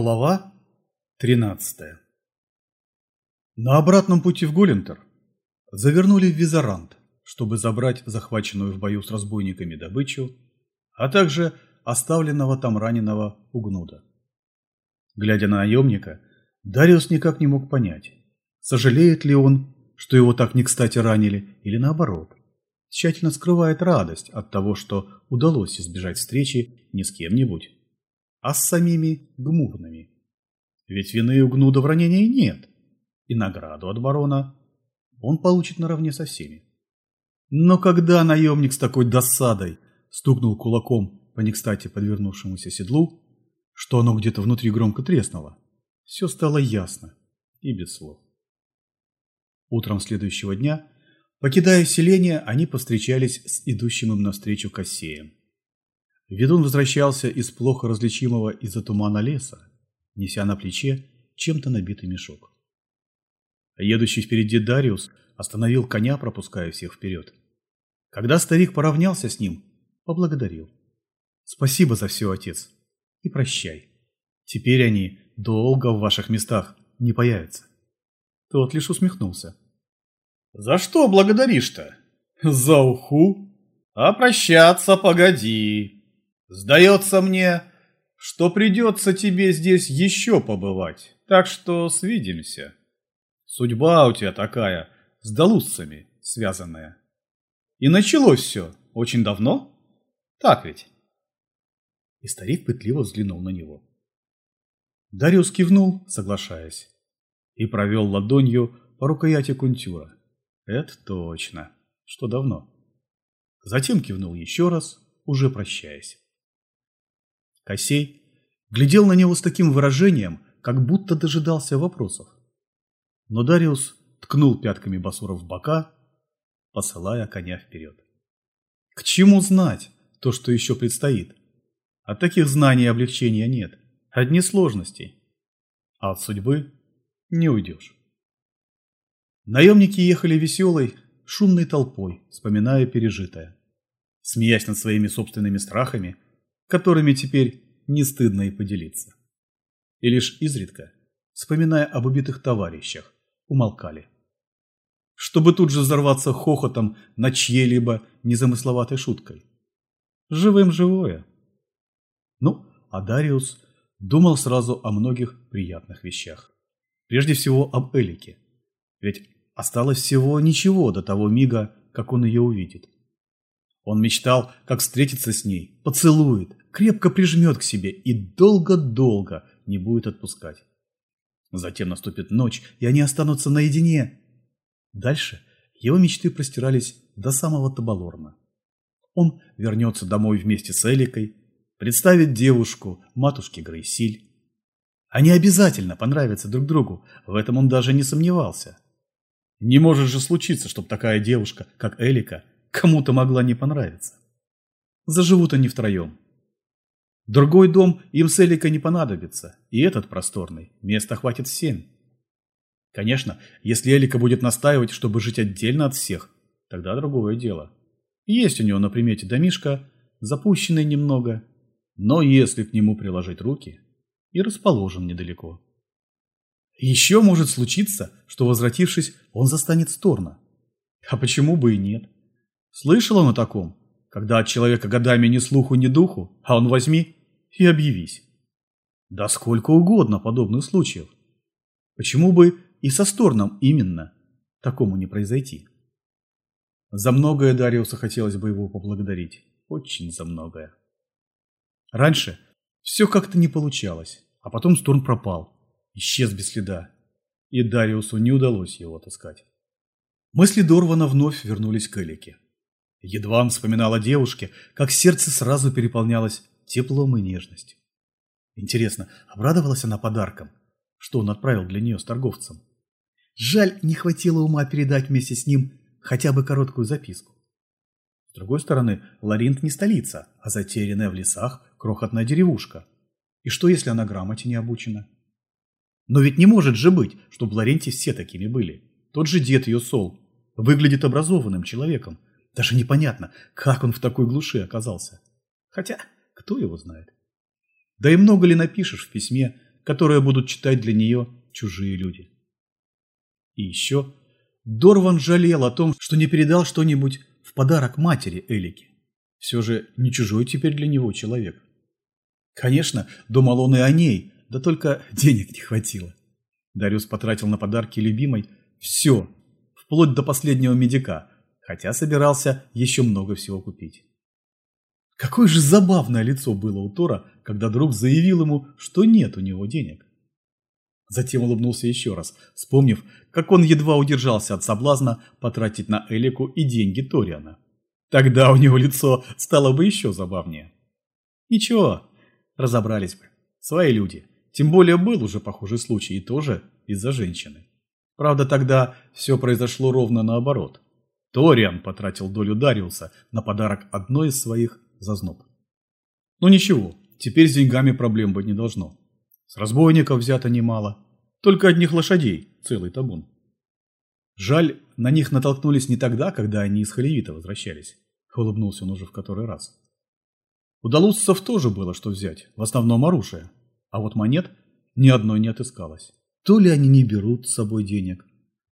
Глава 13 На обратном пути в Голлинтер завернули в Визарант, чтобы забрать захваченную в бою с разбойниками добычу, а также оставленного там раненого Угнуда. Глядя на наемника, Дариус никак не мог понять, сожалеет ли он, что его так не кстати ранили, или наоборот, тщательно скрывает радость от того, что удалось избежать встречи не с кем-нибудь, а с самими гмурными. Ведь вины у Гнуда в ранении нет, и награду от барона он получит наравне со всеми. Но когда наемник с такой досадой стукнул кулаком по некстати подвернувшемуся седлу, что оно где-то внутри громко треснуло, все стало ясно и без слов. Утром следующего дня, покидая селение, они повстречались с идущим им навстречу Кассеем. Ведун возвращался из плохо различимого из-за тумана леса, неся на плече чем-то набитый мешок. Едущий впереди Дариус остановил коня, пропуская всех вперед. Когда старик поравнялся с ним, поблагодарил. «Спасибо за все, отец, и прощай. Теперь они долго в ваших местах не появятся». Тот лишь усмехнулся. «За что благодаришь-то? За уху? А прощаться погоди. Сдается мне, что придется тебе здесь еще побывать, так что свидимся. Судьба у тебя такая, с долусцами связанная. И началось все очень давно? Так ведь?» И старик пытливо взглянул на него. Дариус кивнул, соглашаясь, и провел ладонью по рукояти кунтюра. Это точно, что давно. Затем кивнул еще раз, уже прощаясь. Косей глядел на него с таким выражением, как будто дожидался вопросов. Но Дариус ткнул пятками Басура в бока, посылая коня вперед. К чему знать то, что еще предстоит? От таких знаний облегчения нет, одни сложности. А от судьбы не уйдешь. Наемники ехали веселой, шумной толпой, вспоминая пережитое. Смеясь над своими собственными страхами, которыми теперь не стыдно и поделиться. И лишь изредка, вспоминая об убитых товарищах, умолкали. Чтобы тут же взорваться хохотом над чьей-либо незамысловатой шуткой. Живым живое. Ну, а Дариус думал сразу о многих приятных вещах. Прежде всего об Элике. Ведь осталось всего ничего до того мига, как он ее увидит. Он мечтал, как встретиться с ней, поцелует, крепко прижмет к себе и долго-долго не будет отпускать. Затем наступит ночь, и они останутся наедине. Дальше его мечты простирались до самого Табалорна. Он вернется домой вместе с Эликой, представит девушку матушке Грейсиль. Они обязательно понравятся друг другу, в этом он даже не сомневался. Не может же случиться, чтобы такая девушка, как Элика, кому-то могла не понравиться. Заживут они втроем. Другой дом им с Эликой не понадобится, и этот просторный, места хватит всем. Конечно, если Элика будет настаивать, чтобы жить отдельно от всех, тогда другое дело. Есть у него на примете домишка, запущенный немного, но если к нему приложить руки, и расположен недалеко. Еще может случиться, что, возвратившись, он застанет Сторна. А почему бы и нет? Слышал он о таком, когда от человека годами ни слуху, ни духу, а он возьми и объявись. Да сколько угодно подобных случаев. Почему бы и со Сторном именно такому не произойти? За многое Дариуса хотелось бы его поблагодарить. Очень за многое. Раньше все как-то не получалось, а потом Сторн пропал. Исчез без следа. И Дариусу не удалось его отыскать. Мысли Дорвана вновь вернулись к Элике. Едва он вспоминал о девушке, как сердце сразу переполнялось теплом и нежностью. Интересно, обрадовалась она подарком, что он отправил для нее с торговцем? Жаль, не хватило ума передать вместе с ним хотя бы короткую записку. С другой стороны, Ларинт не столица, а затерянная в лесах крохотная деревушка. И что, если она грамоте не обучена? Но ведь не может же быть, чтобы в Ларенте все такими были. Тот же дед ее Сол выглядит образованным человеком, даже непонятно, как он в такой глуши оказался. Хотя, кто его знает? Да и много ли напишешь в письме, которые будут читать для нее чужие люди. И еще Дорван жалел о том, что не передал что-нибудь в подарок матери Элики. Все же не чужой теперь для него человек. Конечно, думал он и о ней, да только денег не хватило. Дариус потратил на подарки любимой все, вплоть до последнего медика, хотя собирался еще много всего купить. Какое же забавное лицо было у Тора, когда друг заявил ему, что нет у него денег. Затем улыбнулся еще раз, вспомнив, как он едва удержался от соблазна потратить на Элику и деньги Ториана. Тогда у него лицо стало бы еще забавнее. Ничего, разобрались бы. Свои люди. Тем более был уже похожий случай и тоже из-за женщины. Правда, тогда все произошло ровно наоборот. Ториан потратил долю Дариуса на подарок одной из своих зазноб. Но ничего, теперь с деньгами проблем быть не должно. С разбойников взято немало. Только одних лошадей целый табун. Жаль, на них натолкнулись не тогда, когда они из Халевита возвращались. Улыбнулся он уже в который раз. У долуцев тоже было что взять, в основном оружие. А вот монет ни одной не отыскалось. То ли они не берут с собой денег,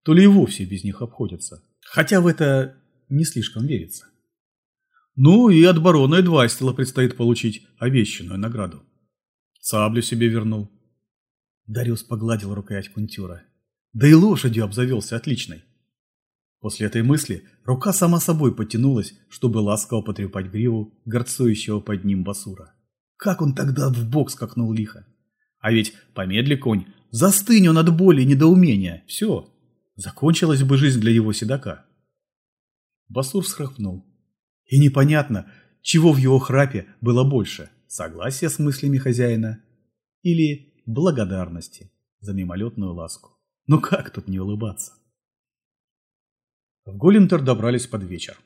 то ли и вовсе без них обходятся. Хотя в это не слишком верится. Ну и от барона Эдвайстела предстоит получить обещанную награду. Саблю себе вернул. Дариус погладил рукоять кунтюра. Да и лошадью обзавелся отличной. После этой мысли рука сама собой потянулась, чтобы ласково потрепать гриву горцующего под ним басура. Как он тогда в бок скакнул лихо. А ведь помедли конь, застынь он от боли и недоумения. Все, закончилась бы жизнь для его седока. Басур всхрапнул. И непонятно, чего в его храпе было больше – согласия с мыслями хозяина или благодарности за мимолетную ласку. Ну как тут не улыбаться? В Голлинтер добрались под вечер.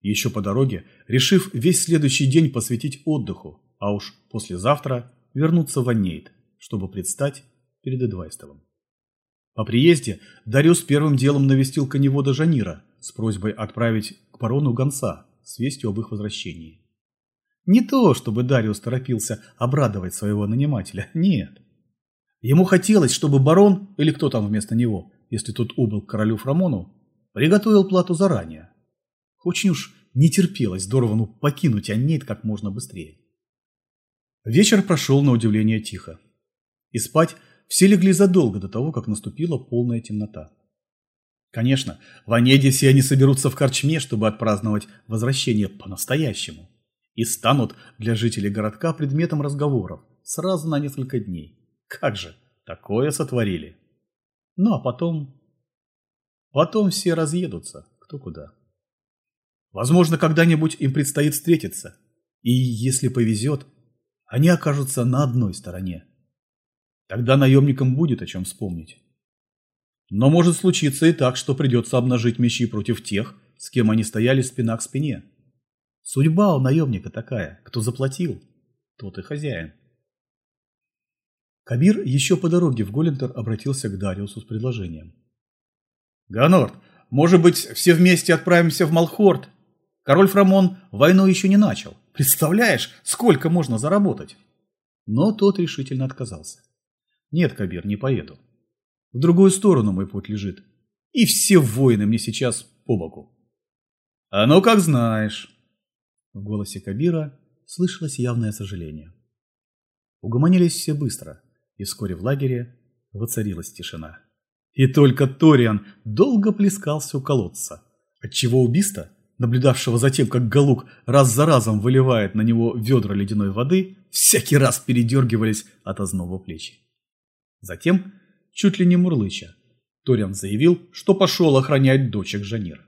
Еще по дороге, решив весь следующий день посвятить отдыху, а уж послезавтра вернуться в Аннейт, чтобы предстать перед Эдвайстовым. По приезде Дариус первым делом навестил коневода Жанира с просьбой отправить к барону гонца с вестью об их возвращении. Не то, чтобы Дариус торопился обрадовать своего нанимателя, нет. Ему хотелось, чтобы барон, или кто там вместо него, если тот убыл королю Фрамону, приготовил плату заранее. Очень уж не терпелось Дорвану покинуть Аннейт как можно быстрее. Вечер прошел на удивление тихо. И спать все легли задолго до того, как наступила полная темнота. Конечно, в Онеде все они соберутся в корчме, чтобы отпраздновать возвращение по-настоящему. И станут для жителей городка предметом разговоров сразу на несколько дней. Как же, такое сотворили. Ну а потом... Потом все разъедутся, кто куда. Возможно, когда-нибудь им предстоит встретиться. И если повезет, они окажутся на одной стороне. Тогда наемникам будет о чем вспомнить. Но может случиться и так, что придется обнажить мечи против тех, с кем они стояли спина к спине. Судьба у наемника такая, кто заплатил, тот и хозяин. Кабир еще по дороге в Голлинтер обратился к Дариусу с предложением. «Ганорд, может быть, все вместе отправимся в Малхорд? Король Фрамон войну еще не начал. Представляешь, сколько можно заработать?» Но тот решительно отказался. «Нет, Кабир, не поеду. В другую сторону мой путь лежит. И все воины мне сейчас по боку. А ну как знаешь. В голосе Кабира слышалось явное сожаление. Угомонились все быстро, и вскоре в лагере воцарилась тишина. И только Ториан долго плескался у колодца, отчего убийство, наблюдавшего за тем, как Галук раз за разом выливает на него ведра ледяной воды, всякий раз передергивались от озноба плечи. Затем чуть ли не мурлыча. Ториан заявил, что пошел охранять дочек Жанир.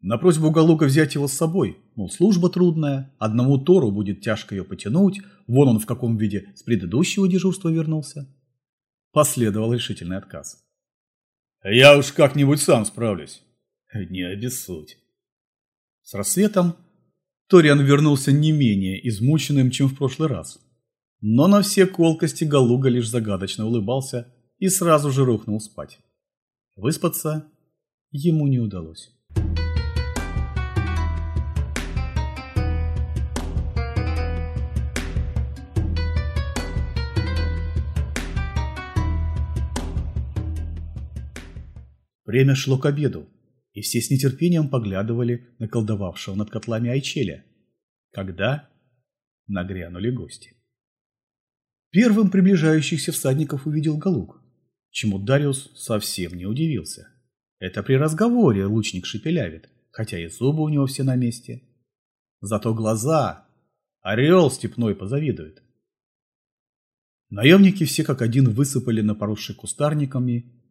На просьбу Галука взять его с собой, мол, служба трудная, одному Тору будет тяжко ее потянуть, вон он в каком виде с предыдущего дежурства вернулся. Последовал решительный отказ. «Я уж как-нибудь сам справлюсь». «Не обессудь». С рассветом Ториан вернулся не менее измученным, чем в прошлый раз. Но на все колкости Галуга лишь загадочно улыбался и сразу же рухнул спать. Выспаться ему не удалось. Время шло к обеду, и все с нетерпением поглядывали на колдовавшего над котлами Айчеля, когда нагрянули гости. Первым приближающихся всадников увидел Галук, чему Дариус совсем не удивился. Это при разговоре лучник шепелявит, хотя и зубы у него все на месте. Зато глаза орел степной позавидует. Наемники все как один высыпали на поросший кустарниками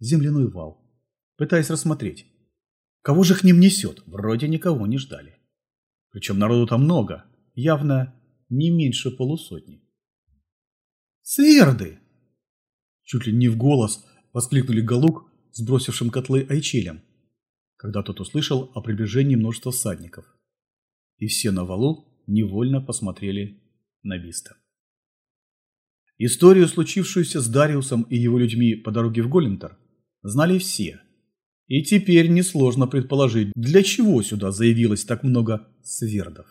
земляной вал, пытаясь рассмотреть, кого же к ним несет. Вроде никого не ждали. Причем народу там много, явно не меньше полусотни. «Сверды!» Чуть ли не в голос воскликнули Галук, сбросившим котлы Айчелем, когда тот услышал о приближении множества всадников. И все на валу невольно посмотрели на Биста. Историю, случившуюся с Дариусом и его людьми по дороге в Голлинтер, знали все. И теперь несложно предположить, для чего сюда заявилось так много свердов.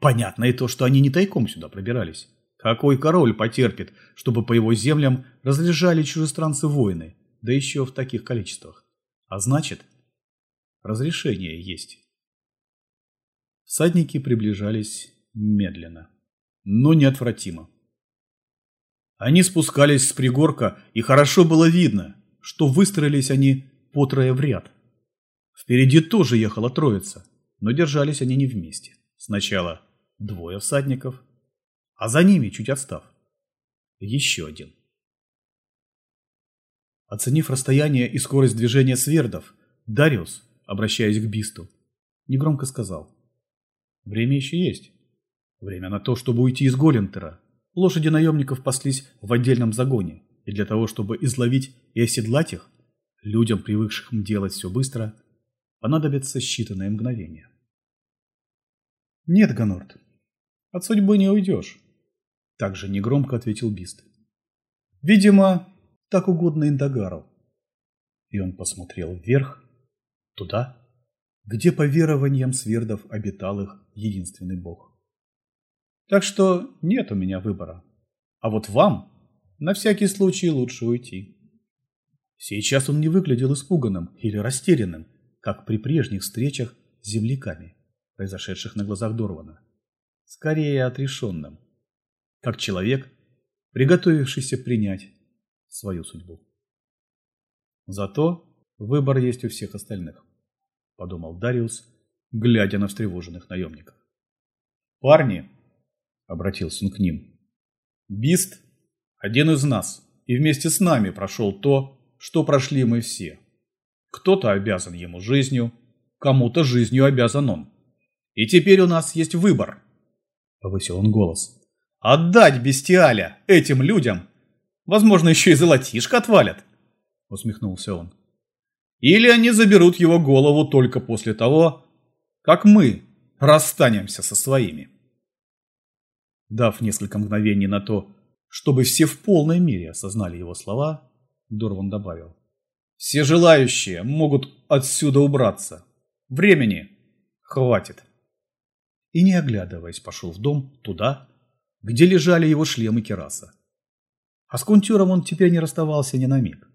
Понятно и то, что они не тайком сюда пробирались. Какой король потерпит, чтобы по его землям разлежали чужестранцы-воины, да еще в таких количествах? А значит, разрешение есть. Всадники приближались медленно, но неотвратимо. Они спускались с пригорка, и хорошо было видно, что выстроились они по трое в ряд. Впереди тоже ехала троица, но держались они не вместе. Сначала двое всадников, а за ними, чуть отстав, еще один. Оценив расстояние и скорость движения свердов, Дариус, обращаясь к Бисту, негромко сказал. «Время еще есть. Время на то, чтобы уйти из Голлинтера. Лошади наемников паслись в отдельном загоне, и для того, чтобы изловить и оседлать их, людям, привыкшим делать все быстро, понадобятся считанные мгновения». «Нет, Ганорт, от судьбы не уйдешь», – также негромко ответил Бист. «Видимо, так угодно Индагару». И он посмотрел вверх, туда, где по верованиям свердов обитал их единственный бог. Так что нет у меня выбора. А вот вам на всякий случай лучше уйти. Сейчас он не выглядел испуганным или растерянным, как при прежних встречах с земляками, произошедших на глазах Дорвана. Скорее отрешенным, как человек, приготовившийся принять свою судьбу. Зато выбор есть у всех остальных, подумал Дариус, глядя на встревоженных наемников. Парни, обратился он к ним, Бист один из нас, и вместе с нами прошел то, что прошли мы все. Кто-то обязан ему жизнью, кому-то жизнью обязан он. И теперь у нас есть выбор, повысил он голос. Отдать бестиаля этим людям. Возможно, еще и золотишко отвалят, усмехнулся он. Или они заберут его голову только после того, как мы расстанемся со своими. Дав несколько мгновений на то, чтобы все в полной мере осознали его слова, Дорван добавил. Все желающие могут отсюда убраться. Времени хватит. И не оглядываясь, пошел в дом туда, где лежали его шлем и кераса. А с кунтюром он теперь не расставался ни на миг.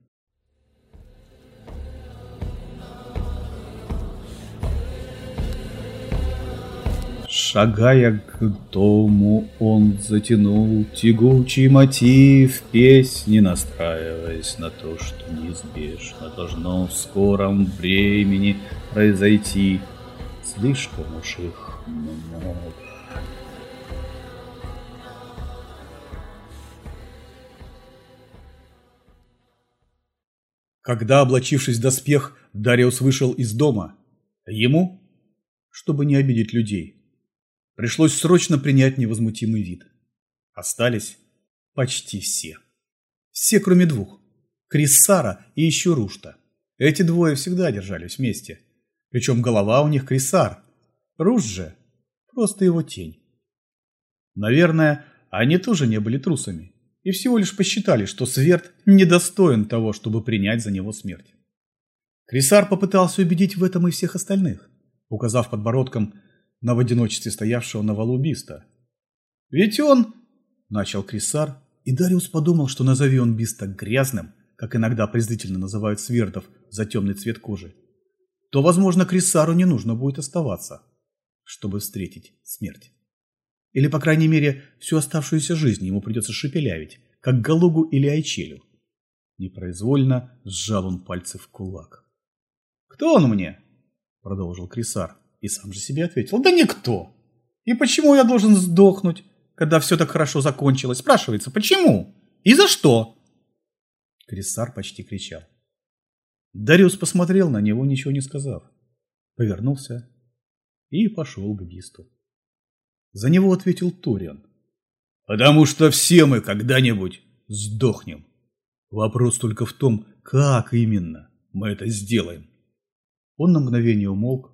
Шагая к дому, он затянул тягучий мотив песни, настраиваясь на то, что неизбежно должно в скором времени произойти. Слишком уж их много. Когда, облачившись в доспех, Дариус вышел из дома, ему, чтобы не обидеть людей, пришлось срочно принять невозмутимый вид. Остались почти все. Все, кроме двух. Криссара и еще Рушта. Эти двое всегда держались вместе. Причем голова у них Криссар. Руш же просто его тень. Наверное, они тоже не были трусами и всего лишь посчитали, что Сверд недостоин того, чтобы принять за него смерть. Крисар попытался убедить в этом и всех остальных, указав подбородком на в одиночестве стоявшего на валу Биста. «Ведь он...» – начал Крисар, и Дариус подумал, что назови он Биста грязным, как иногда презрительно называют свердов за темный цвет кожи, то, возможно, Крисару не нужно будет оставаться, чтобы встретить смерть. Или, по крайней мере, всю оставшуюся жизнь ему придется шепелявить, как Галугу или Айчелю. Непроизвольно сжал он пальцы в кулак. «Кто он мне?» – продолжил Крисар и сам же себе ответил. «Да никто! И почему я должен сдохнуть, когда все так хорошо закончилось?» Спрашивается, почему? И за что? Крисар почти кричал. Дариус посмотрел на него, ничего не сказав. Повернулся и пошел к Бисту. За него ответил Ториан. «Потому что все мы когда-нибудь сдохнем. Вопрос только в том, как именно мы это сделаем». Он на мгновение умолк,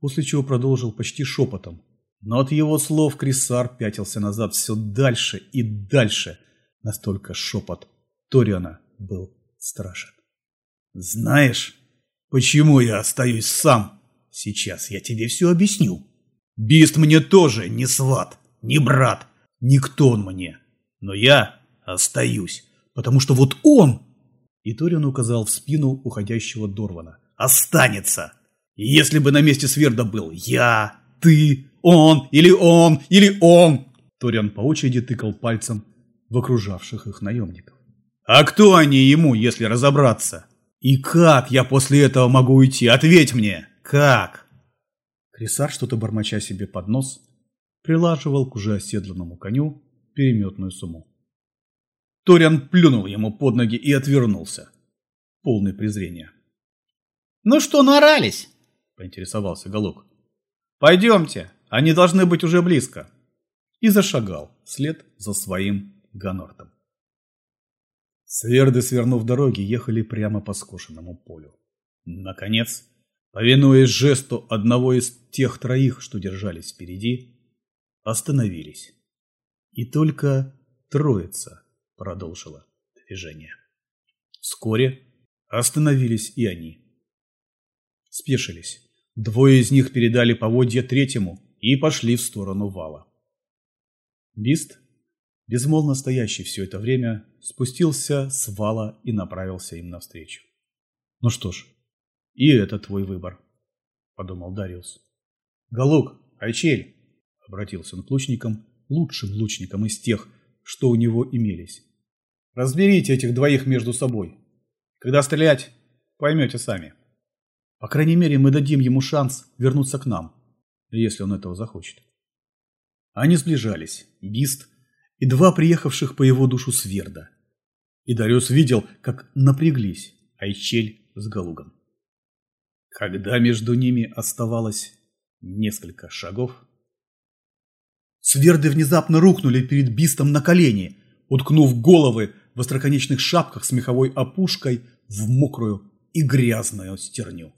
после чего продолжил почти шепотом. Но от его слов Крисар пятился назад все дальше и дальше. Настолько шепот Ториана был страшен. «Знаешь, почему я остаюсь сам? Сейчас я тебе все объясню. Бист мне тоже не сват, не брат, никто он мне. Но я остаюсь, потому что вот он...» И Ториан указал в спину уходящего Дорвана. «Останется! Если бы на месте Сверда был я, ты, он, или он, или он...» Ториан по очереди тыкал пальцем в окружавших их наемников. А кто они ему, если разобраться? И как я после этого могу уйти? Ответь мне, как? Крисар, что-то бормоча себе под нос, прилаживал к уже оседланному коню переметную сумму. Ториан плюнул ему под ноги и отвернулся, полный презрения. «Ну что, нарались?» – поинтересовался Галук. «Пойдемте, они должны быть уже близко». И зашагал вслед за своим Ганортом. Сверды, свернув дороги, ехали прямо по скошенному полю. Наконец, повинуясь жесту одного из тех троих, что держались впереди, остановились. И только троица продолжила движение. Вскоре остановились и они. Спешились. Двое из них передали поводья третьему и пошли в сторону вала. Бист безмолвно стоящий все это время, спустился с вала и направился им навстречу. «Ну что ж, и это твой выбор», — подумал Дариус. «Галук, Айчель!» — обратился он к лучникам, лучшим лучникам из тех, что у него имелись. «Разберите этих двоих между собой. Когда стрелять, поймете сами. По крайней мере, мы дадим ему шанс вернуться к нам, если он этого захочет». Они сближались. Бист и два приехавших по его душу Сверда. И Дариус видел, как напряглись Айчель с Галугом. Когда между ними оставалось несколько шагов, Сверды внезапно рухнули перед Бистом на колени, уткнув головы в остроконечных шапках с меховой опушкой в мокрую и грязную стерню.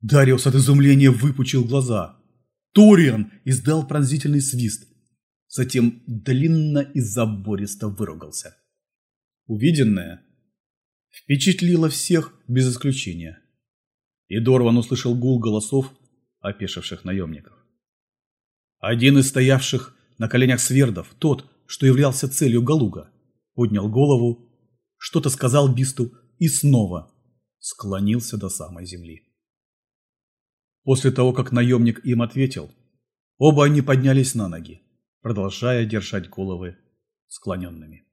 Дариус от изумления выпучил глаза. Ториан издал пронзительный свист – затем длинно и забористо выругался. Увиденное впечатлило всех без исключения. И Дорван услышал гул голосов опешивших наемников. Один из стоявших на коленях свердов, тот, что являлся целью Галуга, поднял голову, что-то сказал Бисту и снова склонился до самой земли. После того, как наемник им ответил, оба они поднялись на ноги продолжая держать головы склоненными.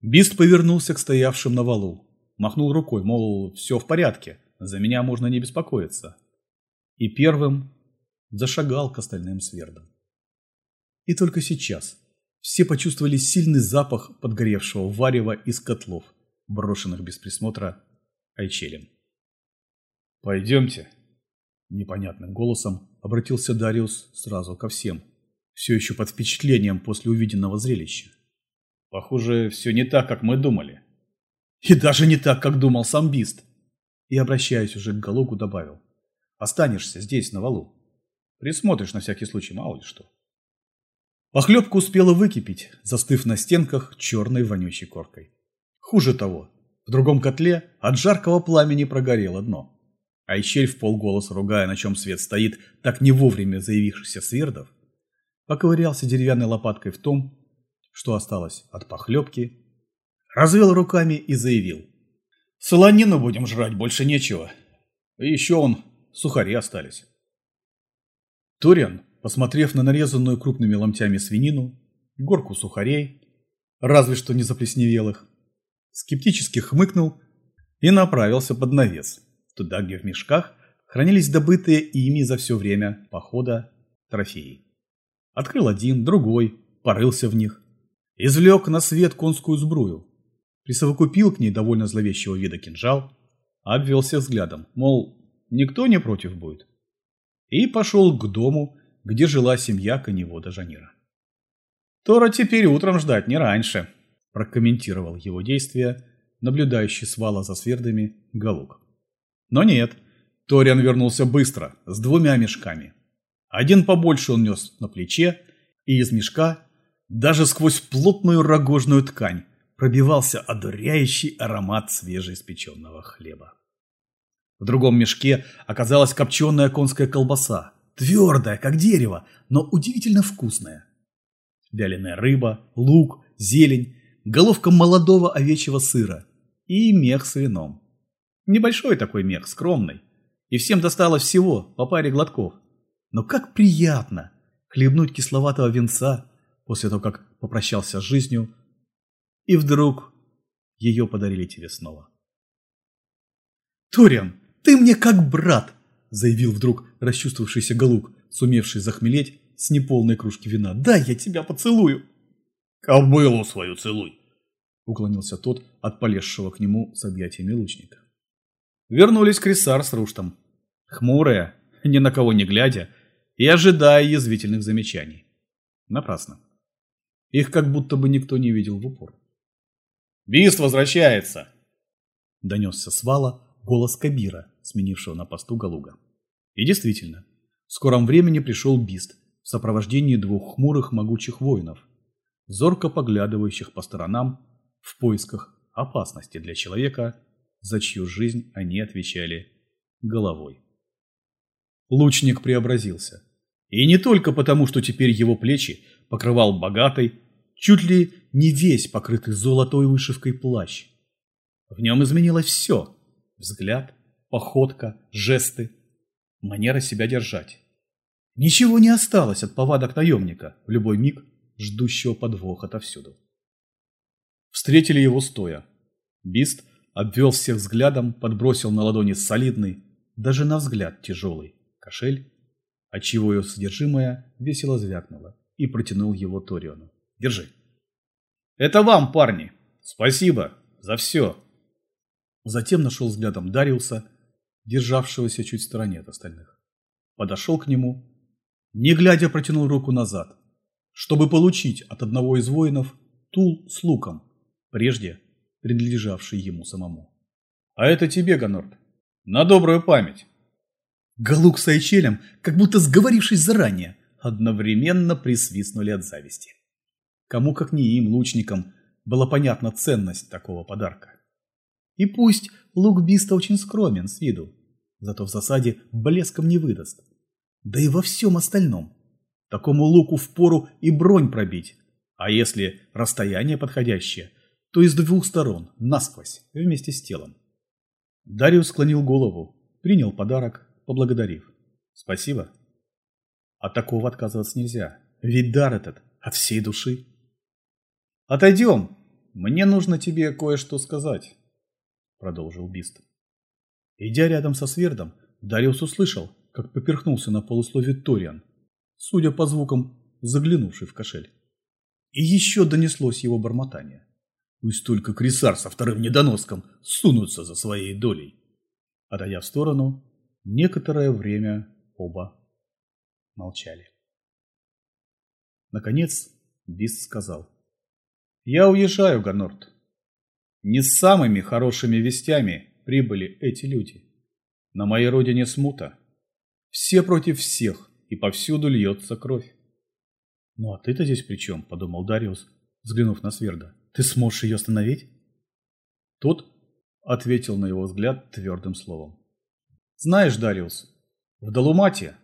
Бист повернулся к стоявшим на валу, махнул рукой, мол, все в порядке, за меня можно не беспокоиться. И первым зашагал к остальным свердам. И только сейчас все почувствовали сильный запах подгоревшего варева из котлов, брошенных без присмотра Айчелем. «Пойдемте», – непонятным голосом обратился Дариус сразу ко всем – все еще под впечатлением после увиденного зрелища. Похоже, все не так, как мы думали. И даже не так, как думал сам Бист. И, обращаясь уже к Галугу, добавил. Останешься здесь, на валу. Присмотришь на всякий случай, мало ли что. Похлебка успела выкипеть, застыв на стенках черной вонючей коркой. Хуже того, в другом котле от жаркого пламени прогорело дно. А Айщель в полголоса, ругая, на чем свет стоит, так не вовремя заявившихся свердов, поковырялся деревянной лопаткой в том, что осталось от похлебки, развел руками и заявил. Солонину будем жрать, больше нечего. Еще он, сухари остались. Ториан, посмотрев на нарезанную крупными ломтями свинину, горку сухарей, разве что не заплесневелых, скептически хмыкнул и направился под навес, туда, где в мешках хранились добытые ими за все время похода трофеи. Открыл один, другой, порылся в них, извлек на свет конскую сбрую, присовокупил к ней довольно зловещего вида кинжал, обвелся взглядом, мол, никто не против будет, и пошел к дому, где жила семья коневода Жанира. «Тора теперь утром ждать, не раньше», – прокомментировал его действия, наблюдающий с вала за свердами Галук. Но нет, Ториан вернулся быстро, с двумя мешками. Один побольше он нес на плече, и из мешка, даже сквозь плотную рогожную ткань, пробивался одуряющий аромат свежеиспеченного хлеба. В другом мешке оказалась копченая конская колбаса, твердая, как дерево, но удивительно вкусная. Вяленая рыба, лук, зелень, головка молодого овечьего сыра и мех с вином. Небольшой такой мех, скромный. И всем досталось всего, по паре глотков. Но как приятно хлебнуть кисловатого венца после того, как попрощался с жизнью и вдруг ее подарили тебе снова. «Ториан, ты мне как брат!» – заявил вдруг расчувствовавшийся Галук, сумевший захмелеть с неполной кружки вина. «Дай я тебя поцелую!» «Кобылу свою целуй!» – уклонился тот от полезшего к нему с объятиями лучника. Вернулись Крисар с Руштом. Хмурые, ни на кого не глядя, и ожидая язвительных замечаний. Напрасно. Их как будто бы никто не видел в упор. Бист возвращается!» Донесся с вала голос Кабира, сменившего на посту Галуга. И действительно, в скором времени пришел Бист в сопровождении двух хмурых могучих воинов, зорко поглядывающих по сторонам в поисках опасности для человека, за чью жизнь они отвечали головой. Лучник преобразился. И не только потому, что теперь его плечи покрывал богатый, чуть ли не весь покрытый золотой вышивкой плащ. В нем изменилось все – взгляд, походка, жесты, манера себя держать. Ничего не осталось от повадок наемника, в любой миг ждущего подвох отовсюду. Встретили его стоя. Бист обвел всех взглядом, подбросил на ладони солидный, даже на взгляд тяжелый, кошель, отчего ее содержимое весело звякнуло, и протянул его Ториону. Держи. Это вам, парни. Спасибо за все. Затем нашел взглядом Дариуса, державшегося чуть в стороне от остальных. Подошел к нему, не глядя протянул руку назад, чтобы получить от одного из воинов тул с луком, прежде принадлежавший ему самому. А это тебе, Гонорд, на добрую память. Галук с Айчелем, как будто сговорившись заранее, одновременно присвистнули от зависти. Кому как не им, лучникам, была понятна ценность такого подарка. И пусть лук Биста очень скромен с виду, зато в засаде блеском не выдаст. Да и во всем остальном. Такому луку впору и бронь пробить, а если расстояние подходящее, то из двух сторон, насквозь, вместе с телом. Дариус склонил голову, принял подарок, поблагодарив. Спасибо. От такого отказываться нельзя. Ведь дар этот от всей души. Отойдем. Мне нужно тебе кое-что сказать, продолжил Бист. Идя рядом со Свердом, Дариус услышал, как поперхнулся на полуслове Ториан, судя по звукам, заглянувший в кошель. И еще донеслось его бормотание. Пусть только крисар со вторым недоноском сунутся за своей долей. Отойдя в сторону, некоторое время оба молчали. Наконец Бист сказал. «Я уезжаю, Ганорт. Не с самыми хорошими вестями прибыли эти люди. На моей родине смута. Все против всех, и повсюду льется кровь. «Ну а ты-то здесь при чем?» – подумал Дариус, взглянув на Сверда. «Ты сможешь ее остановить?» Тот ответил на его взгляд твердым словом. «Знаешь, Дариус, в Далумате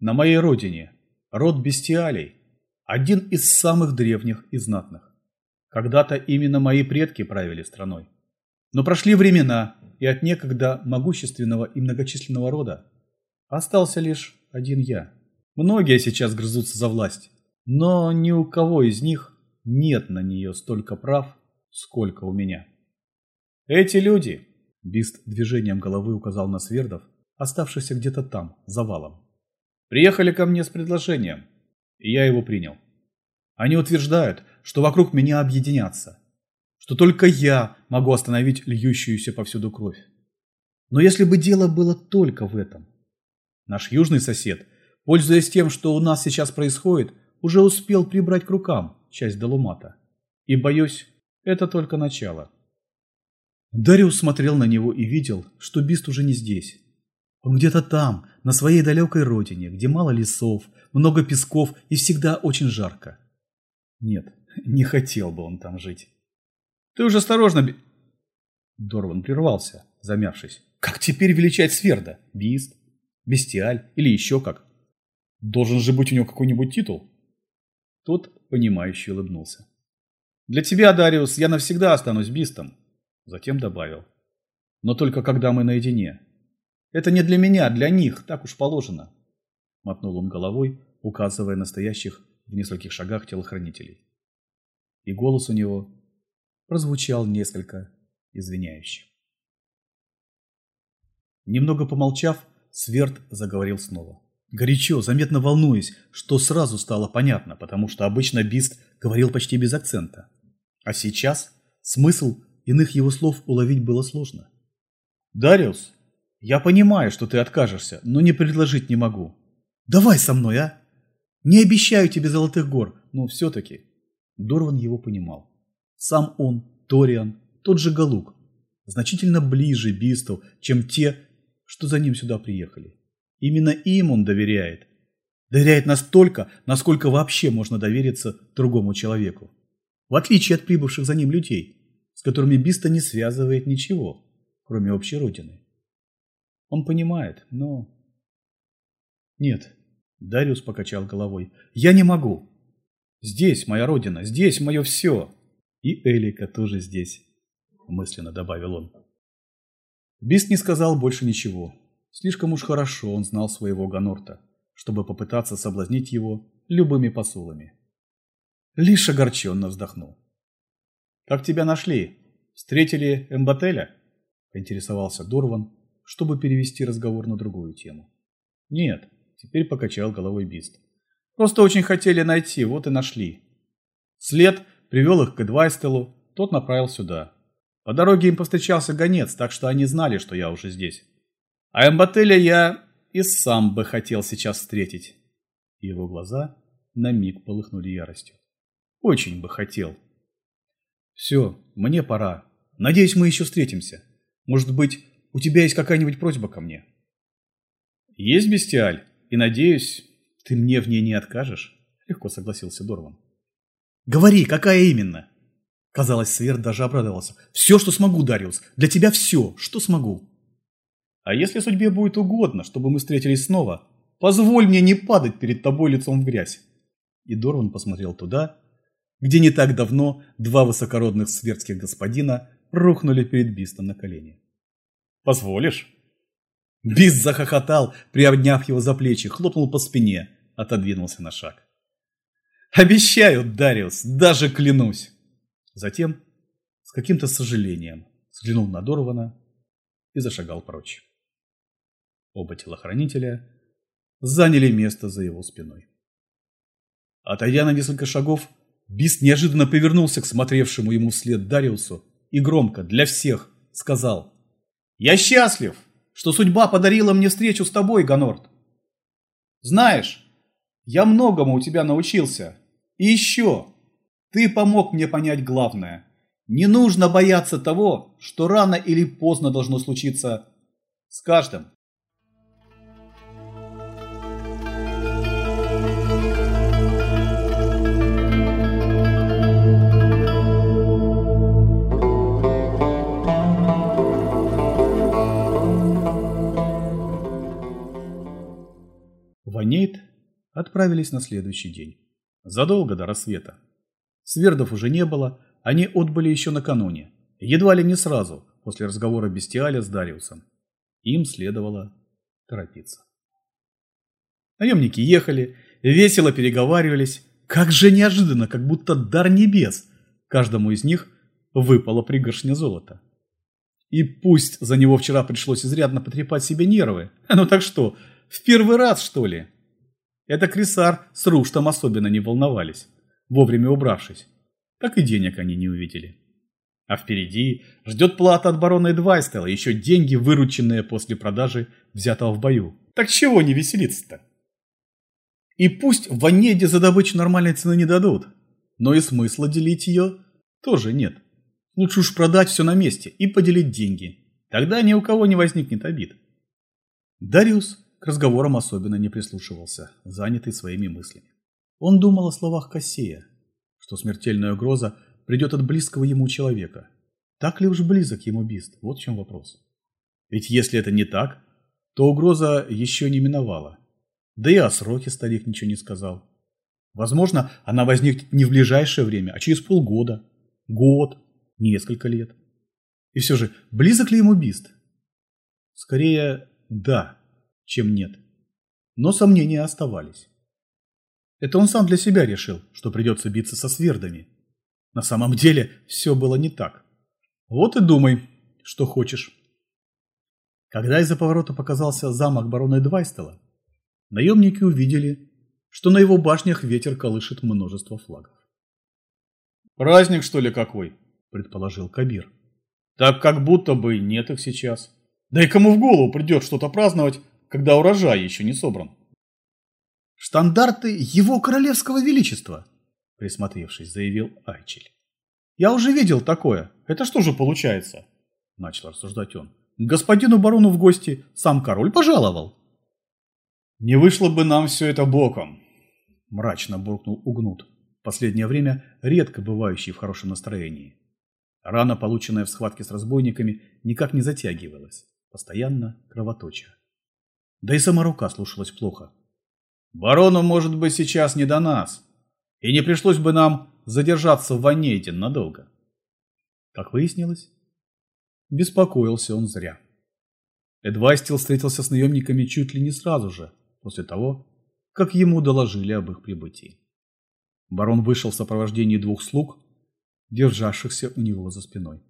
на моей родине род бестиалей – один из самых древних и знатных. Когда-то именно мои предки правили страной. Но прошли времена, и от некогда могущественного и многочисленного рода остался лишь один я. Многие сейчас грызутся за власть, но ни у кого из них нет на нее столько прав, сколько у меня. Эти люди, Бист движением головы указал на Свердов, оставшихся где-то там, за валом, приехали ко мне с предложением, и я его принял. Они утверждают, что вокруг меня объединятся, что только я могу остановить льющуюся повсюду кровь. Но если бы дело было только в этом. Наш южный сосед, пользуясь тем, что у нас сейчас происходит, уже успел прибрать к рукам часть Долумата. И, боюсь, это только начало. Дариус смотрел на него и видел, что Бист уже не здесь. Он где-то там, на своей далекой родине, где мало лесов, много песков и всегда очень жарко. Нет, не хотел бы он там жить. Ты уже осторожно... Би... Дорван прервался, замявшись. Как теперь величать Сверда? Бист? Бестиаль? Или еще как? Должен же быть у него какой-нибудь титул. Тот, понимающе улыбнулся. Для тебя, Дариус, я навсегда останусь Бистом. Затем добавил. Но только когда мы наедине. Это не для меня, для них, так уж положено. Мотнул он головой, указывая настоящих в нескольких шагах телохранителей. И голос у него прозвучал несколько извиняюще. Немного помолчав, Сверд заговорил снова. Горячо, заметно волнуясь, что сразу стало понятно, потому что обычно Бист говорил почти без акцента. А сейчас смысл иных его слов уловить было сложно. «Дариус, я понимаю, что ты откажешься, но не предложить не могу. Давай со мной, а? Не обещаю тебе золотых гор, но все-таки. Дорван его понимал. Сам он, Ториан, тот же Галук, значительно ближе Бисту, чем те, что за ним сюда приехали. Именно им он доверяет. Доверяет настолько, насколько вообще можно довериться другому человеку. В отличие от прибывших за ним людей, с которыми Биста не связывает ничего, кроме общей родины. Он понимает, но... Нет, Дариус покачал головой. «Я не могу. Здесь моя родина, здесь мое все. И Элика тоже здесь», – мысленно добавил он. Бист не сказал больше ничего. Слишком уж хорошо он знал своего Ганорта, чтобы попытаться соблазнить его любыми посулами. Лишь огорченно вздохнул. «Как тебя нашли? Встретили Эмбателя?» – поинтересовался Дорван, чтобы перевести разговор на другую тему. «Нет, Теперь покачал головой Бист. Просто очень хотели найти, вот и нашли. След привел их к Эдвайстелу, тот направил сюда. По дороге им повстречался гонец, так что они знали, что я уже здесь. А Эмбателя я и сам бы хотел сейчас встретить. Его глаза на миг полыхнули яростью. Очень бы хотел. Все, мне пора. Надеюсь, мы еще встретимся. Может быть, у тебя есть какая-нибудь просьба ко мне? Есть бестиаль? И надеюсь, ты мне в ней не откажешь, легко согласился Дорван. Говори, какая именно? Казалось, Сверд даже обрадовался. Все, что смогу, Дариус. Для тебя все, что смогу. А если судьбе будет угодно, чтобы мы встретились снова, позволь мне не падать перед тобой лицом в грязь. И Дорван посмотрел туда, где не так давно два высокородных свердских господина рухнули перед Бистом на колени. «Позволишь?» Бист захохотал, приобняв его за плечи, хлопнул по спине, отодвинулся на шаг. «Обещаю, Дариус, даже клянусь!» Затем, с каким-то сожалением, взглянул на Дорвана и зашагал прочь. Оба телохранителя заняли место за его спиной. Отойдя на несколько шагов, Бист неожиданно повернулся к смотревшему ему вслед Дариусу и громко, для всех, сказал «Я счастлив!» Что судьба подарила мне встречу с тобой, Ганорт. Знаешь, я многому у тебя научился. И еще, ты помог мне понять главное. Не нужно бояться того, что рано или поздно должно случиться с каждым. Ванейт отправились на следующий день, задолго до рассвета. Свердов уже не было, они отбыли еще накануне, едва ли не сразу, после разговора Бестиаля с Дариусом. Им следовало торопиться. Наемники ехали, весело переговаривались. Как же неожиданно, как будто дар небес. Каждому из них выпала пригоршня золота. И пусть за него вчера пришлось изрядно потрепать себе нервы. Ну так что, в первый раз, что ли? Это Крисар с Руштом особенно не волновались, вовремя убравшись. Так и денег они не увидели. А впереди ждет плата от барона Эдвайстела, еще деньги, вырученные после продажи взятого в бою. Так чего не веселиться-то? И пусть в Ванеде за добычу нормальной цены не дадут, но и смысла делить ее тоже нет. Лучше уж продать все на месте и поделить деньги. Тогда ни у кого не возникнет обид. Дариус к разговорам особенно не прислушивался, занятый своими мыслями. Он думал о словах Кассея, что смертельная угроза придет от близкого ему человека. Так ли уж близок ему Бист? Вот в чем вопрос. Ведь если это не так, то угроза еще не миновала. Да и о сроке старик ничего не сказал. Возможно, она возникнет не в ближайшее время, а через полгода, год, несколько лет. И все же, близок ли ему Бист? Скорее, да, чем нет. Но сомнения оставались. Это он сам для себя решил, что придется биться со свердами. На самом деле, все было не так. Вот и думай, что хочешь. Когда из-за поворота показался замок барона Эдвайстела, наемники увидели, что на его башнях ветер колышет множество флагов. «Праздник, что ли, какой?» – предположил Кабир. «Так как будто бы нет их сейчас. Да и кому в голову придет что-то праздновать, когда урожай еще не собран?» «Штандарты его королевского величества!» – присмотревшись, заявил Айчель. «Я уже видел такое. Это что же получается?» – начал рассуждать он. «Господину барону в гости сам король пожаловал». «Не вышло бы нам все это боком», – мрачно буркнул Угнут, в последнее время редко бывающий в хорошем настроении. Рана, полученная в схватке с разбойниками, никак не затягивалась, постоянно кровоточа. Да и сама рука слушалась плохо. «Барону, может быть, сейчас не до нас, и не пришлось бы нам задержаться в Ванейте надолго». Как выяснилось, беспокоился он зря. Эдвайстил встретился с наемниками чуть ли не сразу же, после того, как ему доложили об их прибытии. Барон вышел в сопровождении двух слуг, державшихся у него за спиной.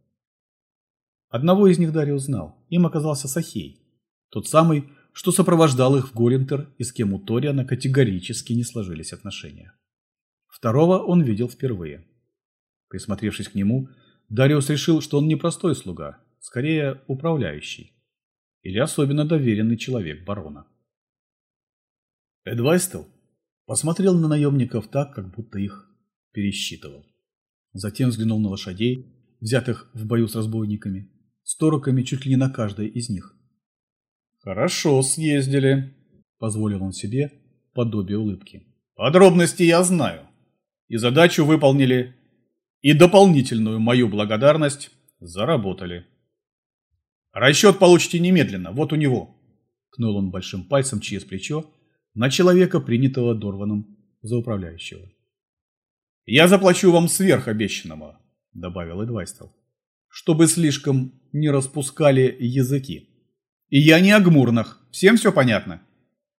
Одного из них Дарио знал. Им оказался Сахей, тот самый, что сопровождал их в Голлинтер и с кем у Ториана категорически не сложились отношения. Второго он видел впервые. Присмотревшись к нему, Дариус решил, что он не простой слуга, скорее управляющий. Или особенно доверенный человек барона. Эдвайстел посмотрел на наемников так, как будто их пересчитывал. Затем взглянул на лошадей, взятых в бою с разбойниками, с тороками чуть ли не на каждой из них. «Хорошо съездили», – позволил он себе подобие улыбки. «Подробности я знаю. И задачу выполнили, и дополнительную мою благодарность заработали. Расчет получите немедленно, вот у него», – кнул он большим пальцем через плечо на человека, принятого Дорваном за управляющего. «Я заплачу вам сверх обещанного», – добавил Эдвайстел, – «чтобы слишком не распускали языки. И я не о гмурнах, всем все понятно?»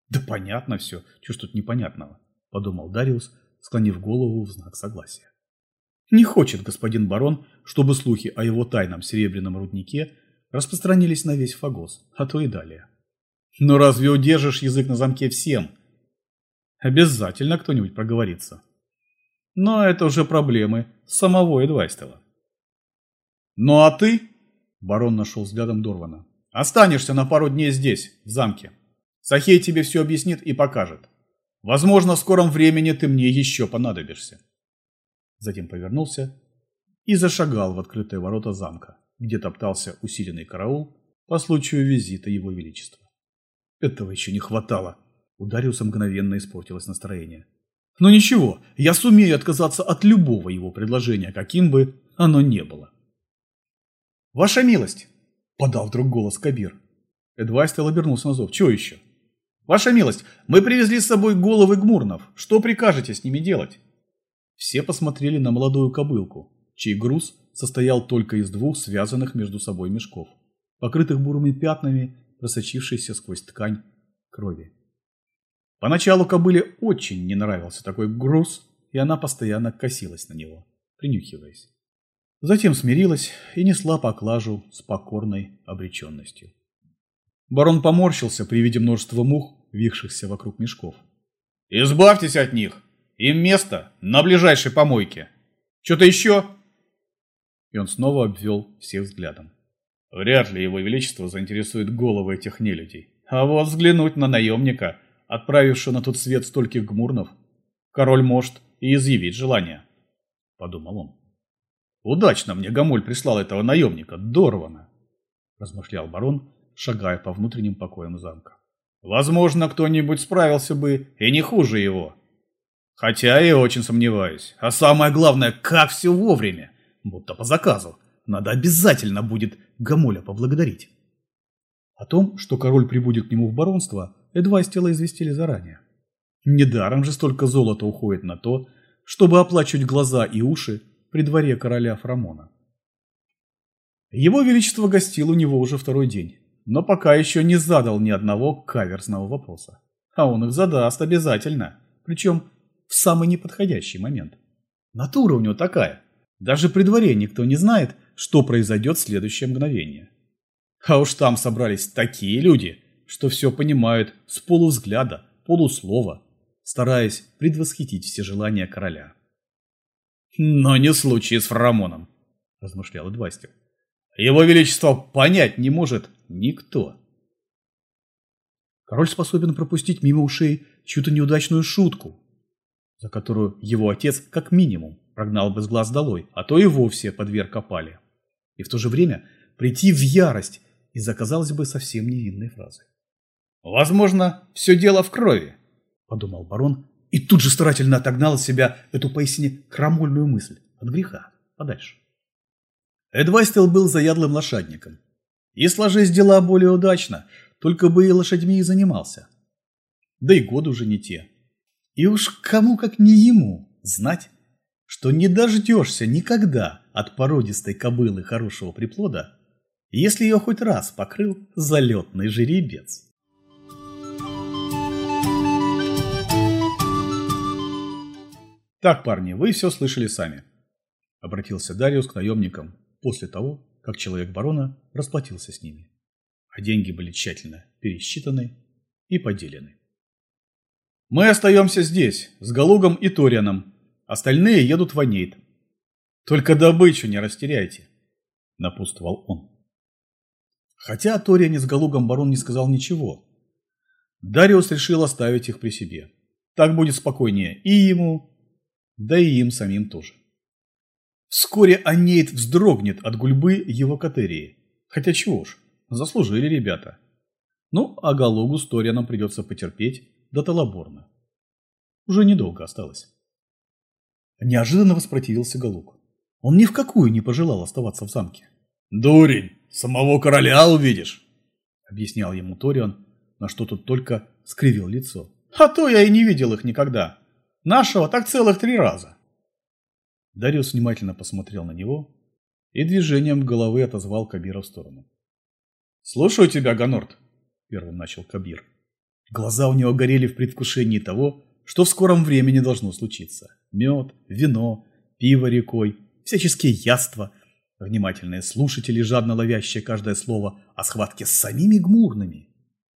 «Да понятно все, ж тут непонятного», – подумал Дариус, склонив голову в знак согласия. Не хочет господин барон, чтобы слухи о его тайном серебряном руднике распространились на весь Фагос, а то и далее. Но разве удержишь язык на замке всем? Обязательно кто-нибудь проговорится. Но это уже проблемы самого Эдвайстела. «Ну а ты?» – барон нашел взглядом Дорвана. «Останешься на пару дней здесь, в замке. Сахей тебе все объяснит и покажет. Возможно, в скором времени ты мне еще понадобишься». Затем повернулся и зашагал в открытые ворота замка, где топтался усиленный караул по случаю визита его величества. Этого еще не хватало. У Дариуса мгновенно испортилось настроение. Но ничего, я сумею отказаться от любого его предложения, каким бы оно ни было. «Ваша милость!» – подал вдруг голос Кабир. Эдвайстел обернулся на зов. «Чего еще?» «Ваша милость, мы привезли с собой головы гмурнов. Что прикажете с ними делать?» Все посмотрели на молодую кобылку, чей груз состоял только из двух связанных между собой мешков, покрытых бурыми пятнами, просочившейся сквозь ткань крови. Поначалу кобыле очень не нравился такой груз, и она постоянно косилась на него, принюхиваясь. Затем смирилась и несла поклажу с покорной обреченностью. Барон поморщился при виде множества мух, вихшихся вокруг мешков. «Избавьтесь от них! Им место на ближайшей помойке! Что-то еще?» И он снова обвел всех взглядом. Вряд ли его величество заинтересует головы этих нелюдей. А вот взглянуть на наемника, отправившего на тот свет стольких гмурнов, король может и изъявить желание, — подумал он. Удачно мне Гамоль прислал этого наемника, Дорвана, — размышлял барон, шагая по внутренним покоям замка. Возможно, кто-нибудь справился бы и не хуже его. Хотя я очень сомневаюсь. А самое главное, как все вовремя, будто по заказу. Надо обязательно будет Гамоля поблагодарить. О том, что король прибудет к нему в баронство, Эдвайстела известили заранее. Недаром же столько золота уходит на то, чтобы оплачивать глаза и уши при дворе короля Фрамона. Его Величество гостил у него уже второй день, но пока еще не задал ни одного каверзного вопроса. А он их задаст обязательно, причем в самый неподходящий момент. Натура у него такая. Даже при дворе никто не знает, что произойдет в следующее мгновение. А уж там собрались такие люди, что все понимают с полувзгляда, полуслова, стараясь предвосхитить все желания короля. Но не случай с Фарамоном, размышлял Эдвастер. Его величество понять не может никто. Король способен пропустить мимо ушей чью-то неудачную шутку, за которую его отец как минимум прогнал бы с глаз долой, а то и вовсе подверг опале. И в то же время прийти в ярость из-за, казалось бы, совсем невинной фразы. «Возможно, все дело в крови», — подумал барон, и тут же старательно отогнал от себя эту поистине крамольную мысль от греха подальше. Эдвайстел был заядлым лошадником. И сложись дела более удачно, только бы и лошадьми и занимался. Да и годы уже не те. И уж кому как не ему знать, что не дождешься никогда от породистой кобылы хорошего приплода, если ее хоть раз покрыл залетный жеребец. Так, парни, вы все слышали сами. Обратился Дариус к наемникам после того, как человек барона расплатился с ними. А деньги были тщательно пересчитаны и поделены. Мы остаемся здесь, с Галугом и Торианом, Остальные едут в Анейт. Только добычу не растеряйте, напутствовал он. Хотя о Ториане с Галугом барон не сказал ничего. Дариус решил оставить их при себе. Так будет спокойнее и ему, да и им самим тоже. Вскоре Анейт вздрогнет от гульбы его катерии. Хотя чего ж, заслужили ребята. Ну, а Галугу с Торианом придется потерпеть до Талаборна. Уже недолго осталось. Неожиданно воспротивился Галук. Он ни в какую не пожелал оставаться в замке. «Дурень, самого короля увидишь!» Объяснял ему Торион, на что тут только скривил лицо. «А то я и не видел их никогда. Нашего так целых три раза!» Дариус внимательно посмотрел на него и движением головы отозвал Кабира в сторону. «Слушаю тебя, Ганорт», — первым начал Кабир. Глаза у него горели в предвкушении того, что в скором времени должно случиться. Мед, вино, пиво рекой, всяческие яства, внимательные слушатели, жадно ловящие каждое слово о схватке с самими гмурными,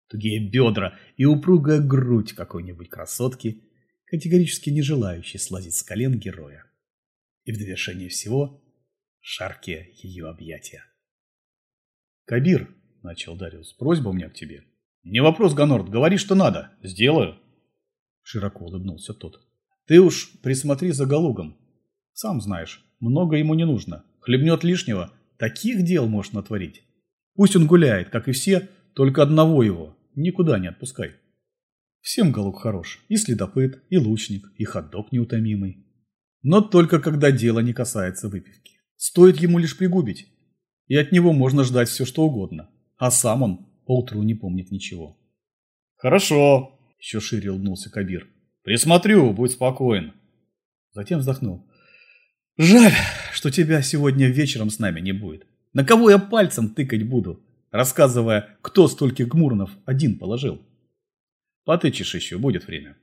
тугие бедра и упругая грудь какой-нибудь красотки, категорически не желающей слазить с колен героя. И в довершение всего шаркие ее объятия. «Кабир», — начал Дариус, — «просьба у меня к тебе». «Не вопрос, Гонорд, говори, что надо. Сделаю». Широко улыбнулся тот. Ты уж присмотри за Галугом. Сам знаешь, много ему не нужно. Хлебнет лишнего, таких дел может натворить. Пусть он гуляет, как и все, только одного его никуда не отпускай. Всем Галуг хорош, и следопыт, и лучник, и ходок неутомимый. Но только когда дело не касается выпивки. Стоит ему лишь пригубить, и от него можно ждать все, что угодно. А сам он поутру не помнит ничего. «Хорошо», еще шире улыбнулся Кабир. Присмотрю, будь спокоен. Затем вздохнул. Жаль, что тебя сегодня вечером с нами не будет. На кого я пальцем тыкать буду, рассказывая, кто стольких гмурнов один положил? Потычешь еще, будет время,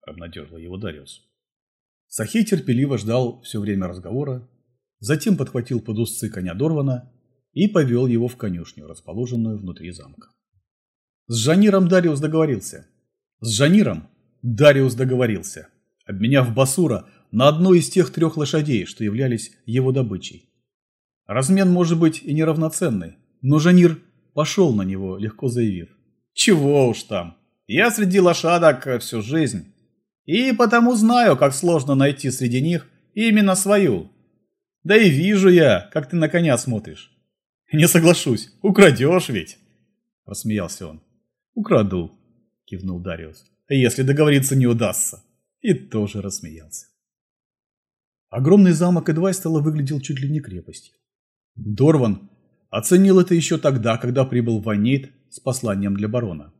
обнадежил его Дариус. Сахей терпеливо ждал все время разговора, затем подхватил под узцы коня Дорвана и повел его в конюшню, расположенную внутри замка. С Жаниром Дариус договорился. С Жаниром Дариус договорился, обменяв Басура на одну из тех трех лошадей, что являлись его добычей. Размен может быть и неравноценный, но Жанир пошел на него, легко заявив. Чего уж там, я среди лошадок всю жизнь, и потому знаю, как сложно найти среди них именно свою. Да и вижу я, как ты на коня смотришь. Не соглашусь, украдешь ведь. Рассмеялся он. Украду, кивнул Дариус. Если договориться не удастся. И тоже рассмеялся. Огромный замок Эдвайстела выглядел чуть ли не крепостью. Дорван оценил это еще тогда, когда прибыл в Ванейт с посланием для барона.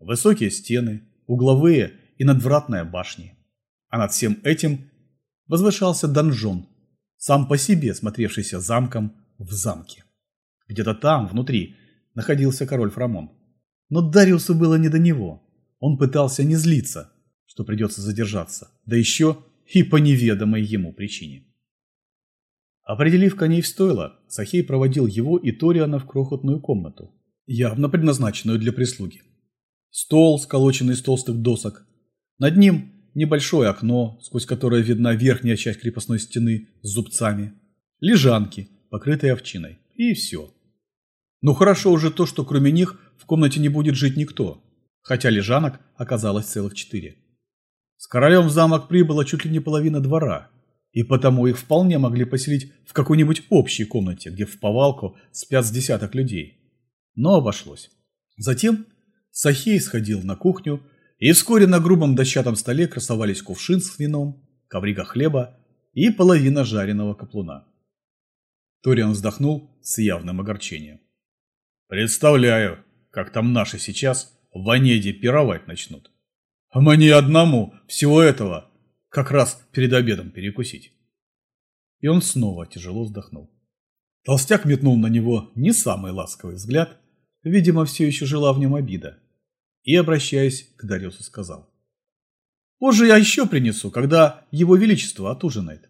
Высокие стены, угловые и надвратная башни. А над всем этим возвышался донжон, сам по себе смотревшийся замком в замке. Где-то там, внутри, находился король Фрамон. Но Дариусу было не до него. Он пытался не злиться, что придется задержаться, да еще и по неведомой ему причине. Определив коней в стойло, Сахей проводил его и Ториана в крохотную комнату, явно предназначенную для прислуги. Стол, сколоченный из толстых досок. Над ним небольшое окно, сквозь которое видна верхняя часть крепостной стены с зубцами. Лежанки, покрытые овчиной. И все. Ну хорошо уже то, что кроме них в комнате не будет жить никто. Хотя лежанок оказалось целых четыре. С королем в замок прибыла чуть ли не половина двора, и потому их вполне могли поселить в какой-нибудь общей комнате, где в повалку спят с десяток людей. Но обошлось. Затем Сахей сходил на кухню, и вскоре на грубом дощатом столе красовались кувшин с вином, коврига хлеба и половина жареного каплуна. Ториан вздохнул с явным огорчением. «Представляю, как там наши сейчас в Онеде пировать начнут. А мне одному всего этого как раз перед обедом перекусить. И он снова тяжело вздохнул. Толстяк метнул на него не самый ласковый взгляд, видимо, все еще жила в нем обида, и, обращаясь к Дариусу, сказал. «Позже я еще принесу, когда его величество отужинает».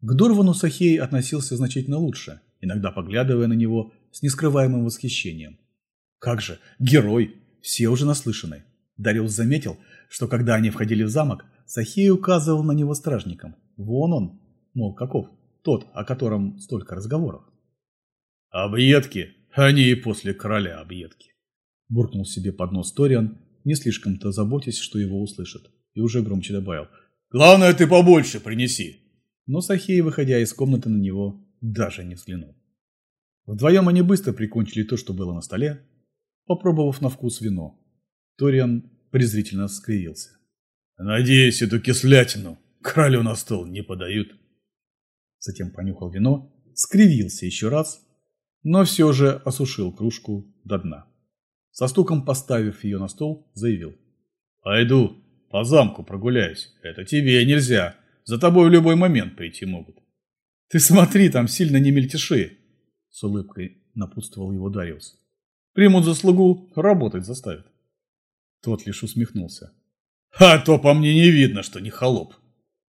К Дорвану Сахей относился значительно лучше, иногда поглядывая на него с нескрываемым восхищением. Как же, герой, все уже наслышаны. Дариус заметил, что когда они входили в замок, Сахей указывал на него стражникам. Вон он, мол, каков, тот, о котором столько разговоров. «Объедки, они и после короля объедки», – буркнул себе под нос Ториан, не слишком-то заботясь, что его услышат, и уже громче добавил. «Главное, ты побольше принеси!» Но Сахей, выходя из комнаты на него, даже не взглянул. Вдвоем они быстро прикончили то, что было на столе, попробовав на вкус вино. Ториан презрительно скривился. «Надеюсь, эту кислятину королю на стол не подают». Затем понюхал вино, скривился еще раз, но все же осушил кружку до дна. Со стуком поставив ее на стол, заявил. «Пойду, по замку прогуляюсь. Это тебе нельзя. За тобой в любой момент прийти могут». «Ты смотри, там сильно не мельтеши!» С улыбкой напутствовал его Дариус. «Примут за слугу, работать заставят». Тот лишь усмехнулся. «А то по мне не видно, что не холоп!»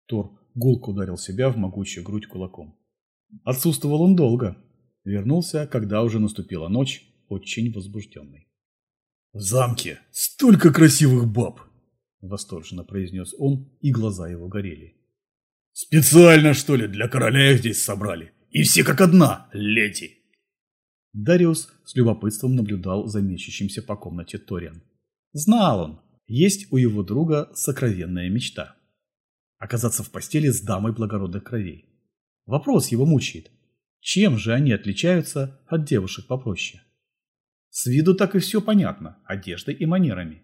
Тор гулко ударил себя в могучую грудь кулаком. Отсутствовал он долго. Вернулся, когда уже наступила ночь, очень возбужденный. «В замке столько красивых баб!» Восторженно произнес он, и глаза его горели. «Специально, что ли, для короля их здесь собрали? И все как одна, леди!» Дариус с любопытством наблюдал за мечущимся по комнате Ториан. Знал он, есть у его друга сокровенная мечта. Оказаться в постели с дамой благородных кровей. Вопрос его мучает. Чем же они отличаются от девушек попроще? С виду так и все понятно, одеждой и манерами.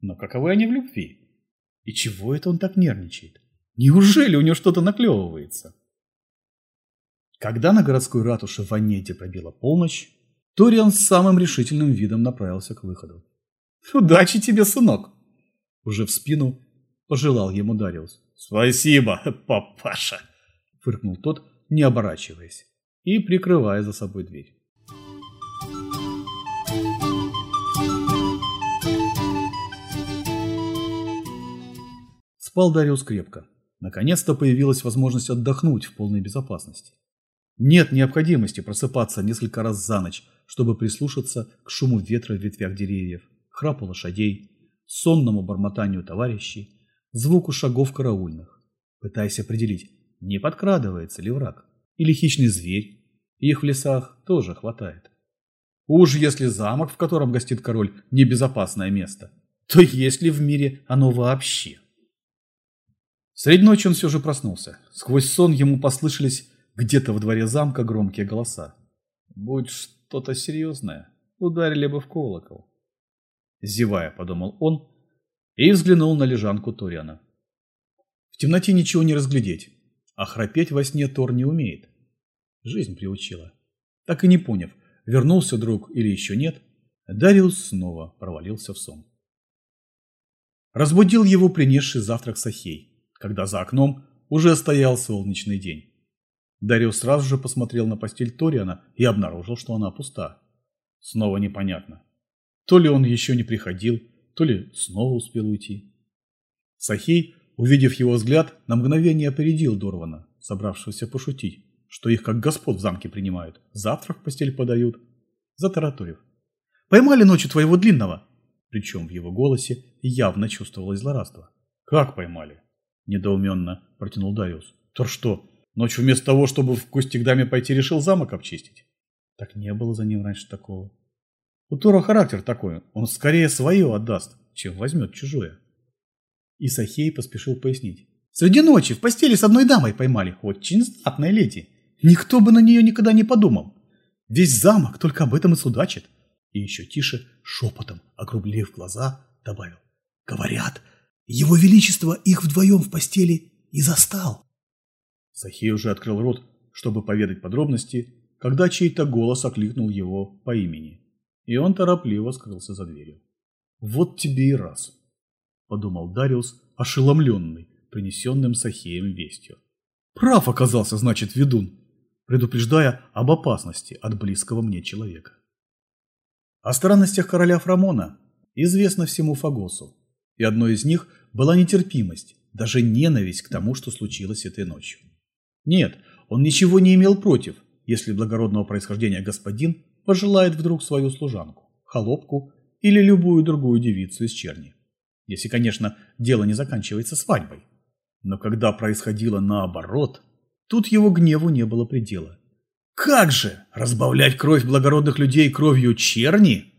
Но каковы они в любви? И чего это он так нервничает? Неужели у него что-то наклевывается? Когда на городской ратуше в Ванете пробила полночь, Ториан с самым решительным видом направился к выходу. Удачи тебе, сынок. Уже в спину пожелал ему Дариус. Спасибо, папаша. фыркнул тот, не оборачиваясь и прикрывая за собой дверь. Спал Дариус крепко. Наконец-то появилась возможность отдохнуть в полной безопасности. Нет необходимости просыпаться несколько раз за ночь, чтобы прислушаться к шуму ветра в ветвях деревьев, храпу лошадей, сонному бормотанию товарищей, звуку шагов караульных, пытаясь определить, не подкрадывается ли враг или хищный зверь. Их в лесах тоже хватает. Уж если замок, в котором гостит король, небезопасное место, то есть ли в мире оно вообще? Средь ночи он все же проснулся. Сквозь сон ему послышались где-то во дворе замка громкие голоса. Будь что-то серьезное, ударили бы в колокол. Зевая, подумал он, и взглянул на лежанку Ториана. В темноте ничего не разглядеть, а храпеть во сне Тор не умеет. Жизнь приучила. Так и не поняв, вернулся друг или еще нет, Дариус снова провалился в сон. Разбудил его принесший завтрак Сахей, когда за окном уже стоял солнечный день. Дариус сразу же посмотрел на постель Ториана и обнаружил, что она пуста. Снова непонятно. То ли он еще не приходил, то ли снова успел уйти. Сахей, увидев его взгляд, на мгновение опередил Дорвана, собравшегося пошутить, что их как господ в замке принимают, завтрак в постель подают, затараторив. «Поймали ночью твоего длинного!» Причем в его голосе явно чувствовалось злорадство. «Как поймали?» – недоуменно протянул Дариус. «То что, Ночью вместо того, чтобы в гости к даме пойти, решил замок обчистить. Так не было за ним раньше такого. У Тора характер такой, он скорее свое отдаст, чем возьмет чужое. И Сахей поспешил пояснить. Среди ночи в постели с одной дамой поймали, очень знатная леди. Никто бы на нее никогда не подумал. Весь замок только об этом и судачит. И еще тише, шепотом, округлив глаза, добавил. Говорят, его величество их вдвоем в постели и застал. Сахей уже открыл рот, чтобы поведать подробности, когда чей-то голос окликнул его по имени, и он торопливо скрылся за дверью. «Вот тебе и раз», – подумал Дариус, ошеломленный, принесенным Сахеем вестью. «Прав оказался, значит, ведун, предупреждая об опасности от близкого мне человека». О странностях короля Фрамона известно всему Фагосу, и одной из них была нетерпимость, даже ненависть к тому, что случилось этой ночью. Нет, он ничего не имел против, если благородного происхождения господин пожелает вдруг свою служанку, холопку или любую другую девицу из черни. Если, конечно, дело не заканчивается свадьбой. Но когда происходило наоборот, тут его гневу не было предела. Как же разбавлять кровь благородных людей кровью черни?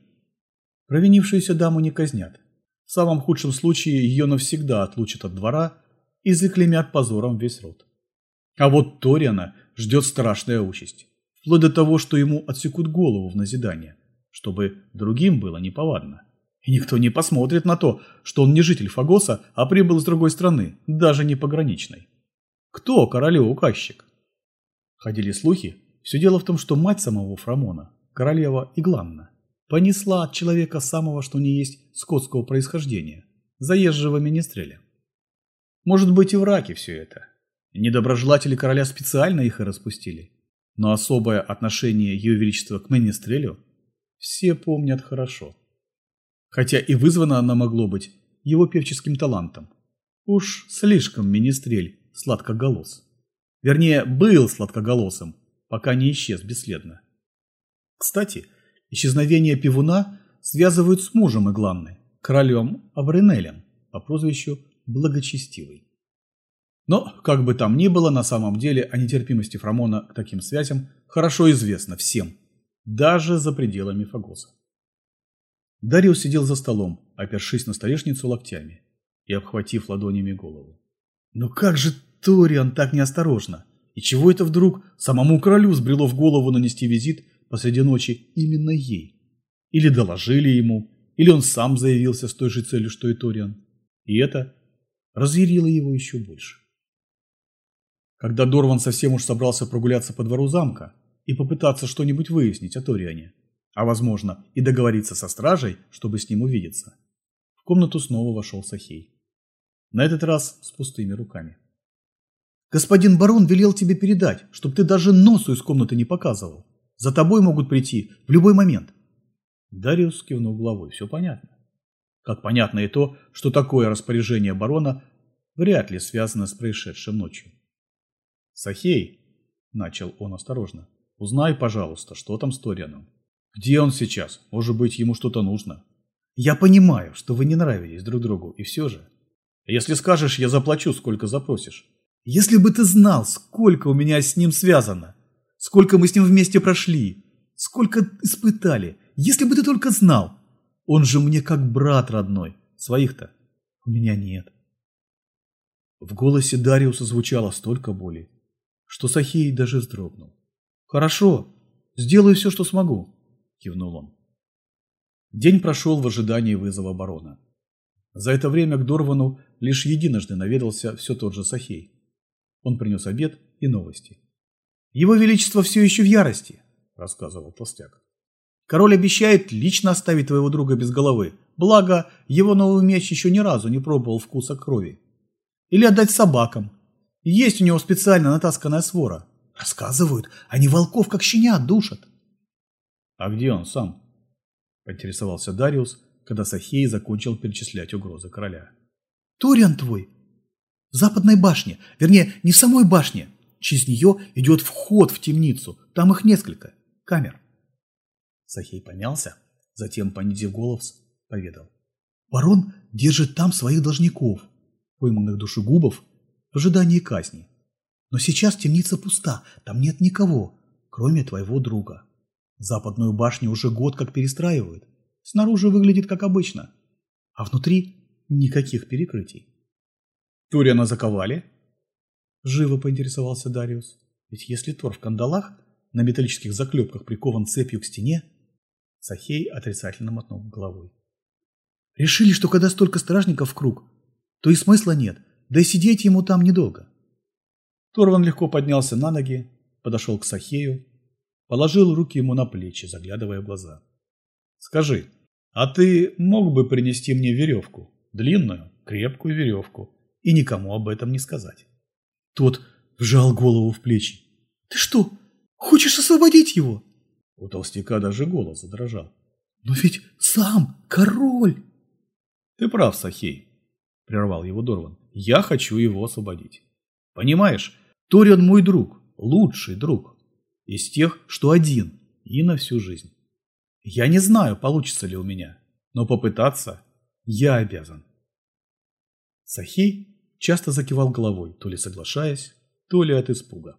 Провинившуюся даму не казнят. В самом худшем случае ее навсегда отлучат от двора и заклемят позором весь род. А вот Ториана ждет страшная участь. Вплоть до того, что ему отсекут голову в назидание, чтобы другим было неповадно. И никто не посмотрит на то, что он не житель Фагоса, а прибыл с другой страны, даже не пограничной. Кто королеву указчик? Ходили слухи, все дело в том, что мать самого Фрамона, королева Игланна, понесла от человека самого, что не есть, скотского происхождения, заезжего министреля. Может быть и в раке все это, Недоброжелатели короля специально их и распустили. Но особое отношение Ее Величества к Менестрелю все помнят хорошо. Хотя и вызвано оно могло быть его певческим талантом. Уж слишком Менестрель сладкоголос. Вернее, был сладкоголосым, пока не исчез бесследно. Кстати, исчезновение пивуна связывают с мужем Игланны, королем Абренелем по прозвищу Благочестивый. Но, как бы там ни было, на самом деле о нетерпимости Фрамона к таким связям хорошо известно всем, даже за пределами Фагоса. Дариус сидел за столом, опершись на столешницу локтями и обхватив ладонями голову. Но как же Ториан так неосторожно? И чего это вдруг самому королю сбрело в голову нанести визит посреди ночи именно ей? Или доложили ему, или он сам заявился с той же целью, что и Ториан. И это разъярило его еще больше. Когда Дорван совсем уж собрался прогуляться по двору замка и попытаться что-нибудь выяснить о Ториане, а возможно и договориться со стражей, чтобы с ним увидеться, в комнату снова вошел Сахей. На этот раз с пустыми руками. Господин барон велел тебе передать, чтобы ты даже носу из комнаты не показывал. За тобой могут прийти в любой момент. Дариус кивнул головой. Все понятно. Как понятно и то, что такое распоряжение барона вряд ли связано с происшедшим ночью. «Сахей», — начал он осторожно, — «узнай, пожалуйста, что там с Торианом. Где он сейчас? Может быть, ему что-то нужно?» «Я понимаю, что вы не нравились друг другу, и все же. Если скажешь, я заплачу, сколько запросишь. Если бы ты знал, сколько у меня с ним связано, сколько мы с ним вместе прошли, сколько испытали, если бы ты только знал. Он же мне как брат родной. Своих-то у меня нет. В голосе Дариуса звучало столько боли, что Сахей даже вздрогнул. «Хорошо, сделаю все, что смогу», – кивнул он. День прошел в ожидании вызова барона. За это время к Дорвану лишь единожды наведался все тот же Сахей. Он принес обед и новости. «Его Величество все еще в ярости», – рассказывал толстяк. Король обещает лично оставить твоего друга без головы, благо его новый меч еще ни разу не пробовал вкуса крови. Или отдать собакам. Есть у него специально натасканная свора. Рассказывают, они волков как щенят душат. А где он сам? Поинтересовался Дариус, когда Сахей закончил перечислять угрозы короля. Ториан твой. В западной башне, вернее, не в самой башне. Через нее идет вход в темницу, там их несколько, камер. Сахей помялся, затем, понизив голос, поведал. Барон держит там своих должников, пойманных душегубов, в ожидании казни. Но сейчас темница пуста, там нет никого, кроме твоего друга. Западную башню уже год как перестраивают. Снаружи выглядит как обычно, а внутри никаких перекрытий. Туриана заковали? Живо поинтересовался Дариус. Ведь если Тор в кандалах, на металлических заклепках прикован цепью к стене, Сахей отрицательно мотнул головой. Решили, что когда столько стражников в круг, то и смысла нет, да и сидеть ему там недолго. Торван легко поднялся на ноги, подошел к Сахею, положил руки ему на плечи, заглядывая в глаза. «Скажи, а ты мог бы принести мне веревку? Длинную, крепкую веревку, и никому об этом не сказать?» Тот вжал голову в плечи. «Ты что, хочешь освободить его?» У толстяка даже голос задрожал. «Но ведь сам король!» «Ты прав, Сахей», — прервал его Дорван. «Я хочу его освободить. Понимаешь, Ториан мой друг, лучший друг. Из тех, что один и на всю жизнь. Я не знаю, получится ли у меня, но попытаться я обязан». Сахей часто закивал головой, то ли соглашаясь, то ли от испуга.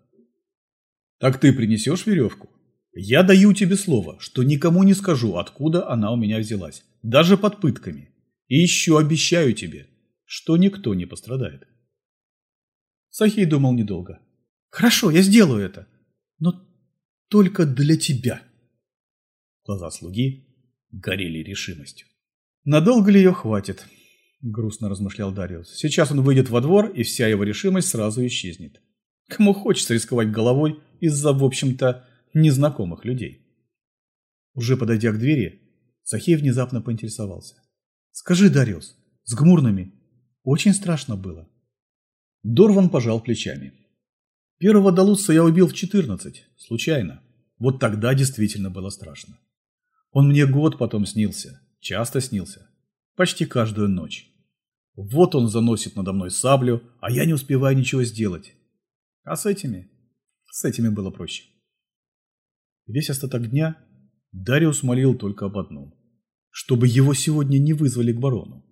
«Так ты принесешь веревку?» Я даю тебе слово, что никому не скажу, откуда она у меня взялась, даже под пытками. И еще обещаю тебе, что никто не пострадает. Сахей думал недолго. Хорошо, я сделаю это, только для тебя. Глаза слуги горели решимостью. Надолго ли ее хватит? Грустно размышлял Дариус. Сейчас он выйдет во двор, и вся его решимость сразу исчезнет. Кому хочется рисковать головой из-за, в общем-то, незнакомых людей. Уже подойдя к двери, Сахей внезапно поинтересовался. «Скажи, Дариус, с гмурными очень страшно было?» Дорван пожал плечами. «Первого Далуса я убил в 14, случайно. Вот тогда действительно было страшно. Он мне год потом снился, часто снился, почти каждую ночь. Вот он заносит надо мной саблю, а я не успеваю ничего сделать. А с этими? С этими было проще. Весь остаток дня Дариус молил только об одном – чтобы его сегодня не вызвали к барону.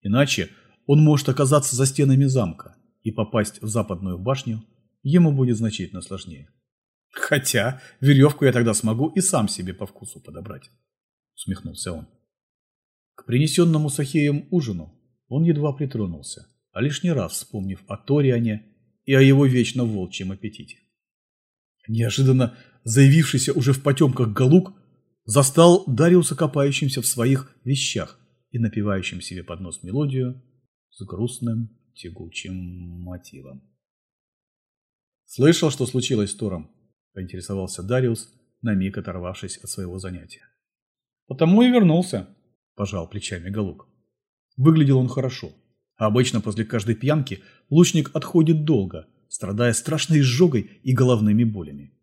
Иначе он может оказаться за стенами замка, и попасть в западную башню ему будет значительно сложнее. Хотя веревку я тогда смогу и сам себе по вкусу подобрать, усмехнулся он. К принесенному Сахеем ужину он едва притронулся, а лишний раз вспомнив о Ториане и о его вечно волчьем аппетите. Неожиданно заявившийся уже в потемках Галук, застал Дариуса копающимся в своих вещах и напевающим себе под нос мелодию с грустным тягучим мотивом. «Слышал, что случилось с Тором?» – поинтересовался Дариус, на миг оторвавшись от своего занятия. «Потому и вернулся», – пожал плечами Галук. Выглядел он хорошо. А обычно после каждой пьянки лучник отходит долго, страдая страшной изжогой и головными болями.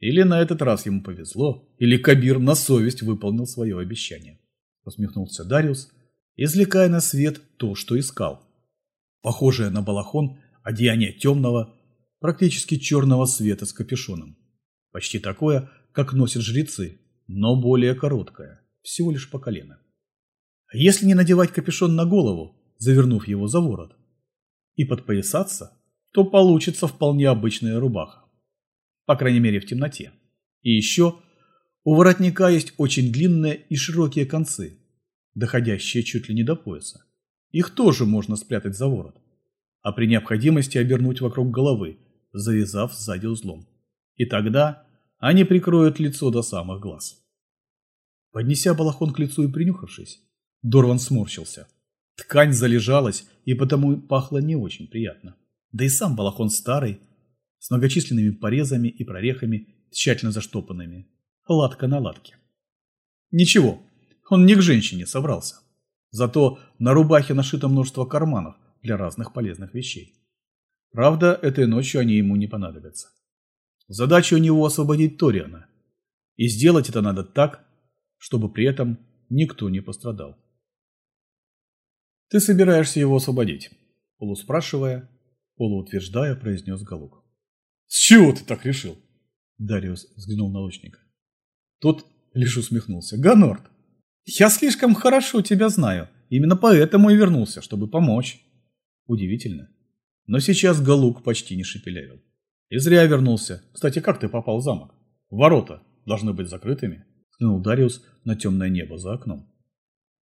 Или на этот раз ему повезло, или Кабир на совесть выполнил свое обещание. Усмехнулся Дариус, извлекая на свет то, что искал. Похожее на балахон одеяние темного, практически черного света с капюшоном. Почти такое, как носят жрецы, но более короткое, всего лишь по колено. Если не надевать капюшон на голову, завернув его за ворот, и подпоясаться, то получится вполне обычная рубаха. По крайней мере в темноте. И еще у воротника есть очень длинные и широкие концы, доходящие чуть ли не до пояса. Их тоже можно спрятать за ворот, а при необходимости обернуть вокруг головы, завязав сзади узлом. И тогда они прикроют лицо до самых глаз. Поднеся балахон к лицу и принюхавшись, Дорван сморщился. Ткань залежалась и потому пахло не очень приятно. Да и сам балахон старый, с многочисленными порезами и прорехами, тщательно заштопанными. Латка на латке. Ничего, он не к женщине собрался. Зато на рубахе нашито множество карманов для разных полезных вещей. Правда, этой ночью они ему не понадобятся. Задача у него освободить Ториана. И сделать это надо так, чтобы при этом никто не пострадал. «Ты собираешься его освободить?» Полуспрашивая, полуутверждая, произнес Галук. «С чего ты так решил?» Дариус взглянул на лучника. Тот лишь усмехнулся. «Ганорт, я слишком хорошо тебя знаю. Именно поэтому и вернулся, чтобы помочь». Удивительно. Но сейчас Галук почти не шепелявил. И зря вернулся. Кстати, как ты попал в замок? Ворота должны быть закрытыми. Взглянул Дариус на темное небо за окном.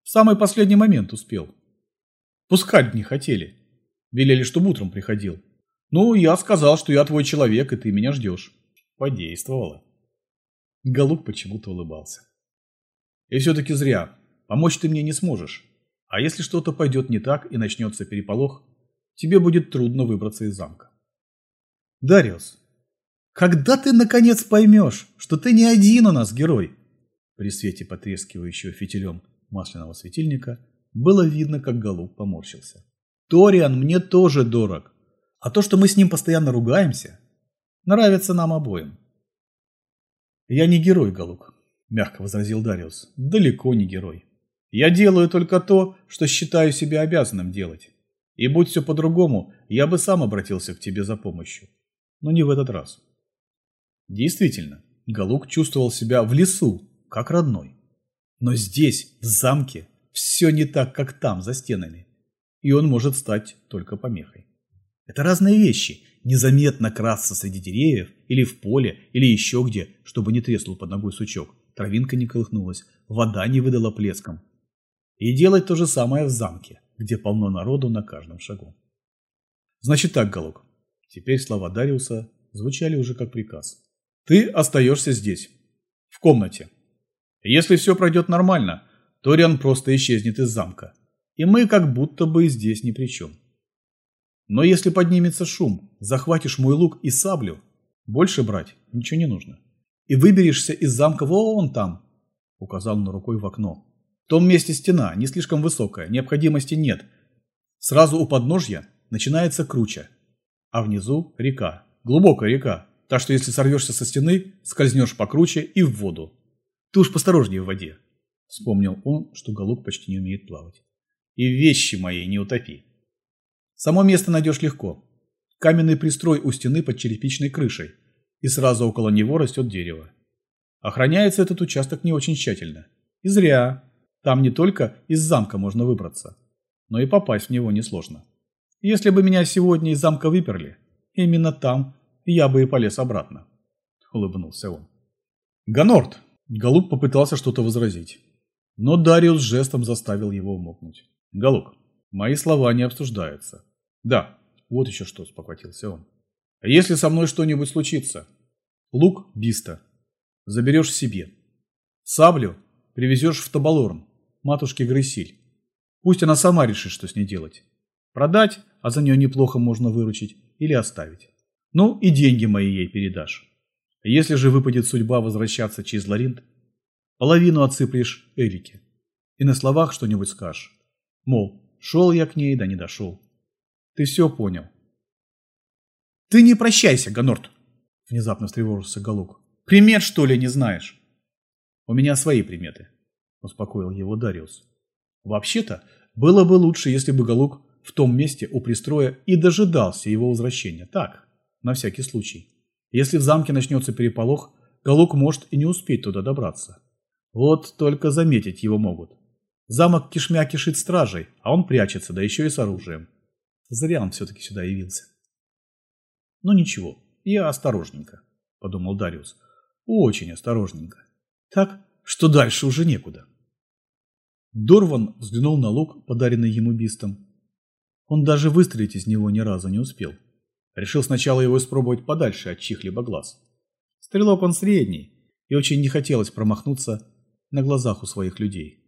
В самый последний момент успел. Пускать не хотели. Велели, чтобы утром приходил. Ну, я сказал, что я твой человек, и ты меня ждешь. Подействовало. Галук почему-то улыбался. И все-таки зря. Помочь ты мне не сможешь. А если что-то пойдет не так и начнется переполох, тебе будет трудно выбраться из замка. Дариус, когда ты наконец поймешь, что ты не один у нас герой? При свете потрескивающего фитилем масляного светильника было видно, как Галук поморщился. Ториан мне тоже дорог. А то, что мы с ним постоянно ругаемся, нравится нам обоим. Я не герой, Галук, мягко возразил Дариус. Далеко не герой. Я делаю только то, что считаю себя обязанным делать. И будь все по-другому, я бы сам обратился к тебе за помощью. Но не в этот раз. Действительно, Галук чувствовал себя в лесу, как родной. Но здесь, в замке, все не так, как там, за стенами. И он может стать только помехой. Это разные вещи. Незаметно красться среди деревьев, или в поле, или еще где, чтобы не треснул под ногой сучок. Травинка не колыхнулась, вода не выдала плеском. И делать то же самое в замке, где полно народу на каждом шагу. Значит так, Галук. Теперь слова Дариуса звучали уже как приказ. Ты остаешься здесь, в комнате. Если все пройдет нормально, Ториан просто исчезнет из замка. И мы как будто бы здесь ни при чем. Но если поднимется шум, захватишь мой лук и саблю, больше брать ничего не нужно. И выберешься из замка вон там, указал на рукой в окно. В том месте стена, не слишком высокая, необходимости нет. Сразу у подножья начинается круче, а внизу река, глубокая река, так что если сорвешься со стены, скользнешь покруче и в воду. Ты уж посторожнее в воде. Вспомнил он, что голуб почти не умеет плавать. И вещи мои не утопи. Само место найдешь легко. Каменный пристрой у стены под черепичной крышей, и сразу около него растет дерево. Охраняется этот участок не очень тщательно. И зря. Там не только из замка можно выбраться, но и попасть в него несложно. Если бы меня сегодня из замка выперли, именно там я бы и полез обратно. Улыбнулся он. Ганорт, Галук попытался что-то возразить. Но Дариус жестом заставил его умолкнуть. «Галук, мои слова не обсуждаются». «Да, вот еще что», – спохватился он. «А если со мной что-нибудь случится? Лук – биста. Заберешь себе. Саблю привезешь в Табалорн, матушке Грейсиль. Пусть она сама решит, что с ней делать. Продать, а за нее неплохо можно выручить, или оставить. Ну и деньги мои ей передашь. Если же выпадет судьба возвращаться через Ларинт, половину отсыплешь Эрике. И на словах что-нибудь скажешь. Мол, шел я к ней, да не дошел. Ты все понял. Ты не прощайся, Гонорт! Внезапно встревожился Галук. Примет, что ли, не знаешь? У меня свои приметы, успокоил его Дариус. Вообще-то, было бы лучше, если бы Галук в том месте у пристроя и дожидался его возвращения. Так, на всякий случай. Если в замке начнется переполох, Галук может и не успеть туда добраться. Вот только заметить его могут. Замок кишмя кишит стражей, а он прячется, да еще и с оружием. Зря он все-таки сюда явился. Ну ничего, я осторожненько, подумал Дариус. Очень осторожненько. Так, что дальше уже некуда. Дорван взглянул на лук, подаренный ему бистом. Он даже выстрелить из него ни разу не успел. Решил сначала его испробовать подальше от чьих-либо глаз. Стрелок он средний, и очень не хотелось промахнуться на глазах у своих людей.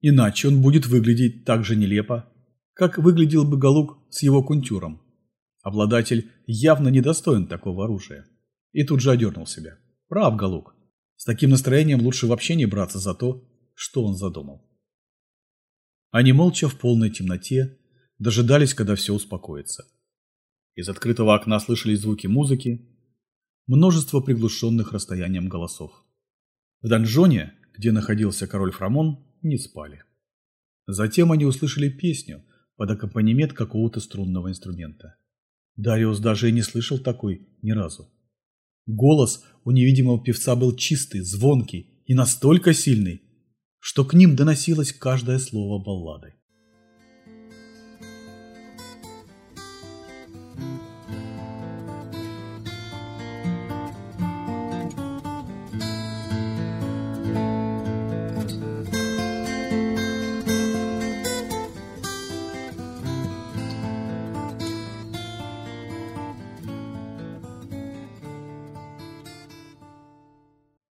Иначе он будет выглядеть так же нелепо, как выглядел бы Галук с его кунтюром. Обладатель явно недостоин такого оружия. И тут же одернул себя. Прав Галук. С таким настроением лучше вообще не браться за то, что он задумал. Они молча в полной темноте дожидались, когда все успокоится. Из открытого окна слышались звуки музыки, множество приглушенных расстоянием голосов. В донжоне, где находился король Фрамон, не спали. Затем они услышали песню под аккомпанемент какого-то струнного инструмента. Дариус даже и не слышал такой ни разу. Голос у невидимого певца был чистый, звонкий и настолько сильный, что к ним доносилось каждое слово баллады.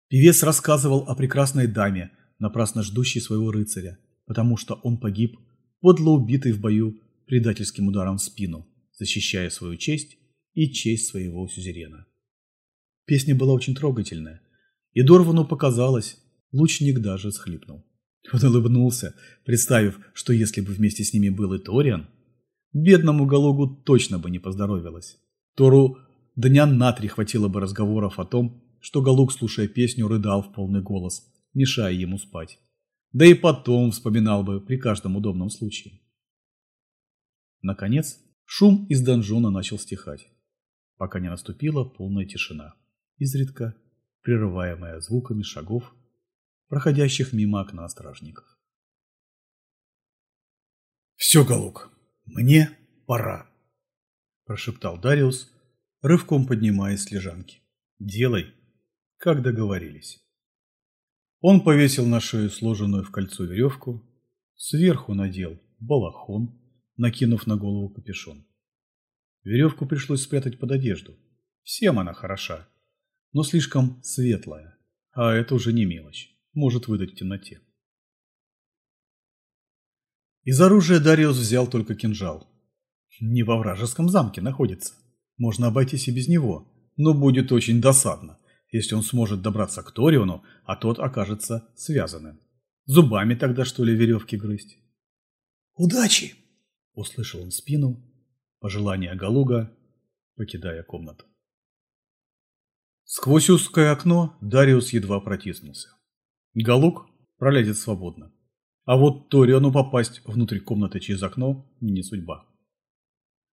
Певец рассказывал о прекрасной даме, напрасно ждущей своего рыцаря, потому что он погиб, подло убитый в бою предательским ударом в спину, защищая свою честь и честь своего сюзерена. Песня была очень трогательная, и Дорвану показалось, лучник даже схлипнул. Он улыбнулся, представив, что если бы вместе с ними был и Ториан, бедному Галогу точно бы не поздоровилось. Тору дня на три хватило бы разговоров о том, что Галук, слушая песню, рыдал в полный голос, мешая ему спать. Да и потом вспоминал бы при каждом удобном случае. Наконец, шум из донжона начал стихать, пока не наступила полная тишина, изредка прерываемая звуками шагов, проходящих мимо окна стражников. «Все, Галук, мне пора», – прошептал Дариус, рывком поднимаясь с лежанки. «Делай, как договорились. Он повесил на шею сложенную в кольцо веревку, сверху надел балахон, накинув на голову капюшон. Веревку пришлось спрятать под одежду. Всем она хороша, но слишком светлая, а это уже не мелочь, может выдать в темноте. Из оружия Дариус взял только кинжал. Не во вражеском замке находится. Можно обойтись и без него, но будет очень досадно, если он сможет добраться к Ториону, а тот окажется связанным. Зубами тогда, что ли, веревки грызть? «Удачи!» – услышал он спину, пожелание Галуга, покидая комнату. Сквозь узкое окно Дариус едва протиснулся. Галуг пролезет свободно. А вот Ториону попасть внутрь комнаты через окно не судьба.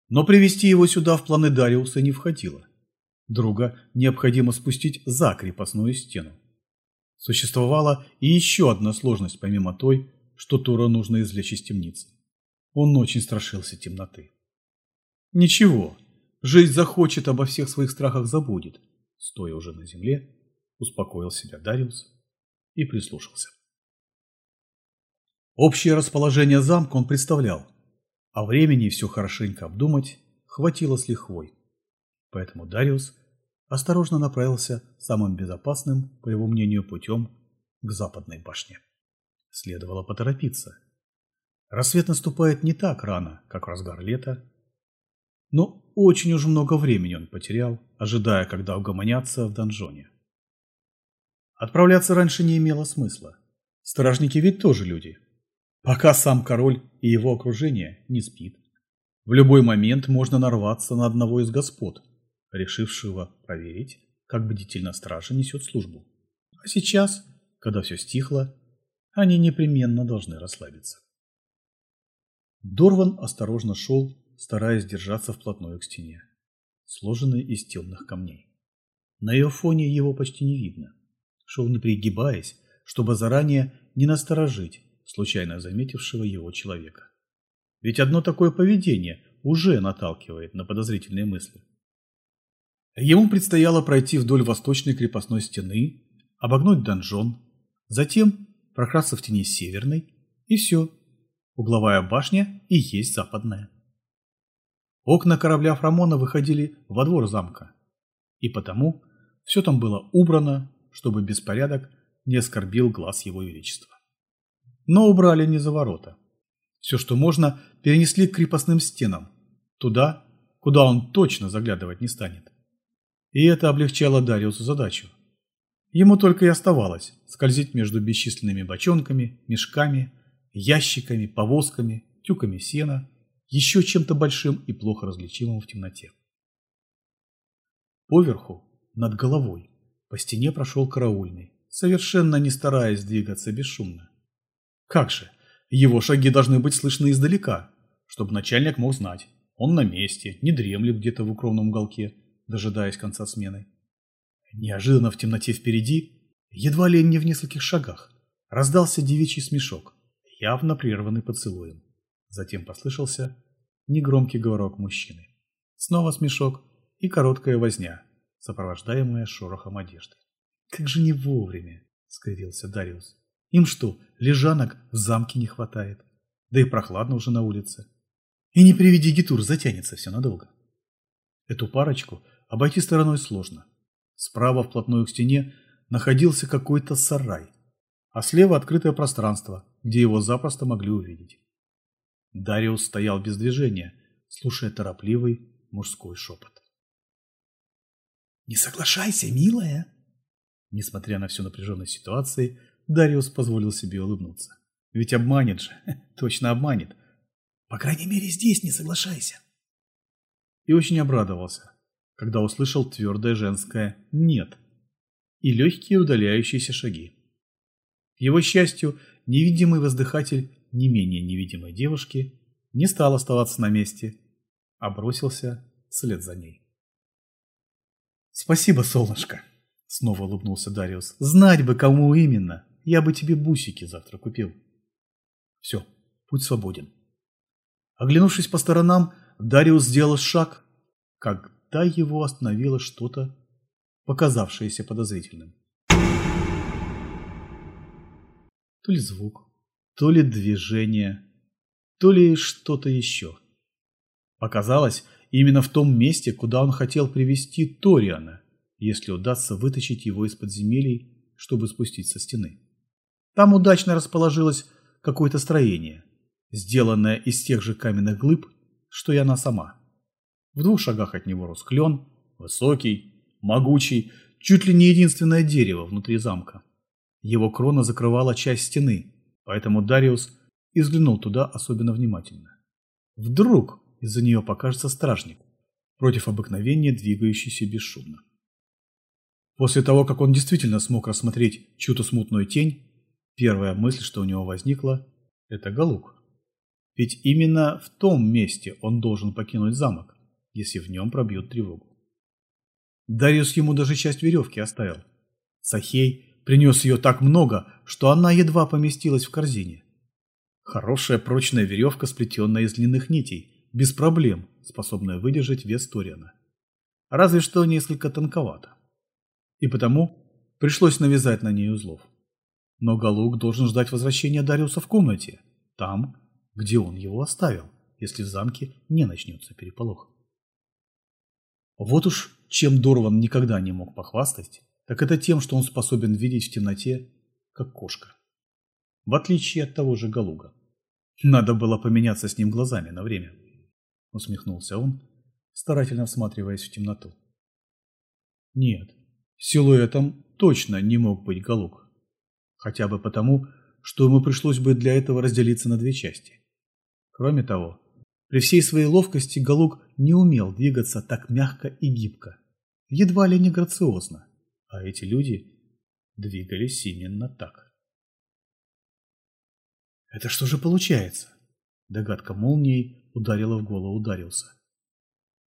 Но привести его сюда в планы Дариуса не входило. Друга необходимо спустить за крепостную стену. Существовала и еще одна сложность, помимо той, что Тура нужно извлечь из темницы. Он очень страшился темноты. Ничего, жизнь захочет, обо всех своих страхах забудет. Стоя уже на земле, успокоил себя Дариус и прислушался. Общее расположение замка он представлял, а времени все хорошенько обдумать хватило с лихвой. Поэтому Дариус осторожно направился самым безопасным, по его мнению, путем к западной башне. Следовало поторопиться. Рассвет наступает не так рано, как в разгар лета, но очень уж много времени он потерял, ожидая, когда угомонятся в донжоне. Отправляться раньше не имело смысла. Стражники ведь тоже люди. Пока сам король и его окружение не спит. В любой момент можно нарваться на одного из господ, решившего проверить, как бдительно стража несет службу. А сейчас, когда все стихло, они непременно должны расслабиться. Дорван осторожно шел, стараясь держаться вплотную к стене, сложенной из темных камней. На ее фоне его почти не видно. Шел не пригибаясь, чтобы заранее не насторожить случайно заметившего его человека. Ведь одно такое поведение уже наталкивает на подозрительные мысли. Ему предстояло пройти вдоль восточной крепостной стены, обогнуть донжон, затем прокрасться в тени северной, и все. Угловая башня и есть западная. Окна корабля Фрамона выходили во двор замка, и потому все там было убрано, чтобы беспорядок не оскорбил глаз его величества. Но убрали не за ворота. Все, что можно, перенесли к крепостным стенам, туда, куда он точно заглядывать не станет. И это облегчало Дариусу задачу. Ему только и оставалось скользить между бесчисленными бочонками, мешками, ящиками, повозками, тюками сена, еще чем-то большим и плохо различимым в темноте. Поверху, над головой, по стене прошел караульный, совершенно не стараясь двигаться бесшумно. Как же, его шаги должны быть слышны издалека, чтобы начальник мог знать, он на месте, не дремлет где-то в укромном уголке, дожидаясь конца смены. Неожиданно в темноте впереди, едва ли не в нескольких шагах, раздался девичий смешок, явно прерванный поцелуем. Затем послышался негромкий говорок мужчины. Снова смешок и короткая возня, сопровождаемая шорохом одежды. «Как же не вовремя!» — скривился Дариус. «Им что, лежанок в замке не хватает? Да и прохладно уже на улице. И не приведи Гитур, затянется все надолго». Эту парочку обойти стороной сложно. Справа вплотную к стене находился какой-то сарай, а слева открытое пространство, где его запросто могли увидеть. Дариус стоял без движения, слушая торопливый мужской шепот. «Не соглашайся, милая!» Несмотря на всю напряженность ситуации, Дариус позволил себе улыбнуться. Ведь обманет же, точно обманет. По крайней мере, здесь не соглашайся. И очень обрадовался, когда услышал твердое женское «нет» и легкие удаляющиеся шаги. К его счастью, невидимый воздыхатель не менее невидимой девушки не стал оставаться на месте, а бросился вслед за ней. «Спасибо, солнышко!» — снова улыбнулся Дариус. «Знать бы, кому именно! Я бы тебе бусики завтра купил!» «Все, путь свободен!» Оглянувшись по сторонам, Дариус сделал шаг, как когда его остановило что-то, показавшееся подозрительным. То ли звук, то ли движение, то ли что-то еще. Показалось, именно в том месте, куда он хотел привести Ториана, если удастся вытащить его из подземелий, чтобы спустить со стены. Там удачно расположилось какое-то строение, сделанное из тех же каменных глыб, что и она сама. В двух шагах от него рос клен, высокий, могучий, чуть ли не единственное дерево внутри замка. Его крона закрывала часть стены, поэтому Дариус взглянул туда особенно внимательно. Вдруг из-за нее покажется стражник, против обыкновения двигающийся бесшумно. После того, как он действительно смог рассмотреть чью-то смутную тень, первая мысль, что у него возникла, это Галук. Ведь именно в том месте он должен покинуть замок если в нем пробьют тревогу. Дариус ему даже часть веревки оставил. Сахей принес ее так много, что она едва поместилась в корзине. Хорошая прочная веревка, сплетенная из длинных нитей, без проблем, способная выдержать вес Ториана. Разве что несколько тонковато. И потому пришлось навязать на ней узлов. Но Галук должен ждать возвращения Дариуса в комнате, там, где он его оставил, если в замке не начнется переполох. Вот уж чем Дорван никогда не мог похвастать, так это тем, что он способен видеть в темноте, как кошка. В отличие от того же Галуга. Надо было поменяться с ним глазами на время. Усмехнулся он, старательно всматриваясь в темноту. Нет, силуэтом точно не мог быть Галуг. Хотя бы потому, что ему пришлось бы для этого разделиться на две части. Кроме того, при всей своей ловкости Галуг не умел двигаться так мягко и гибко, едва ли не грациозно, а эти люди двигались именно так. Это что же получается? Догадка молнией ударила в голову Дариуса.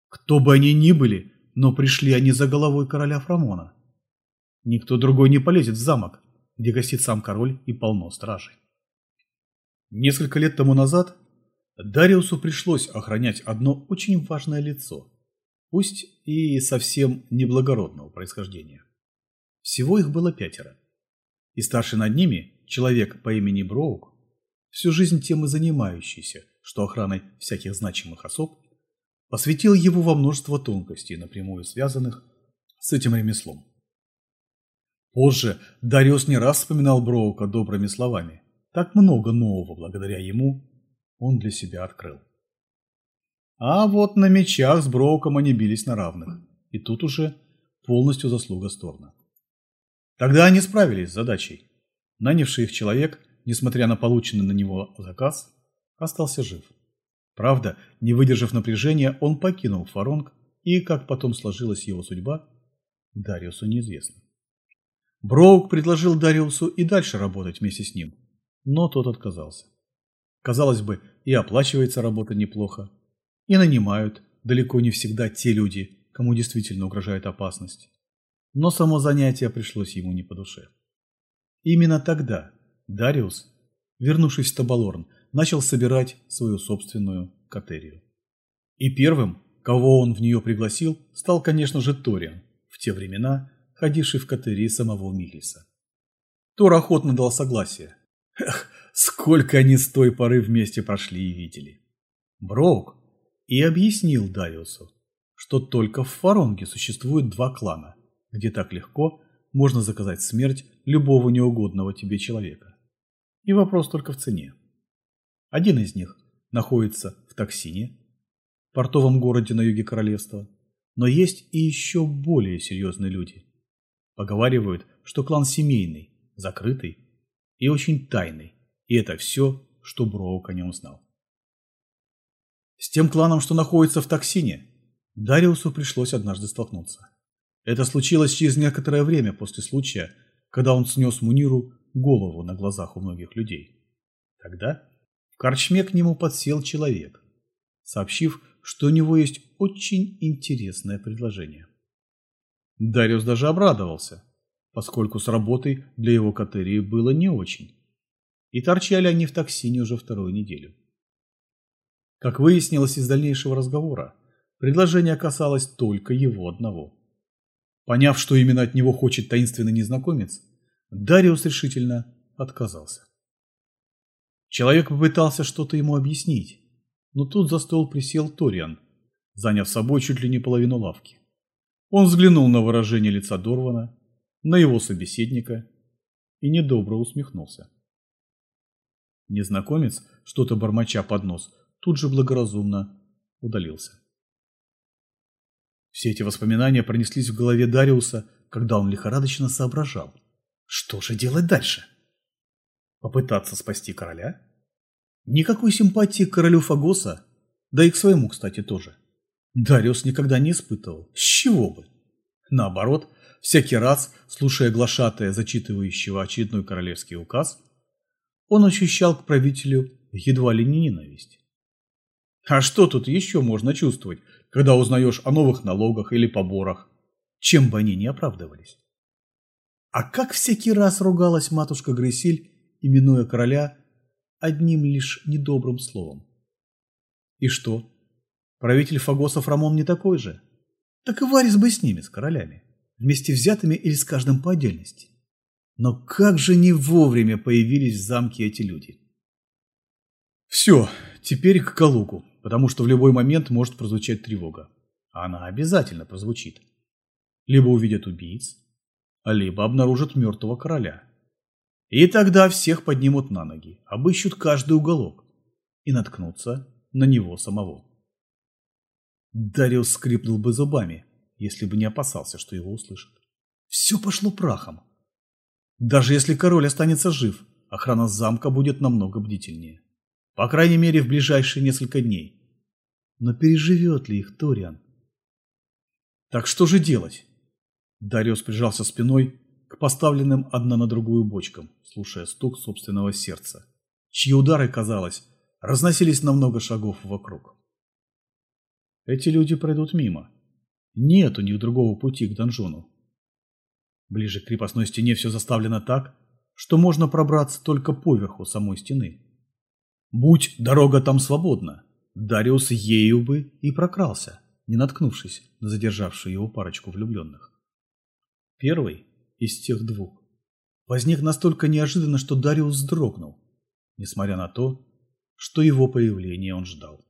Кто бы они ни были, но пришли они за головой короля Фрамона. Никто другой не полезет в замок, где гостит сам король и полно стражей. Несколько лет тому назад Дариусу пришлось охранять одно очень важное лицо, пусть и совсем неблагородного происхождения. Всего их было пятеро. И старший над ними, человек по имени Броук, всю жизнь тем и занимающийся, что охраной всяких значимых особ, посвятил его во множество тонкостей, напрямую связанных с этим ремеслом. Позже Дариус не раз вспоминал Броука добрыми словами. Так много нового благодаря ему он для себя открыл. А вот на мечах с Броуком они бились на равных. И тут уже полностью заслуга Сторна. Тогда они справились с задачей. Нанявший их человек, несмотря на полученный на него заказ, остался жив. Правда, не выдержав напряжения, он покинул Фаронг, и, как потом сложилась его судьба, Дариусу неизвестно. Броук предложил Дариусу и дальше работать вместе с ним, но тот отказался. Казалось бы, и оплачивается работа неплохо, и нанимают далеко не всегда те люди, кому действительно угрожает опасность. Но само занятие пришлось ему не по душе. Именно тогда Дариус, вернувшись в Табалорн, начал собирать свою собственную катерию. И первым, кого он в нее пригласил, стал, конечно же, Ториан, в те времена ходивший в катерии самого Милиса. Тор охотно дал согласие. Эх, сколько они с той поры вместе прошли и видели. Броук и объяснил Дариусу, что только в Фаронге существует два клана, где так легко можно заказать смерть любого неугодного тебе человека. И вопрос только в цене. Один из них находится в Токсине, портовом городе на юге королевства, но есть и еще более серьезные люди. Поговаривают, что клан семейный, закрытый и очень тайный, и это все, что Броук о нем знал. С тем кланом, что находится в Токсине, Дариусу пришлось однажды столкнуться. Это случилось через некоторое время после случая, когда он снес Муниру голову на глазах у многих людей. Тогда в корчме к нему подсел человек, сообщив, что у него есть очень интересное предложение. Дариус даже обрадовался, поскольку с работой для его катерии было не очень. И торчали они в токсине уже вторую неделю. Как выяснилось из дальнейшего разговора, предложение касалось только его одного. Поняв, что именно от него хочет таинственный незнакомец, Дариус решительно отказался. Человек попытался что-то ему объяснить, но тут за стол присел Ториан, заняв собой чуть ли не половину лавки. Он взглянул на выражение лица Дорвана, на его собеседника и недобро усмехнулся. Незнакомец, что-то бормоча под нос, тут же благоразумно удалился. Все эти воспоминания пронеслись в голове Дариуса, когда он лихорадочно соображал. Что же делать дальше? Попытаться спасти короля? Никакой симпатии к королю Фагоса, да и к своему, кстати, тоже. Дариус никогда не испытывал. С чего бы? Наоборот, всякий раз, слушая глашатая, зачитывающего очередной королевский указ, он ощущал к правителю едва ли не ненависть. А что тут еще можно чувствовать, когда узнаешь о новых налогах или поборах, чем бы они ни оправдывались? А как всякий раз ругалась матушка Грейсиль, именуя короля одним лишь недобрым словом. И что? Правитель Фагосов Рамон не такой же? Так и Варис бы с ними, с королями, вместе взятыми или с каждым по отдельности. Но как же не вовремя появились в замке эти люди? Все, теперь к Калугу, потому что в любой момент может прозвучать тревога. Она обязательно прозвучит. Либо увидят убийц, либо обнаружат мертвого короля. И тогда всех поднимут на ноги, обыщут каждый уголок и наткнутся на него самого. Дариус скрипнул бы зубами, если бы не опасался, что его услышат. Все пошло прахом. Даже если король останется жив, охрана замка будет намного бдительнее. По крайней мере, в ближайшие несколько дней. Но переживет ли их Ториан? Так что же делать? Дариус прижался спиной к поставленным одна на другую бочкам, слушая стук собственного сердца, чьи удары, казалось, разносились на много шагов вокруг. Эти люди пройдут мимо. Нет у них другого пути к донжону. Ближе к крепостной стене все заставлено так, что можно пробраться только поверху самой стены. Будь дорога там свободна, Дариус ею бы и прокрался, не наткнувшись на задержавшую его парочку влюбленных. Первый из тех двух возник настолько неожиданно, что Дариус вздрогнул, несмотря на то, что его появление он ждал.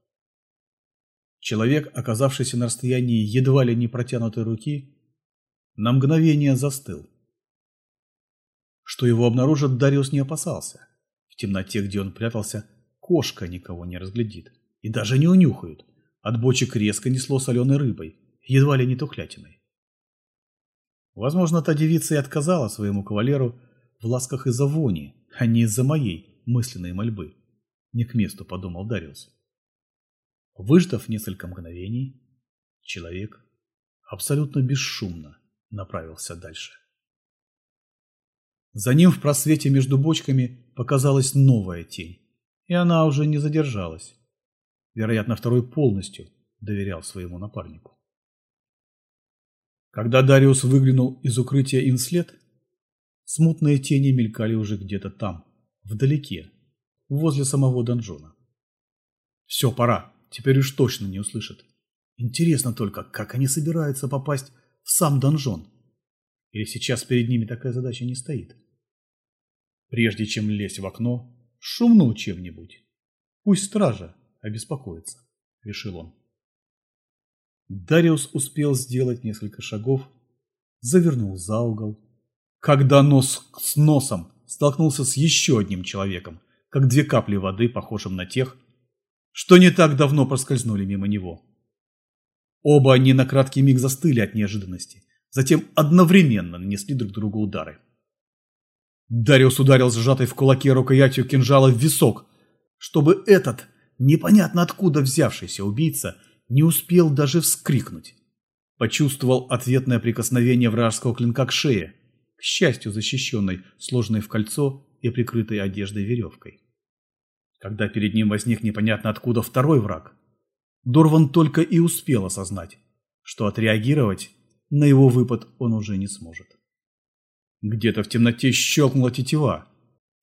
Человек, оказавшийся на расстоянии едва ли не протянутой руки, на мгновение застыл. Что его обнаружат, Дариус не опасался. В темноте, где он прятался, кошка никого не разглядит и даже не унюхают. От бочек резко несло соленой рыбой, едва ли не тухлятиной. Возможно, та девица и отказала своему кавалеру в ласках из-за вони, а не из-за моей мысленной мольбы. Не к месту, подумал Дариус. Выждав несколько мгновений, человек абсолютно бесшумно направился дальше. За ним в просвете между бочками показалась новая тень, и она уже не задержалась. Вероятно, второй полностью доверял своему напарнику. Когда Дариус выглянул из укрытия им вслед, смутные тени мелькали уже где-то там, вдалеке, возле самого донжона. Все, пора, теперь уж точно не услышат. Интересно только, как они собираются попасть в сам донжон? Или сейчас перед ними такая задача не стоит? Прежде чем лезть в окно, шумну чем-нибудь. Пусть стража обеспокоится, решил он. Дариус успел сделать несколько шагов, завернул за угол, когда нос с носом столкнулся с еще одним человеком, как две капли воды, похожим на тех, что не так давно проскользнули мимо него. Оба они на краткий миг застыли от неожиданности, затем одновременно нанесли друг другу удары. Дариус ударил сжатой в кулаке рукоятью кинжала в висок, чтобы этот, непонятно откуда взявшийся убийца, не успел даже вскрикнуть. Почувствовал ответное прикосновение вражеского клинка к шее, к счастью защищенной, сложенной в кольцо и прикрытой одеждой веревкой. Когда перед ним возник непонятно откуда второй враг, Дорван только и успел осознать, что отреагировать на его выпад он уже не сможет. Где-то в темноте щелкнула тетива,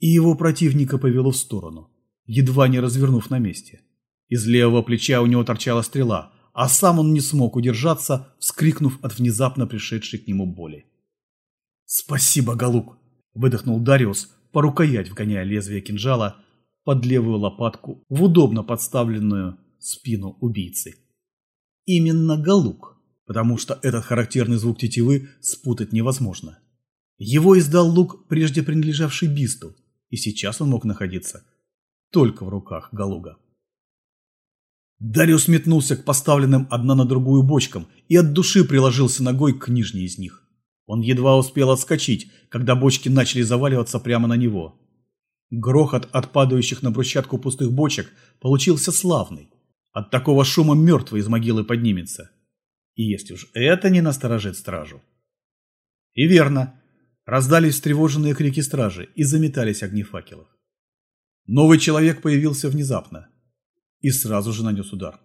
и его противника повело в сторону, едва не развернув на месте. Из левого плеча у него торчала стрела, а сам он не смог удержаться, вскрикнув от внезапно пришедшей к нему боли. «Спасибо, Галук!» – выдохнул Дариус, по рукоять вгоняя лезвие кинжала под левую лопатку в удобно подставленную спину убийцы. Именно галук, потому что этот характерный звук тетивы спутать невозможно. Его издал лук, прежде принадлежавший Бисту, и сейчас он мог находиться только в руках Галуга. Дариус метнулся к поставленным одна на другую бочкам и от души приложился ногой к нижней из них. Он едва успел отскочить, когда бочки начали заваливаться прямо на него. Грохот от падающих на брусчатку пустых бочек получился славный. От такого шума мертвый из могилы поднимется. И если уж это не насторожит стражу. И верно. Раздались встревоженные крики стражи и заметались огни факелов. Новый человек появился внезапно и сразу же нанес удар.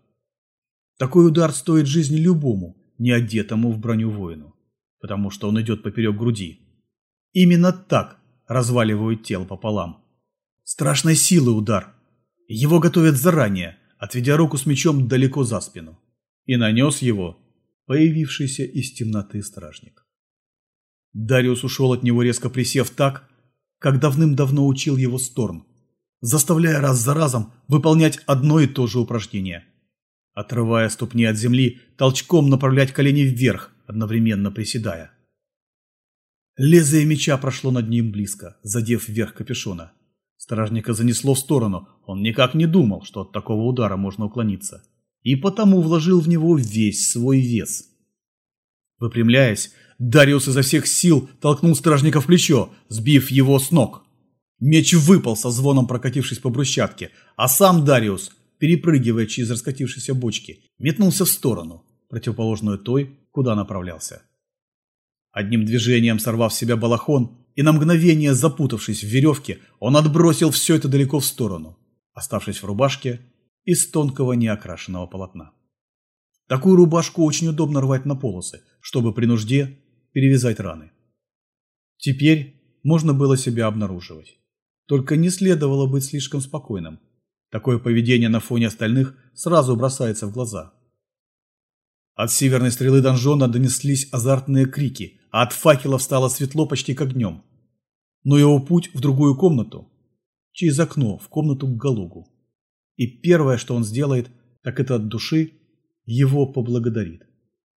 Такой удар стоит жизни любому, не одетому в броню воину, потому что он идет поперек груди. Именно так разваливают тело пополам. Страшной силы удар. Его готовят заранее, отведя руку с мечом далеко за спину, и нанес его появившийся из темноты стражник. Дариус ушел от него, резко присев так, как давным-давно учил его Сторм, заставляя раз за разом выполнять одно и то же упражнение. Отрывая ступни от земли, толчком направлять колени вверх, одновременно приседая. Лезвие меча прошло над ним близко, задев вверх капюшона. Стражника занесло в сторону, он никак не думал, что от такого удара можно уклониться, и потому вложил в него весь свой вес. Выпрямляясь, Дариус изо всех сил толкнул стражника в плечо, сбив его с ног. Меч выпал со звоном, прокатившись по брусчатке, а сам Дариус перепрыгивая через раскатившиеся бочки, метнулся в сторону, противоположную той, куда направлялся. Одним движением сорвав с себя балахон и на мгновение запутавшись в веревке, он отбросил все это далеко в сторону, оставшись в рубашке из тонкого неокрашенного полотна. Такую рубашку очень удобно рвать на полосы, чтобы при нужде перевязать раны. Теперь можно было себя обнаруживать. Только не следовало быть слишком спокойным. Такое поведение на фоне остальных сразу бросается в глаза. От северной стрелы донжона донеслись азартные крики, а от факелов стало светло почти как днем. Но его путь в другую комнату, через окно в комнату к Галугу. И первое, что он сделает, так это от души его поблагодарит.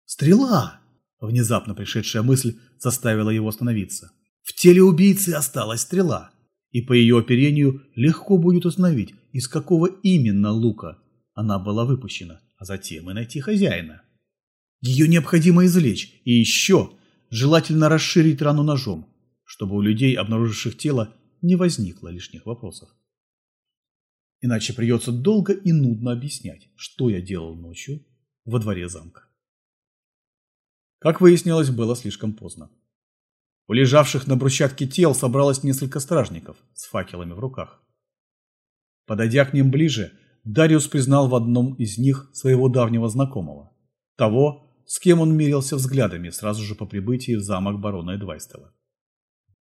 «Стрела!» Внезапно пришедшая мысль заставила его остановиться. В теле убийцы осталась стрела, и по ее оперению легко будет установить, из какого именно лука она была выпущена, а затем и найти хозяина. Ее необходимо извлечь, и еще желательно расширить рану ножом, чтобы у людей, обнаруживших тело, не возникло лишних вопросов. Иначе придется долго и нудно объяснять, что я делал ночью во дворе замка. Как выяснилось, было слишком поздно. У лежавших на брусчатке тел собралось несколько стражников с факелами в руках. Подойдя к ним ближе, Дариус признал в одном из них своего давнего знакомого, того, с кем он мерился взглядами сразу же по прибытии в замок барона Эдвайстела.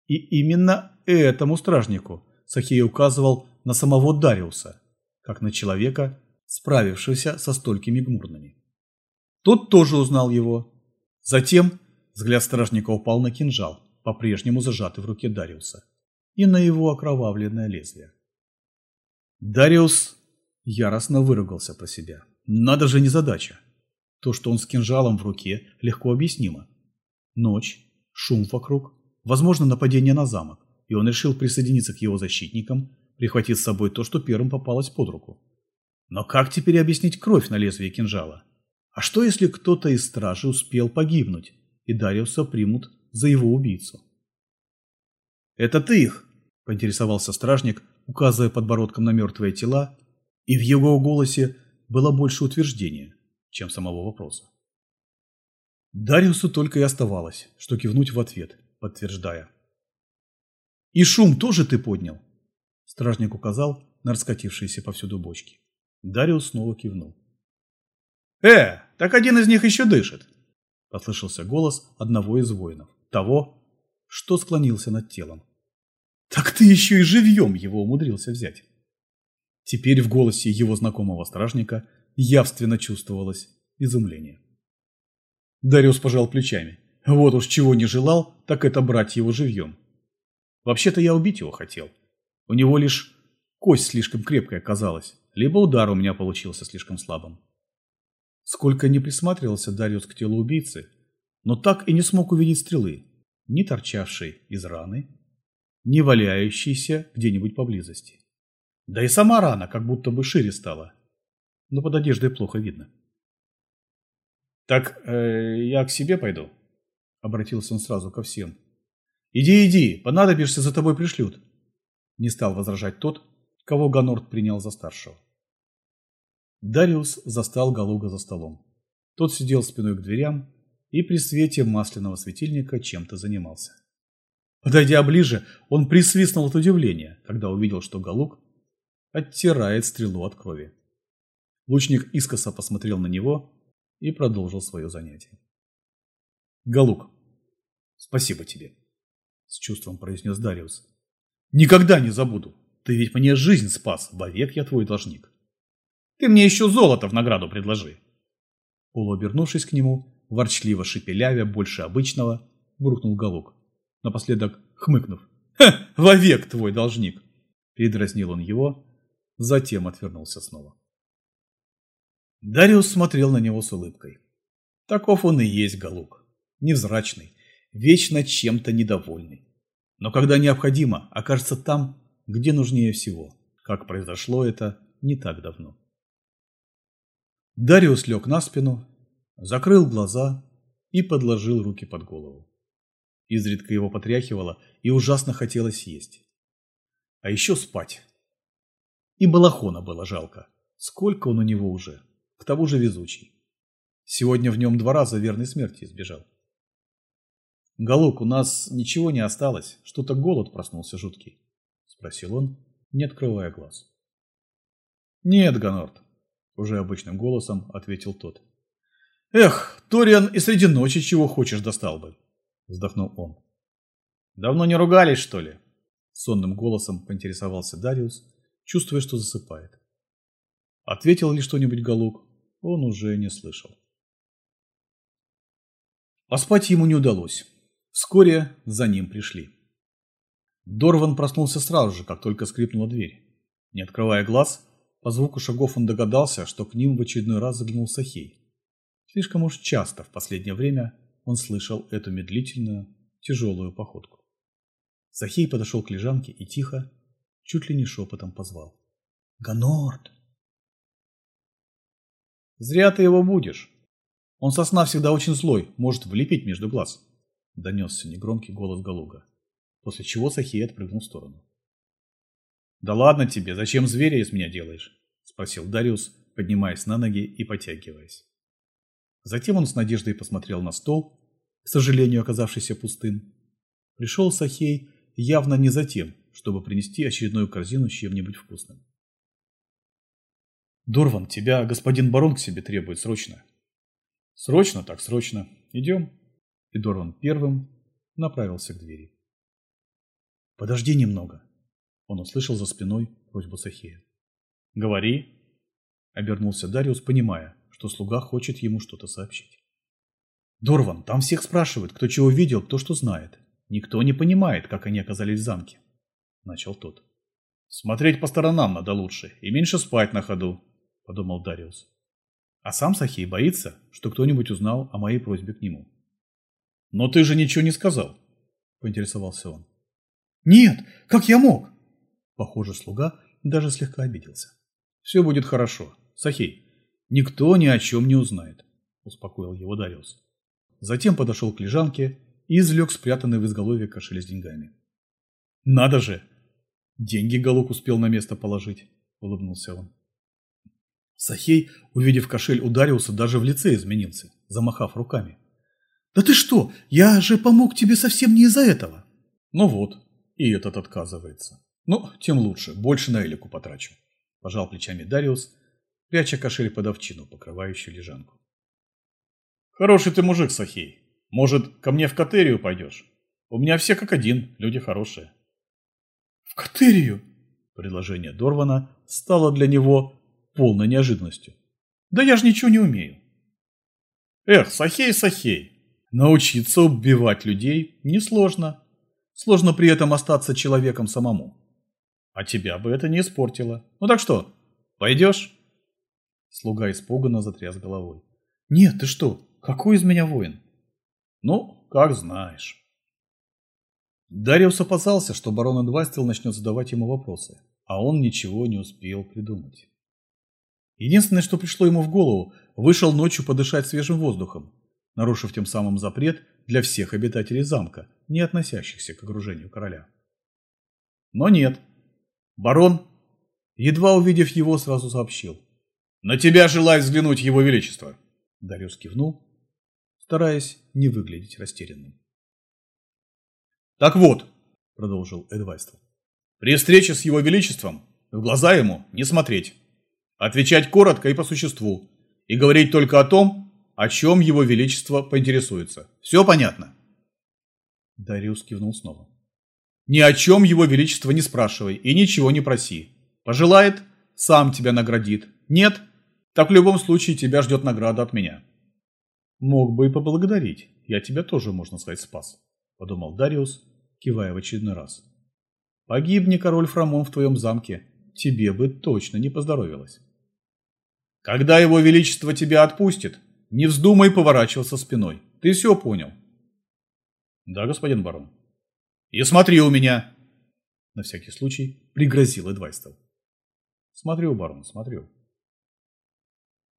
И именно этому стражнику Сахей указывал на самого Дариуса, как на человека, справившегося со столькими гмурными. Тот тоже узнал его. Затем взгляд стражника упал на кинжал, по-прежнему зажатый в руке Дариуса, и на его окровавленное лезвие. Дариус яростно выругался про себя. Надо же незадача. То, что он с кинжалом в руке, легко объяснимо. Ночь, шум вокруг, возможно нападение на замок, и он решил присоединиться к его защитникам, прихватив с собой то, что первым попалось под руку. Но как теперь объяснить кровь на лезвии кинжала? А что, если кто-то из стражи успел погибнуть, и Дариуса примут за его убийцу? «Это ты их?» – поинтересовался стражник, указывая подбородком на мертвые тела, и в его голосе было больше утверждения, чем самого вопроса. Дариусу только и оставалось, что кивнуть в ответ, подтверждая. «И шум тоже ты поднял?» Стражник указал на раскатившиеся повсюду бочки. Дариус снова кивнул. «Э, так один из них еще дышит!» Послышался голос одного из воинов, того, что склонился над телом. «Так ты еще и живьем его умудрился взять!» Теперь в голосе его знакомого стражника явственно чувствовалось изумление. Дариус пожал плечами. Вот уж чего не желал, так это брать его живьем. Вообще-то я убить его хотел. У него лишь кость слишком крепкая оказалась, либо удар у меня получился слишком слабым. Сколько не присматривался Дариус к телу убийцы, но так и не смог увидеть стрелы, ни торчавшей из раны, ни валяющейся где-нибудь поблизости. Да и сама рана как будто бы шире стала, но под одеждой плохо видно. «Так э, я к себе пойду», — обратился он сразу ко всем. «Иди, иди, понадобишься, за тобой пришлют», — не стал возражать тот, кого Ганорт принял за старшего. Дариус застал Галуга за столом. Тот сидел спиной к дверям и при свете масляного светильника чем-то занимался. Подойдя ближе, он присвистнул от удивления, когда увидел, что Галуг оттирает стрелу от крови. Лучник искоса посмотрел на него и продолжил свое занятие. «Галук, спасибо тебе», — с чувством произнес Дариус. «Никогда не забуду. Ты ведь мне жизнь спас, вовек я твой должник». Ты мне еще золото в награду предложи. Полуобернувшись к нему, ворчливо шепелявя больше обычного, буркнул Галук, напоследок хмыкнув. «Ха, вовек твой должник!» Передразнил он его, затем отвернулся снова. Дариус смотрел на него с улыбкой. Таков он и есть Галук. Невзрачный, вечно чем-то недовольный. Но когда необходимо, окажется там, где нужнее всего, как произошло это не так давно. Дариус лег на спину, закрыл глаза и подложил руки под голову. Изредка его потряхивало и ужасно хотелось есть. А еще спать. И балахона было жалко. Сколько он у него уже? К тому же везучий. Сегодня в нем два раза верной смерти избежал. «Галук, у нас ничего не осталось. Что-то голод проснулся жуткий», — спросил он, не открывая глаз. «Нет, Ганорт», — уже обычным голосом ответил тот. «Эх, Ториан и среди ночи чего хочешь достал бы», — вздохнул он. «Давно не ругались, что ли?» Сонным голосом поинтересовался Дариус, чувствуя, что засыпает. Ответил ли что-нибудь Галук, он уже не слышал. Поспать ему не удалось. Вскоре за ним пришли. Дорван проснулся сразу же, как только скрипнула дверь. Не открывая глаз, по звуку шагов он догадался, что к ним в очередной раз заглянул Сахей. Слишком уж часто в последнее время он слышал эту медлительную, тяжелую походку. Захей подошел к лежанке и тихо, чуть ли не шепотом позвал. «Ганорд!» «Зря ты его будешь. Он со сна всегда очень злой, может влепить между глаз», — донесся негромкий голос Галуга, после чего Сахей отпрыгнул в сторону. «Да ладно тебе, зачем зверя из меня делаешь?» — спросил Дариус, поднимаясь на ноги и потягиваясь. Затем он с надеждой посмотрел на стол, к сожалению, оказавшийся пустым. Пришел Сахей явно не за тем, чтобы принести очередную корзину с чем-нибудь вкусным. «Дорван, тебя господин барон к себе требует срочно». «Срочно так срочно. Идем». И Дорван первым направился к двери. «Подожди немного», — он услышал за спиной просьбу Сахея. «Говори», — обернулся Дариус, понимая, что слуга хочет ему что-то сообщить. «Дорван, там всех спрашивают, кто чего видел, кто что знает. Никто не понимает, как они оказались в замке», — начал тот. «Смотреть по сторонам надо лучше и меньше спать на ходу», — подумал Дариус. А сам Сахей боится, что кто-нибудь узнал о моей просьбе к нему. «Но ты же ничего не сказал», — поинтересовался он. «Нет, как я мог?» Похоже, слуга даже слегка обиделся. «Все будет хорошо. Сахей, никто ни о чем не узнает», — успокоил его Дариус. Затем подошел к лежанке и извлек спрятанный в изголовье кошель с деньгами. «Надо же! Деньги Галук успел на место положить», — улыбнулся он. Сахей, увидев кошель у Дариуса, даже в лице изменился, замахав руками. «Да ты что? Я же помог тебе совсем не из-за этого!» «Ну вот, и этот отказывается. Ну, тем лучше, больше на Элику потрачу», – пожал плечами Дариус, пряча кошель под овчину, покрывающую лежанку. «Хороший ты мужик, Сахей. Может, ко мне в Катерию пойдешь? У меня все как один, люди хорошие». «В Катерию?» Предложение Дорвана стало для него полной неожиданностью. Да я же ничего не умею. Эх, Сахей, Сахей, научиться убивать людей несложно. Сложно при этом остаться человеком самому. А тебя бы это не испортило. Ну так что, пойдешь? Слуга испуганно затряс головой. Нет, ты что, какой из меня воин? Ну, как знаешь. Дариус опасался, что барон Эдвастил начнет задавать ему вопросы, а он ничего не успел придумать. Единственное, что пришло ему в голову, вышел ночью подышать свежим воздухом, нарушив тем самым запрет для всех обитателей замка, не относящихся к окружению короля. Но нет. Барон, едва увидев его, сразу сообщил. «На тебя желает взглянуть его величество!» Дариус кивнул, стараясь не выглядеть растерянным. «Так вот», — продолжил Эдвайстл, — «при встрече с его величеством в глаза ему не смотреть». Отвечать коротко и по существу. И говорить только о том, о чем его величество поинтересуется. Все понятно?» Дариус кивнул снова. «Ни о чем его величество не спрашивай и ничего не проси. Пожелает, сам тебя наградит. Нет, так в любом случае тебя ждет награда от меня». «Мог бы и поблагодарить. Я тебя тоже, можно сказать, спас», – подумал Дариус, кивая в очередной раз. «Погибни король Фрамон в твоем замке. Тебе бы точно не поздоровилось». Когда его величество тебя отпустит, не вздумай поворачиваться спиной. Ты все понял? Да, господин барон. И смотри у меня. На всякий случай пригрозил Эдвайстел. Смотрю, барон, смотрю.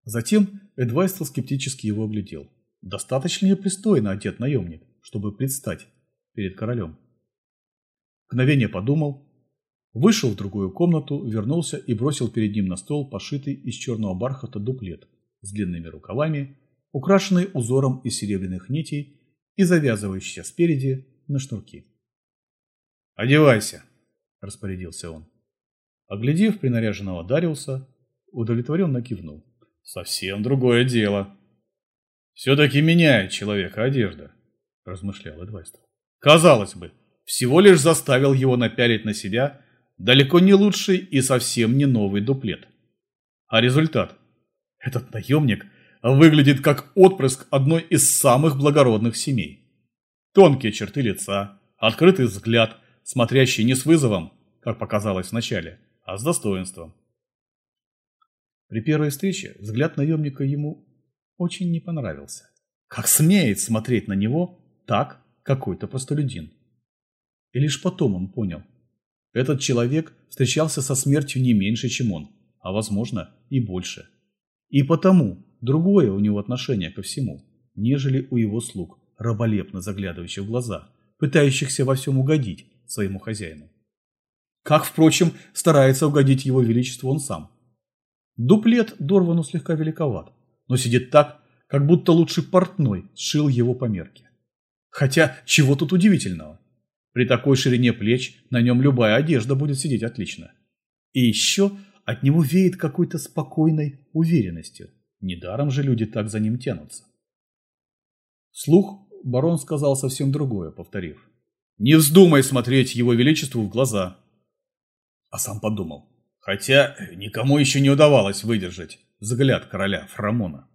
Затем Эдвайстел скептически его оглядел. Достаточно ли пристойно одет наемник, чтобы предстать перед королем? Мгновение подумал, Вышел в другую комнату, вернулся и бросил перед ним на стол пошитый из черного бархата дуплет с длинными рукавами, украшенный узором из серебряных нитей и завязывающийся спереди на шнурки. «Одевайся!» – распорядился он. Оглядев принаряженного Дариуса, удовлетворенно кивнул. «Совсем другое дело!» «Все-таки меняет человека одежда», – размышлял Эдвайстер. «Казалось бы, всего лишь заставил его напялить на себя далеко не лучший и совсем не новый дуплет. А результат? Этот наемник выглядит как отпрыск одной из самых благородных семей. Тонкие черты лица, открытый взгляд, смотрящий не с вызовом, как показалось вначале, а с достоинством. При первой встрече взгляд наемника ему очень не понравился. Как смеет смотреть на него так какой-то простолюдин. И лишь потом он понял. Этот человек встречался со смертью не меньше, чем он, а возможно и больше. И потому другое у него отношение ко всему, нежели у его слуг, раболепно заглядывающих в глаза, пытающихся во всем угодить своему хозяину. Как, впрочем, старается угодить его величеству он сам. Дуплет Дорвану слегка великоват, но сидит так, как будто лучший портной сшил его по мерке. Хотя, чего тут удивительного? При такой ширине плеч на нем любая одежда будет сидеть отлично. И еще от него веет какой-то спокойной уверенностью. Недаром же люди так за ним тянутся. Слух барон сказал совсем другое, повторив. «Не вздумай смотреть его величеству в глаза!» А сам подумал. Хотя никому еще не удавалось выдержать взгляд короля Фрамона.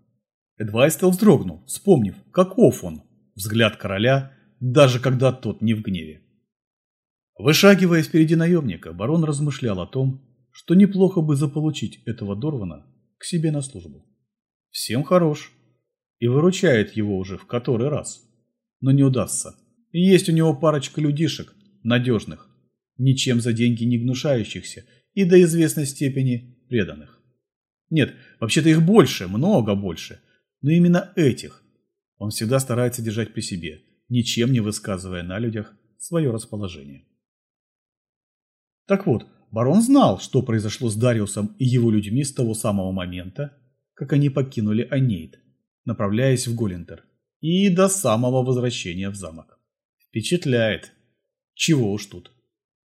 Эдвайстел вздрогнул, вспомнив, каков он, взгляд короля, даже когда тот не в гневе. Вышагивая впереди наемника, барон размышлял о том, что неплохо бы заполучить этого Дорвана к себе на службу. Всем хорош и выручает его уже в который раз, но не удастся. И есть у него парочка людишек, надежных, ничем за деньги не гнушающихся и до известной степени преданных. Нет, вообще-то их больше, много больше, но именно этих он всегда старается держать при себе, ничем не высказывая на людях свое расположение. Так вот, барон знал, что произошло с Дариусом и его людьми с того самого момента, как они покинули Анейт, направляясь в Голлинтер, и до самого возвращения в замок. Впечатляет. Чего уж тут.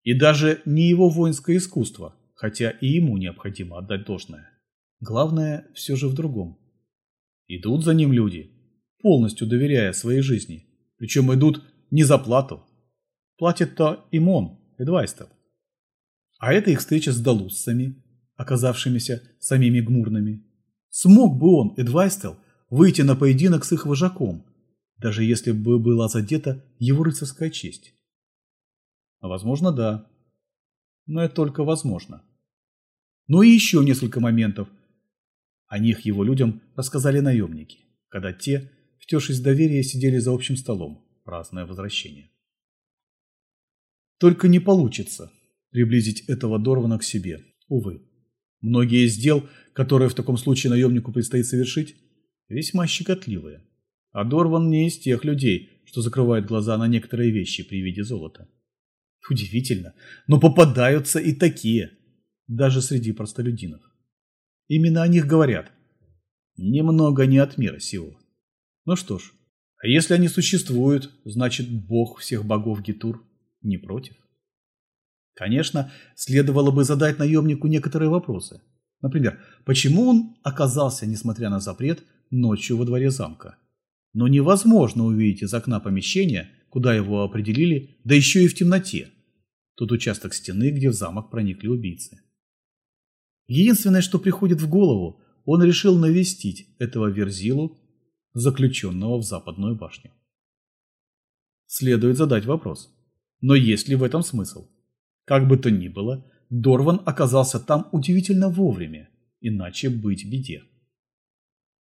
И даже не его воинское искусство, хотя и ему необходимо отдать должное. Главное все же в другом. Идут за ним люди, полностью доверяя своей жизни. Причем идут не за плату. Платит-то им он, Эдвайстер. А это их встреча с Далуссами, оказавшимися самими гмурными. Смог бы он, Эдвайстел, выйти на поединок с их вожаком, даже если бы была задета его рыцарская честь. Возможно, да. Но это только возможно. Но и еще несколько моментов. О них его людям рассказали наемники, когда те, втершись в доверие, сидели за общим столом, праздное возвращение. Только не получится приблизить этого Дорвана к себе, увы. Многие из дел, которые в таком случае наемнику предстоит совершить, весьма щекотливые. А Дорван не из тех людей, что закрывает глаза на некоторые вещи при виде золота. Удивительно, но попадаются и такие, даже среди простолюдинов. Именно о них говорят. Немного не от мира сего. Ну что ж, а если они существуют, значит бог всех богов Гитур не против. Конечно, следовало бы задать наемнику некоторые вопросы. Например, почему он оказался, несмотря на запрет, ночью во дворе замка? Но невозможно увидеть из окна помещения, куда его определили, да еще и в темноте. Тот участок стены, где в замок проникли убийцы. Единственное, что приходит в голову, он решил навестить этого Верзилу, заключенного в западную башню. Следует задать вопрос, но есть ли в этом смысл? Как бы то ни было, Дорван оказался там удивительно вовремя, иначе быть беде.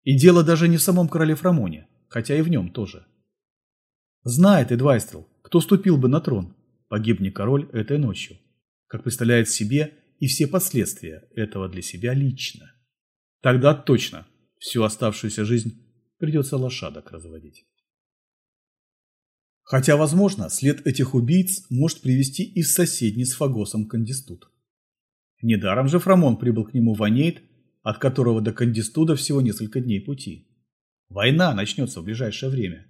И дело даже не в самом короле Фрамоне, хотя и в нем тоже. Знает Эдвайстрел, кто ступил бы на трон, погибнет король этой ночью, как представляет себе и все последствия этого для себя лично. Тогда точно всю оставшуюся жизнь придется лошадок разводить. Хотя, возможно, след этих убийц может привести и в соседний с Фагосом Кандистут. Недаром же Фрамон прибыл к нему в Анейт, от которого до Кандистуда всего несколько дней пути. Война начнется в ближайшее время.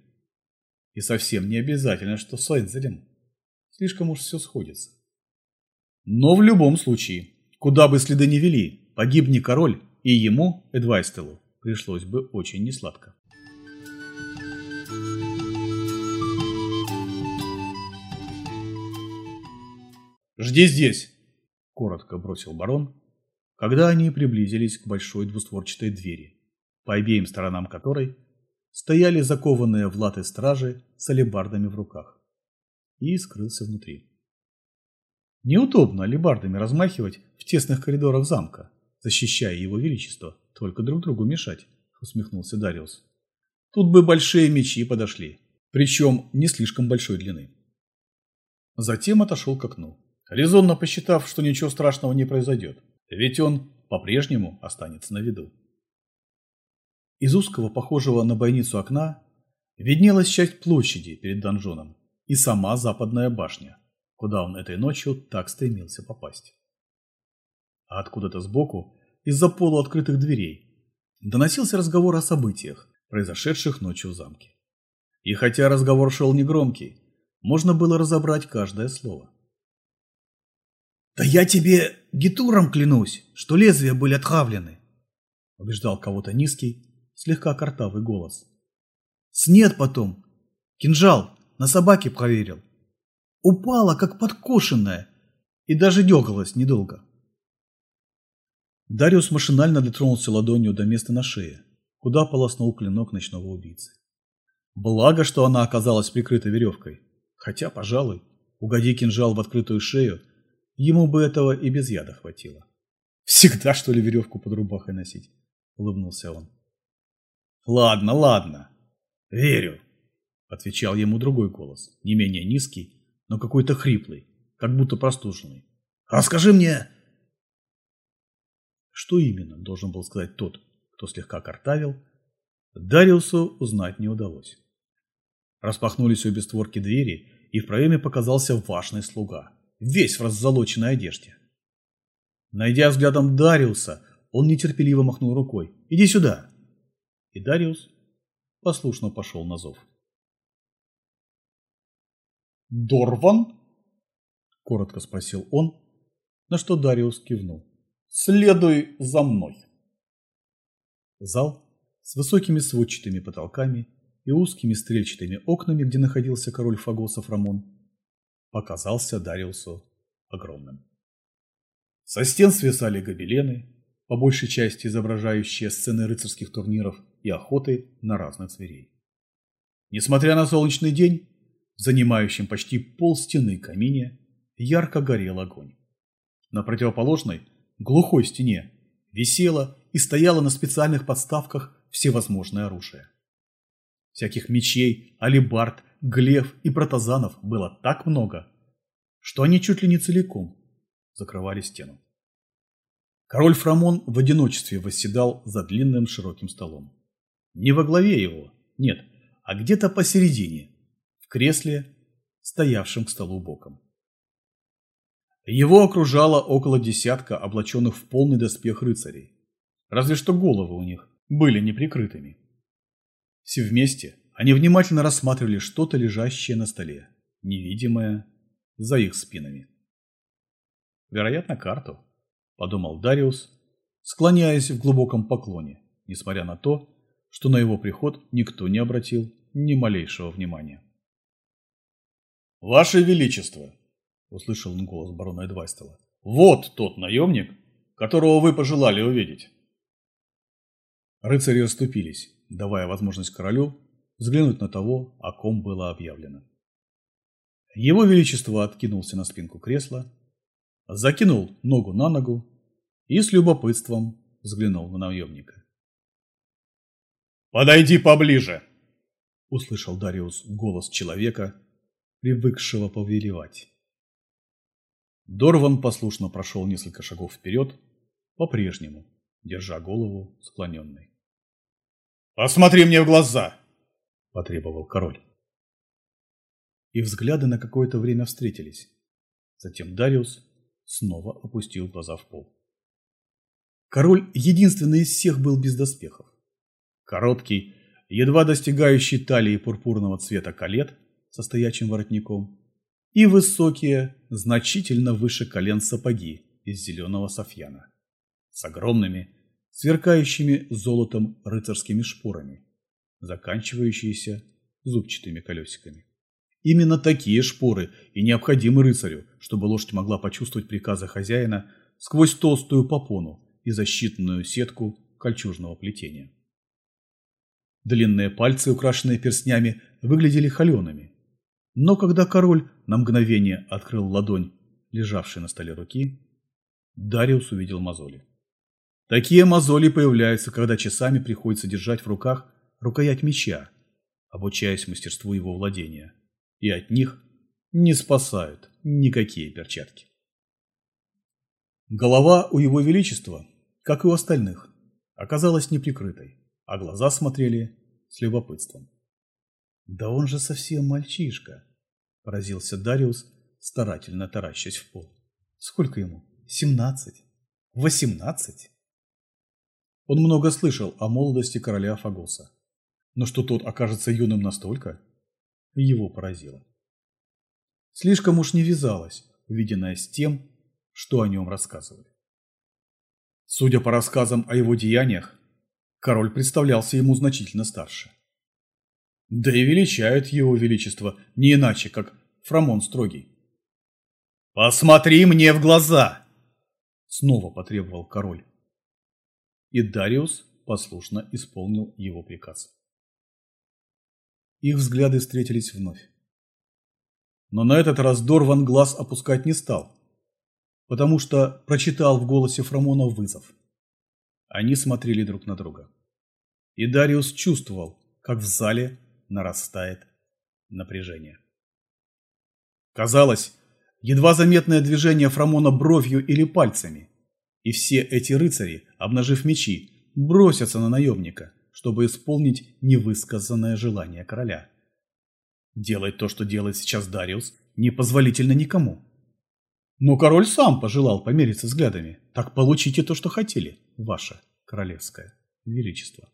И совсем не обязательно, что с Эйнзелем. Слишком уж все сходится. Но в любом случае, куда бы следы ни вели, погибни король, и ему, Эдвайстелу, пришлось бы очень несладко. «Жди здесь!» – коротко бросил барон, когда они приблизились к большой двустворчатой двери, по обеим сторонам которой стояли закованные в латы стражи с алебардами в руках, и скрылся внутри. Неудобно алебардами размахивать в тесных коридорах замка, защищая его величество, только друг другу мешать, усмехнулся Дариус. Тут бы большие мечи подошли, причем не слишком большой длины. Затем отошел к окну, резонно посчитав, что ничего страшного не произойдет, ведь он по-прежнему останется на виду. Из узкого, похожего на бойницу окна, виднелась часть площади перед донжоном и сама западная башня, куда он этой ночью так стремился попасть. А откуда-то сбоку, из-за полуоткрытых дверей, доносился разговор о событиях, произошедших ночью в замке. И хотя разговор шел негромкий, можно было разобрать каждое слово. «Да я тебе гитуром клянусь, что лезвия были отравлены!» убеждал кого-то низкий, слегка картавый голос. «Снет потом! Кинжал на собаке проверил! Упала, как подкошенная, и даже дергалась недолго!» Дариус машинально дотронулся ладонью до места на шее, куда полоснул клинок ночного убийцы. Благо, что она оказалась прикрыта веревкой, хотя, пожалуй, угоди кинжал в открытую шею, Ему бы этого и без яда хватило. «Всегда, что ли, веревку под рубахой носить?» – улыбнулся он. «Ладно, ладно. Верю», – отвечал ему другой голос, не менее низкий, но какой-то хриплый, как будто простуженный. «А скажи мне...» Что именно должен был сказать тот, кто слегка картавил, Дариусу узнать не удалось. Распахнулись обе створки двери, и в проеме показался важный слуга – весь в раззолоченной одежде. Найдя взглядом Дариуса, он нетерпеливо махнул рукой. «Иди сюда!» И Дариус послушно пошел на зов. «Дорван?» – коротко спросил он, на что Дариус кивнул. «Следуй за мной!» Зал с высокими сводчатыми потолками и узкими стрельчатыми окнами, где находился король Фагосов Рамон, показался Дариусу огромным. Со стен свисали гобелены, по большей части изображающие сцены рыцарских турниров и охоты на разных зверей. Несмотря на солнечный день, в занимающем почти пол стены камине ярко горел огонь. На противоположной, глухой стене висело и стояло на специальных подставках всевозможное оружие. Всяких мечей, алибард, глев и протазанов было так много, что они чуть ли не целиком закрывали стену. Король Фрамон в одиночестве восседал за длинным широким столом. Не во главе его, нет, а где-то посередине, в кресле, стоявшем к столу боком. Его окружало около десятка облаченных в полный доспех рыцарей, разве что головы у них были неприкрытыми. Все вместе они внимательно рассматривали что-то, лежащее на столе, невидимое за их спинами. Вероятно, карту, подумал Дариус, склоняясь в глубоком поклоне, несмотря на то, что на его приход никто не обратил ни малейшего внимания. «Ваше Величество!» – услышал он голос барона Эдвайстела. «Вот тот наемник, которого вы пожелали увидеть!» Рыцари расступились, давая возможность королю взглянуть на того, о ком было объявлено. Его Величество откинулся на спинку кресла, закинул ногу на ногу и с любопытством взглянул на наемника. «Подойди поближе!» – услышал Дариус голос человека, привыкшего повелевать. Дорван послушно прошел несколько шагов вперед, по-прежнему, держа голову склоненной. «Посмотри мне в глаза!» Потребовал король. и взгляды на какое-то время встретились. Затем Дариус снова опустил глаза в пол. Король единственный из всех был без доспехов. Короткий, едва достигающий талии пурпурного цвета калет со стоячим воротником и высокие, значительно выше колен сапоги из зеленого софьяна с огромными, сверкающими золотом рыцарскими шпорами, заканчивающиеся зубчатыми колесиками. Именно такие шпоры и необходимы рыцарю, чтобы лошадь могла почувствовать приказы хозяина сквозь толстую попону и защитную сетку кольчужного плетения. Длинные пальцы, украшенные перстнями, выглядели холеными. Но когда король на мгновение открыл ладонь, лежавшей на столе руки, Дариус увидел мозоли. Такие мозоли появляются, когда часами приходится держать в руках рукоять меча, обучаясь мастерству его владения и от них не спасают никакие перчатки. Голова у его величества, как и у остальных, оказалась неприкрытой, а глаза смотрели с любопытством. «Да он же совсем мальчишка!» – поразился Дариус, старательно таращась в пол. «Сколько ему? Семнадцать? Восемнадцать?» Он много слышал о молодости короля Фагоса, но что тот окажется юным настолько, его поразило. Слишком уж не вязалось, увиденное с тем, что о нем рассказывали. Судя по рассказам о его деяниях, король представлялся ему значительно старше. Да и величает его величество не иначе, как Фрамон Строгий. «Посмотри мне в глаза!» Снова потребовал король. И Дариус послушно исполнил его приказ. Их взгляды встретились вновь. Но на этот раз Дорван глаз опускать не стал, потому что прочитал в голосе Фрамона вызов. Они смотрели друг на друга. И Дариус чувствовал, как в зале нарастает напряжение. Казалось, едва заметное движение Фрамона бровью или пальцами, и все эти рыцари, обнажив мечи, бросятся на наемника, чтобы исполнить невысказанное желание короля. Делать то, что делает сейчас Дариус, непозволительно никому. Но король сам пожелал помериться взглядами. Так получите то, что хотели, ваше королевское величество.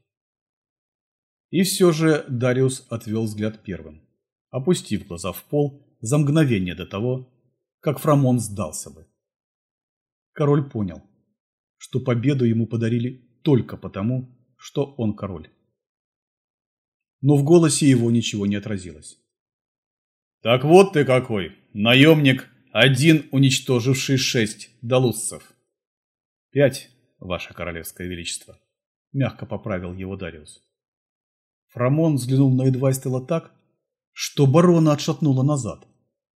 И все же Дариус отвел взгляд первым, опустив глаза в пол за мгновение до того, как Фрамон сдался бы. Король понял, что победу ему подарили только потому, что он король. Но в голосе его ничего не отразилось. «Так вот ты какой, наемник, один уничтоживший шесть долуссов». «Пять, ваше королевское величество», – мягко поправил его Дариус. Фрамон взглянул на Эдвайстела так, что барона отшатнуло назад.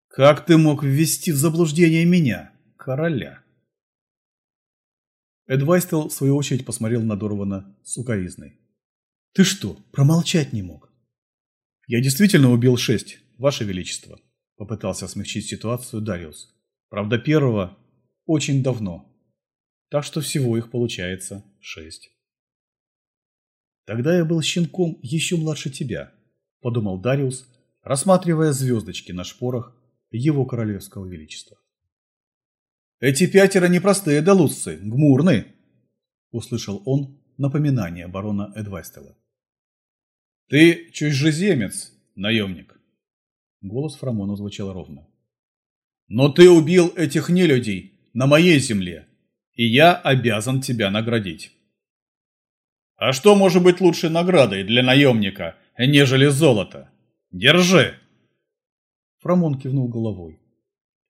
«Как ты мог ввести в заблуждение меня, короля?» Эдвайстел, в свою очередь, посмотрел на Дорвана с укоризной. «Ты что, промолчать не мог?» «Я действительно убил шесть, Ваше Величество», – попытался смягчить ситуацию Дариус. «Правда, первого очень давно, так что всего их получается шесть». «Тогда я был щенком еще младше тебя», – подумал Дариус, рассматривая звездочки на шпорах его королевского величества. «Эти пятеро непростые долусцы, гмурны!» – услышал он напоминание барона Эдвайстела. «Ты чужеземец, наемник!» Голос Фрамона звучал ровно. «Но ты убил этих нелюдей на моей земле, и я обязан тебя наградить». «А что может быть лучшей наградой для наемника, нежели золото? Держи!» Фрамон кивнул головой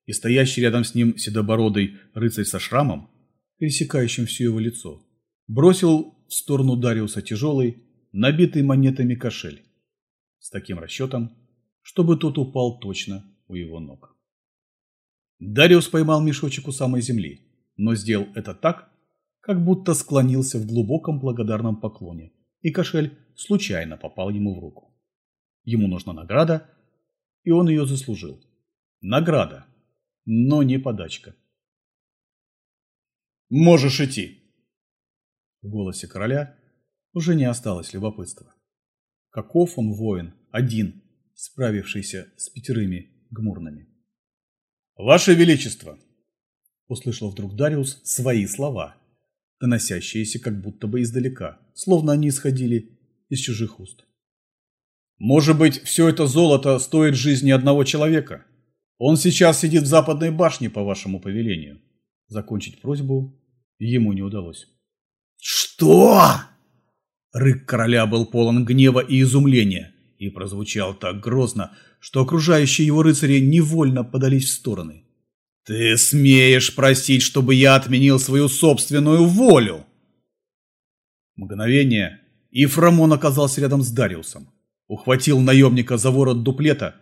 и стоящий рядом с ним седобородый рыцарь со шрамом, пересекающим все его лицо, бросил в сторону Дариуса тяжелый, набитый монетами кошель, с таким расчетом, чтобы тот упал точно у его ног. Дариус поймал мешочек у самой земли, но сделал это так, как будто склонился в глубоком благодарном поклоне, и кошель случайно попал ему в руку. Ему нужна награда, и он ее заслужил. Награда, но не подачка. «Можешь идти!» В голосе короля уже не осталось любопытства. Каков он воин, один, справившийся с пятерыми гмурными. «Ваше Величество!» Услышал вдруг Дариус свои слова, доносящиеся как будто бы издалека, словно они исходили из чужих уст. «Может быть, все это золото стоит жизни одного человека? Он сейчас сидит в западной башне по вашему повелению». Закончить просьбу ему не удалось. «Что?» Рык короля был полон гнева и изумления и прозвучал так грозно, что окружающие его рыцари невольно подались в стороны. «Ты смеешь просить, чтобы я отменил свою собственную волю?» Мгновение, и Фрамон оказался рядом с Дариусом, ухватил наемника за ворот дуплета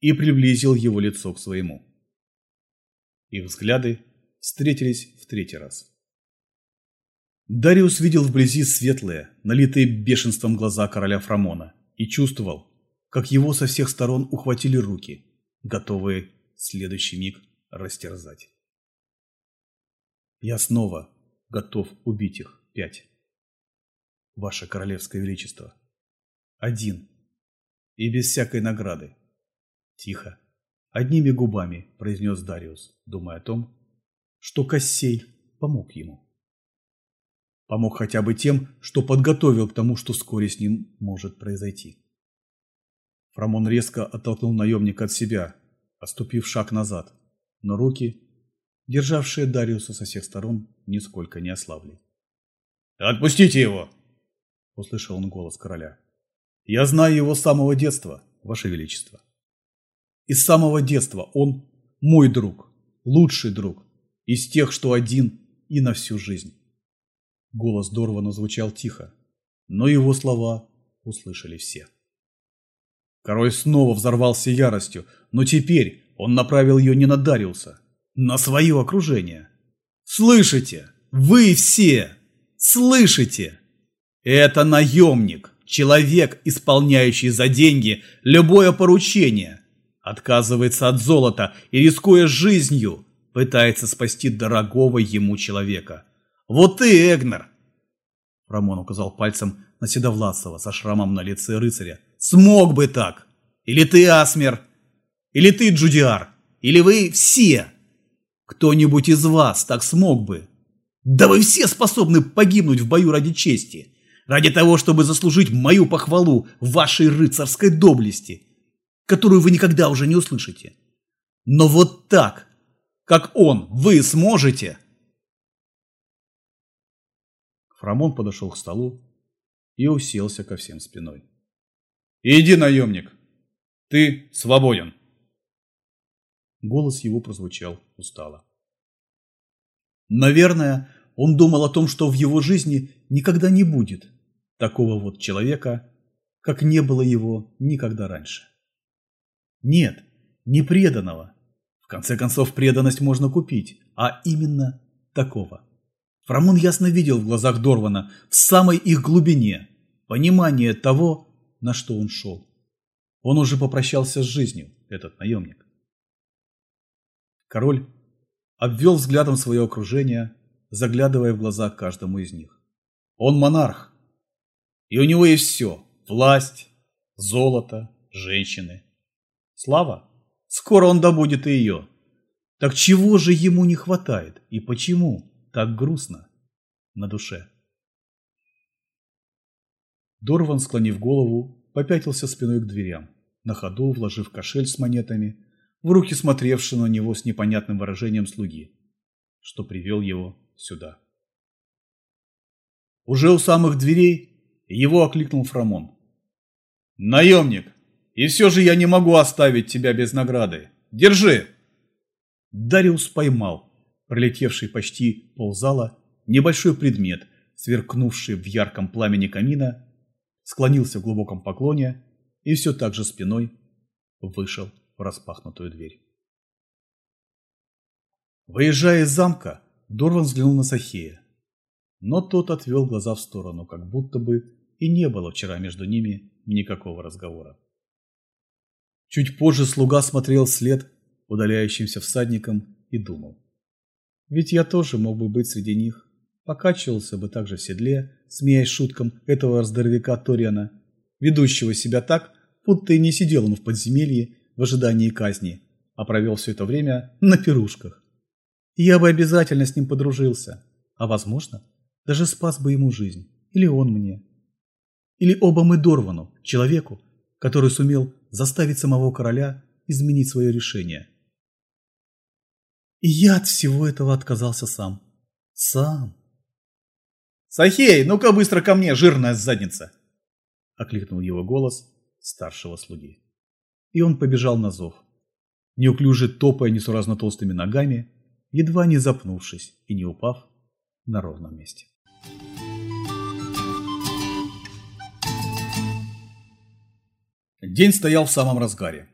и приблизил его лицо к своему. Их взгляды встретились в третий раз. Дариус видел вблизи светлые, налитые бешенством глаза короля Фрамона и чувствовал, как его со всех сторон ухватили руки, готовые в следующий миг растерзать. Я снова готов убить их пять. Ваше Королевское Величество. Один. И без всякой награды. Тихо, одними губами произнес Дариус, думая о том, что Кассей помог ему. Помог хотя бы тем, что подготовил к тому, что вскоре с ним может произойти. Фрамон резко оттолкнул наемника от себя, отступив шаг назад, но руки, державшие Дариуса со всех сторон, нисколько не ослабли. «Отпустите его!» – услышал он голос короля. «Я знаю его с самого детства, Ваше Величество. И с самого детства он мой друг, лучший друг, из тех, что один и на всю жизнь». Голос Дорвана звучал тихо, но его слова услышали все. Король снова взорвался яростью, но теперь он направил ее не на Дариуса, на свое окружение. «Слышите? Вы все! Слышите? Это наемник, человек, исполняющий за деньги любое поручение, отказывается от золота и, рискуя жизнью, пытается спасти дорогого ему человека. Вот ты, Эгнер!» Рамон указал пальцем на Седовласова со шрамом на лице рыцаря. «Смог бы так! Или ты, Асмер! Или ты, Джудиар! Или вы все! Кто-нибудь из вас так смог бы! Да вы все способны погибнуть в бою ради чести, ради того, чтобы заслужить мою похвалу вашей рыцарской доблести, которую вы никогда уже не услышите. Но вот так, как он, вы сможете!» Фрамон подошел к столу и уселся ко всем спиной. «Иди, наемник! Ты свободен!» Голос его прозвучал устало. Наверное, он думал о том, что в его жизни никогда не будет такого вот человека, как не было его никогда раньше. Нет, не преданного. В конце концов, преданность можно купить, а именно такого. Фрамон ясно видел в глазах Дорвана, в самой их глубине, понимание того, на что он шел. Он уже попрощался с жизнью, этот наемник. Король обвел взглядом свое окружение, заглядывая в глаза каждому из них. Он монарх, и у него есть все – власть, золото, женщины. Слава? Скоро он добудет и ее. Так чего же ему не хватает и почему? так грустно на душе. Дорван, склонив голову, попятился спиной к дверям, на ходу вложив кошель с монетами в руки смотревшего на него с непонятным выражением слуги, что привел его сюда. Уже у самых дверей его окликнул Фрамон. «Наемник, и все же я не могу оставить тебя без награды. Держи!» Дариус поймал пролетевший почти ползала, небольшой предмет, сверкнувший в ярком пламени камина, склонился в глубоком поклоне и все так же спиной вышел в распахнутую дверь. Выезжая из замка, Дорван взглянул на Сахея, но тот отвел глаза в сторону, как будто бы и не было вчера между ними никакого разговора. Чуть позже слуга смотрел вслед удаляющимся всадникам и думал. Ведь я тоже мог бы быть среди них. Покачивался бы также в седле, смеясь шуткам этого здоровяка Ториана, ведущего себя так, будто и не сидел он в подземелье в ожидании казни, а провел все это время на пирушках. Я бы обязательно с ним подружился, а, возможно, даже спас бы ему жизнь, или он мне. Или оба мы Дорвану, человеку, который сумел заставить самого короля изменить свое решение. И я от всего этого отказался сам. Сам. «Сахей, ну-ка быстро ко мне, жирная задница!» Окликнул его голос старшего слуги. И он побежал на зов. Неуклюже топая несуразно толстыми ногами, едва не запнувшись и не упав на ровном месте. День стоял в самом разгаре.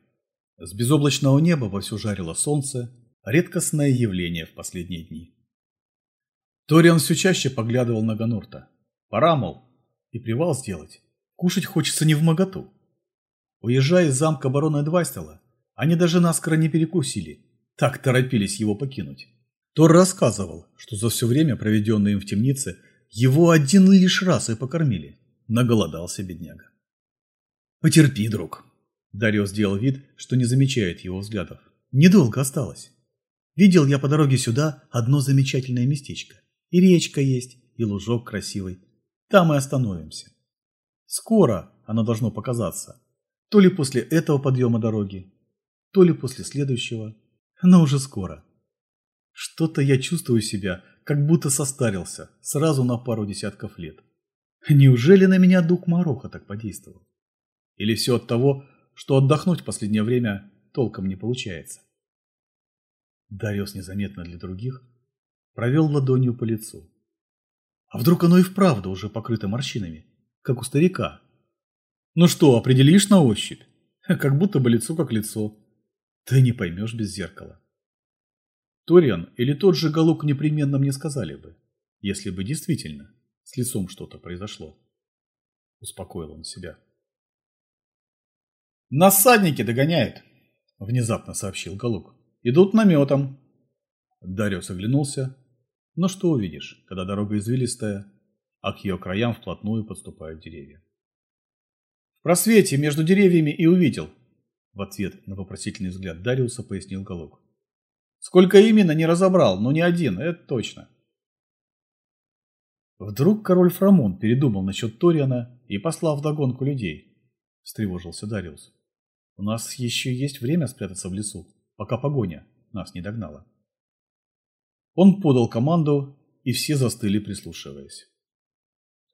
С безоблачного неба вовсю жарило солнце, редкостное явление в последние дни. Ториан все чаще поглядывал на Ганорта. Пора, мол, и привал сделать. Кушать хочется не в моготу. Уезжая из замка барона Эдвайстела, они даже наскоро не перекусили, так торопились его покинуть. Тор рассказывал, что за все время, проведенное им в темнице, его один лишь раз и покормили. Наголодался бедняга. «Потерпи, друг», Дарио сделал вид, что не замечает его взглядов. Недолго осталось. Видел я по дороге сюда одно замечательное местечко. И речка есть, и лужок красивый. Там и остановимся. Скоро оно должно показаться. То ли после этого подъема дороги, то ли после следующего, но уже скоро. Что-то я чувствую себя, как будто состарился, сразу на пару десятков лет. Неужели на меня дух Мороха так подействовал? Или все от того, что отдохнуть в последнее время толком не получается. Дариус незаметно для других провел ладонью по лицу. А вдруг оно и вправду уже покрыто морщинами, как у старика? Ну что, определишь на ощупь? Как будто бы лицо как лицо. Ты не поймешь без зеркала. Ториан или тот же Галук непременно мне сказали бы, если бы действительно с лицом что-то произошло. Успокоил он себя. «Насадники догоняют», — внезапно сообщил Галук. «Идут наметом». Дариус оглянулся. Но что увидишь, когда дорога извилистая, а к ее краям вплотную подступают деревья. «В просвете между деревьями и увидел», — в ответ на вопросительный взгляд Дариуса пояснил Галук. «Сколько именно, не разобрал, но не один, это точно». Вдруг король Фрамон передумал насчет Ториана и послал вдогонку людей, — встревожился Дариус. У нас еще есть время спрятаться в лесу, пока погоня нас не догнала. Он подал команду, и все застыли, прислушиваясь.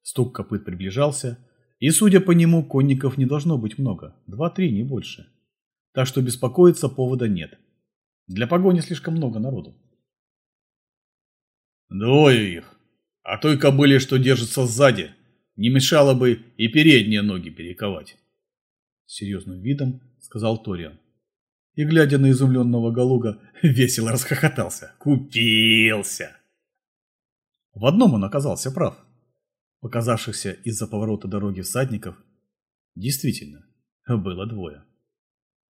Стук копыт приближался, и, судя по нему, конников не должно быть много, два-три, не больше. Так что беспокоиться повода нет. Для погони слишком много народу. Двое их, а той кобыле, что держится сзади, не мешало бы и передние ноги перековать. Серьезным видом сказал Ториан. И, глядя на изумленного Галуга, весело расхохотался. Купился! В одном он оказался прав. Показавшихся из-за поворота дороги всадников действительно было двое.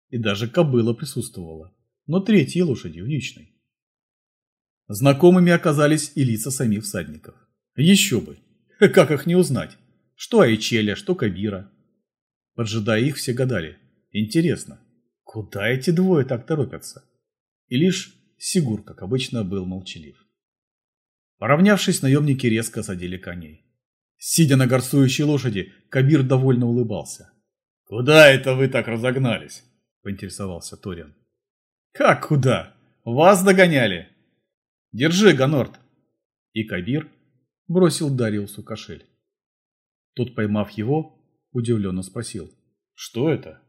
И даже кобыла присутствовала, но третьей лошадью личной. Знакомыми оказались и лица самих всадников. Еще бы! Как их не узнать? Что Айчеля, что Кабира. Поджидая их, все гадали, Интересно, куда эти двое так торопятся? И лишь Сигур, как обычно, был молчалив. Поравнявшись, наемники резко садили коней. Сидя на горсующей лошади, Кабир довольно улыбался. «Куда это вы так разогнались?» – поинтересовался Ториан. «Как куда? Вас догоняли!» «Держи, Ганорт!» И Кабир бросил Дариусу кошель. Тот, поймав его, удивленно спросил. «Что это?»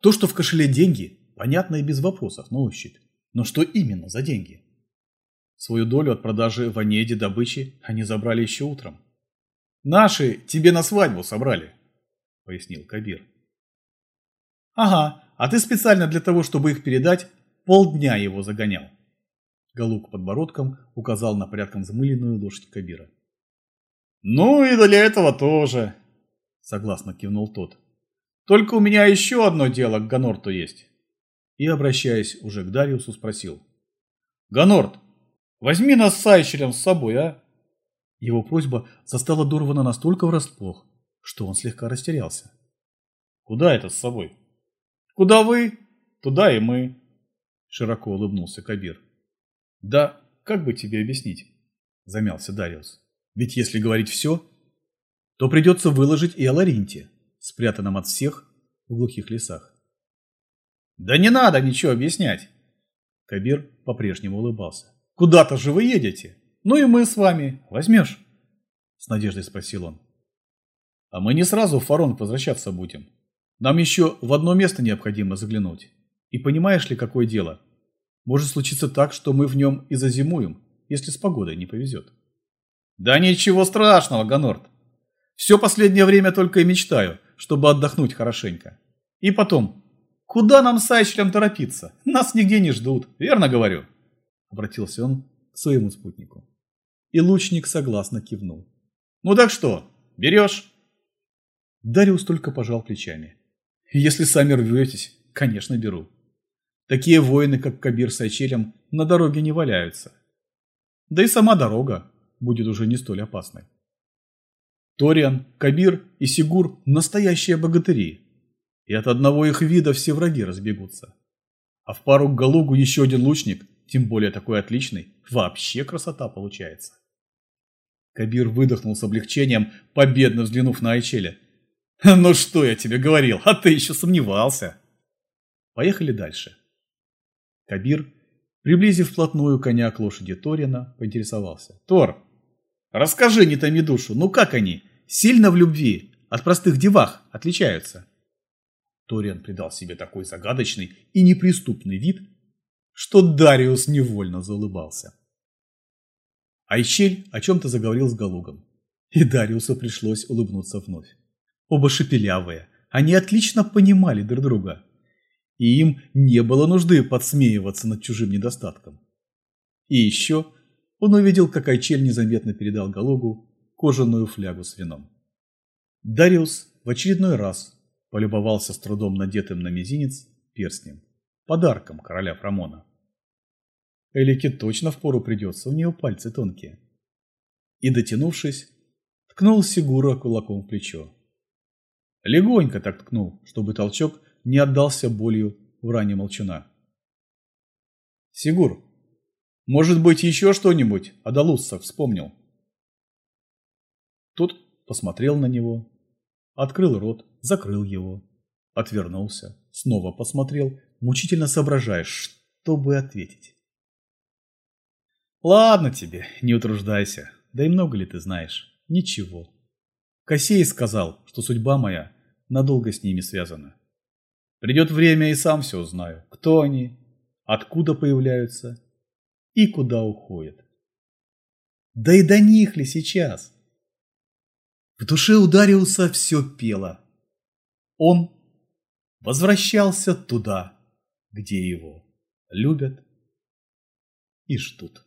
То, что в кошеле деньги, понятно и без вопросов, на ощупь. Но что именно за деньги? Свою долю от продажи в Анеде добычи они забрали еще утром. «Наши тебе на свадьбу собрали», — пояснил Кабир. «Ага, а ты специально для того, чтобы их передать, полдня его загонял». Галук подбородком указал на порядком замыленную лошадь Кабира. «Ну и для этого тоже», — согласно кивнул тот. Только у меня еще одно дело к Ганорту есть. И, обращаясь уже к Дариусу, спросил. Ганорт, возьми нас с Айчерем с собой, а? Его просьба застала Дорвана настолько врасплох, что он слегка растерялся. Куда это с собой? Куда вы, туда и мы. Широко улыбнулся Кабир. Да, как бы тебе объяснить? Замялся Дариус. Ведь если говорить все, то придется выложить и о Ларинте, спрятанном от всех в глухих лесах. Да не надо ничего объяснять. Кабир по-прежнему улыбался. Куда-то же вы едете. Ну и мы с вами. Возьмешь? С надеждой спросил он. А мы не сразу в Фарон возвращаться будем. Нам еще в одно место необходимо заглянуть. И понимаешь ли, какое дело? Может случиться так, что мы в нем и зазимуем, если с погодой не повезет. Да ничего страшного, Ганорт. Все последнее время только и мечтаю, чтобы отдохнуть хорошенько. И потом, куда нам с Айчлем торопиться? Нас нигде не ждут, верно говорю? Обратился он к своему спутнику. И лучник согласно кивнул. Ну так что, берешь? Дариус только пожал плечами. Если сами рветесь, конечно, беру. Такие воины, как Кабир с Айчелем, на дороге не валяются. Да и сама дорога будет уже не столь опасной. Ториан, Кабир и Сигур – настоящие богатыри. И от одного их вида все враги разбегутся. А в пару к Галугу еще один лучник, тем более такой отличный, вообще красота получается. Кабир выдохнул с облегчением, победно взглянув на Айчеля – Ну что я тебе говорил, а ты еще сомневался. Поехали дальше. Кабир, приблизив вплотную коня к лошади Торина, поинтересовался. Тор, расскажи, не томи душу, ну как они? Сильно в любви от простых девах отличаются? Ториан придал себе такой загадочный и неприступный вид, что Дариус невольно заулыбался. Айчель о чем-то заговорил с Галугом, и Дариусу пришлось улыбнуться вновь. Оба шепелявые, они отлично понимали друг друга. И им не было нужды подсмеиваться над чужим недостатком. И еще он увидел, как Айчель незаметно передал Галогу кожаную флягу с вином. Дариус в очередной раз полюбовался с трудом надетым на мизинец перстнем, подарком короля Фрамона. Элике точно впору придется, у нее пальцы тонкие. И, дотянувшись, ткнул Сигура кулаком в плечо. Легонько так ткнул, чтобы толчок не отдался болью в ране молчуна. «Сигур, может быть, еще что-нибудь о Далуссах вспомнил?» Тот посмотрел на него, открыл рот, закрыл его, отвернулся, снова посмотрел, мучительно соображая, что бы ответить. «Ладно тебе, не утруждайся, да и много ли ты знаешь? Ничего. Косей сказал, что судьба моя надолго с ними связана. Придет время и сам все узнаю, кто они, откуда появляются и куда уходят. Да и до них ли сейчас? В душе у Дариуса все пело. Он возвращался туда, где его любят и ждут.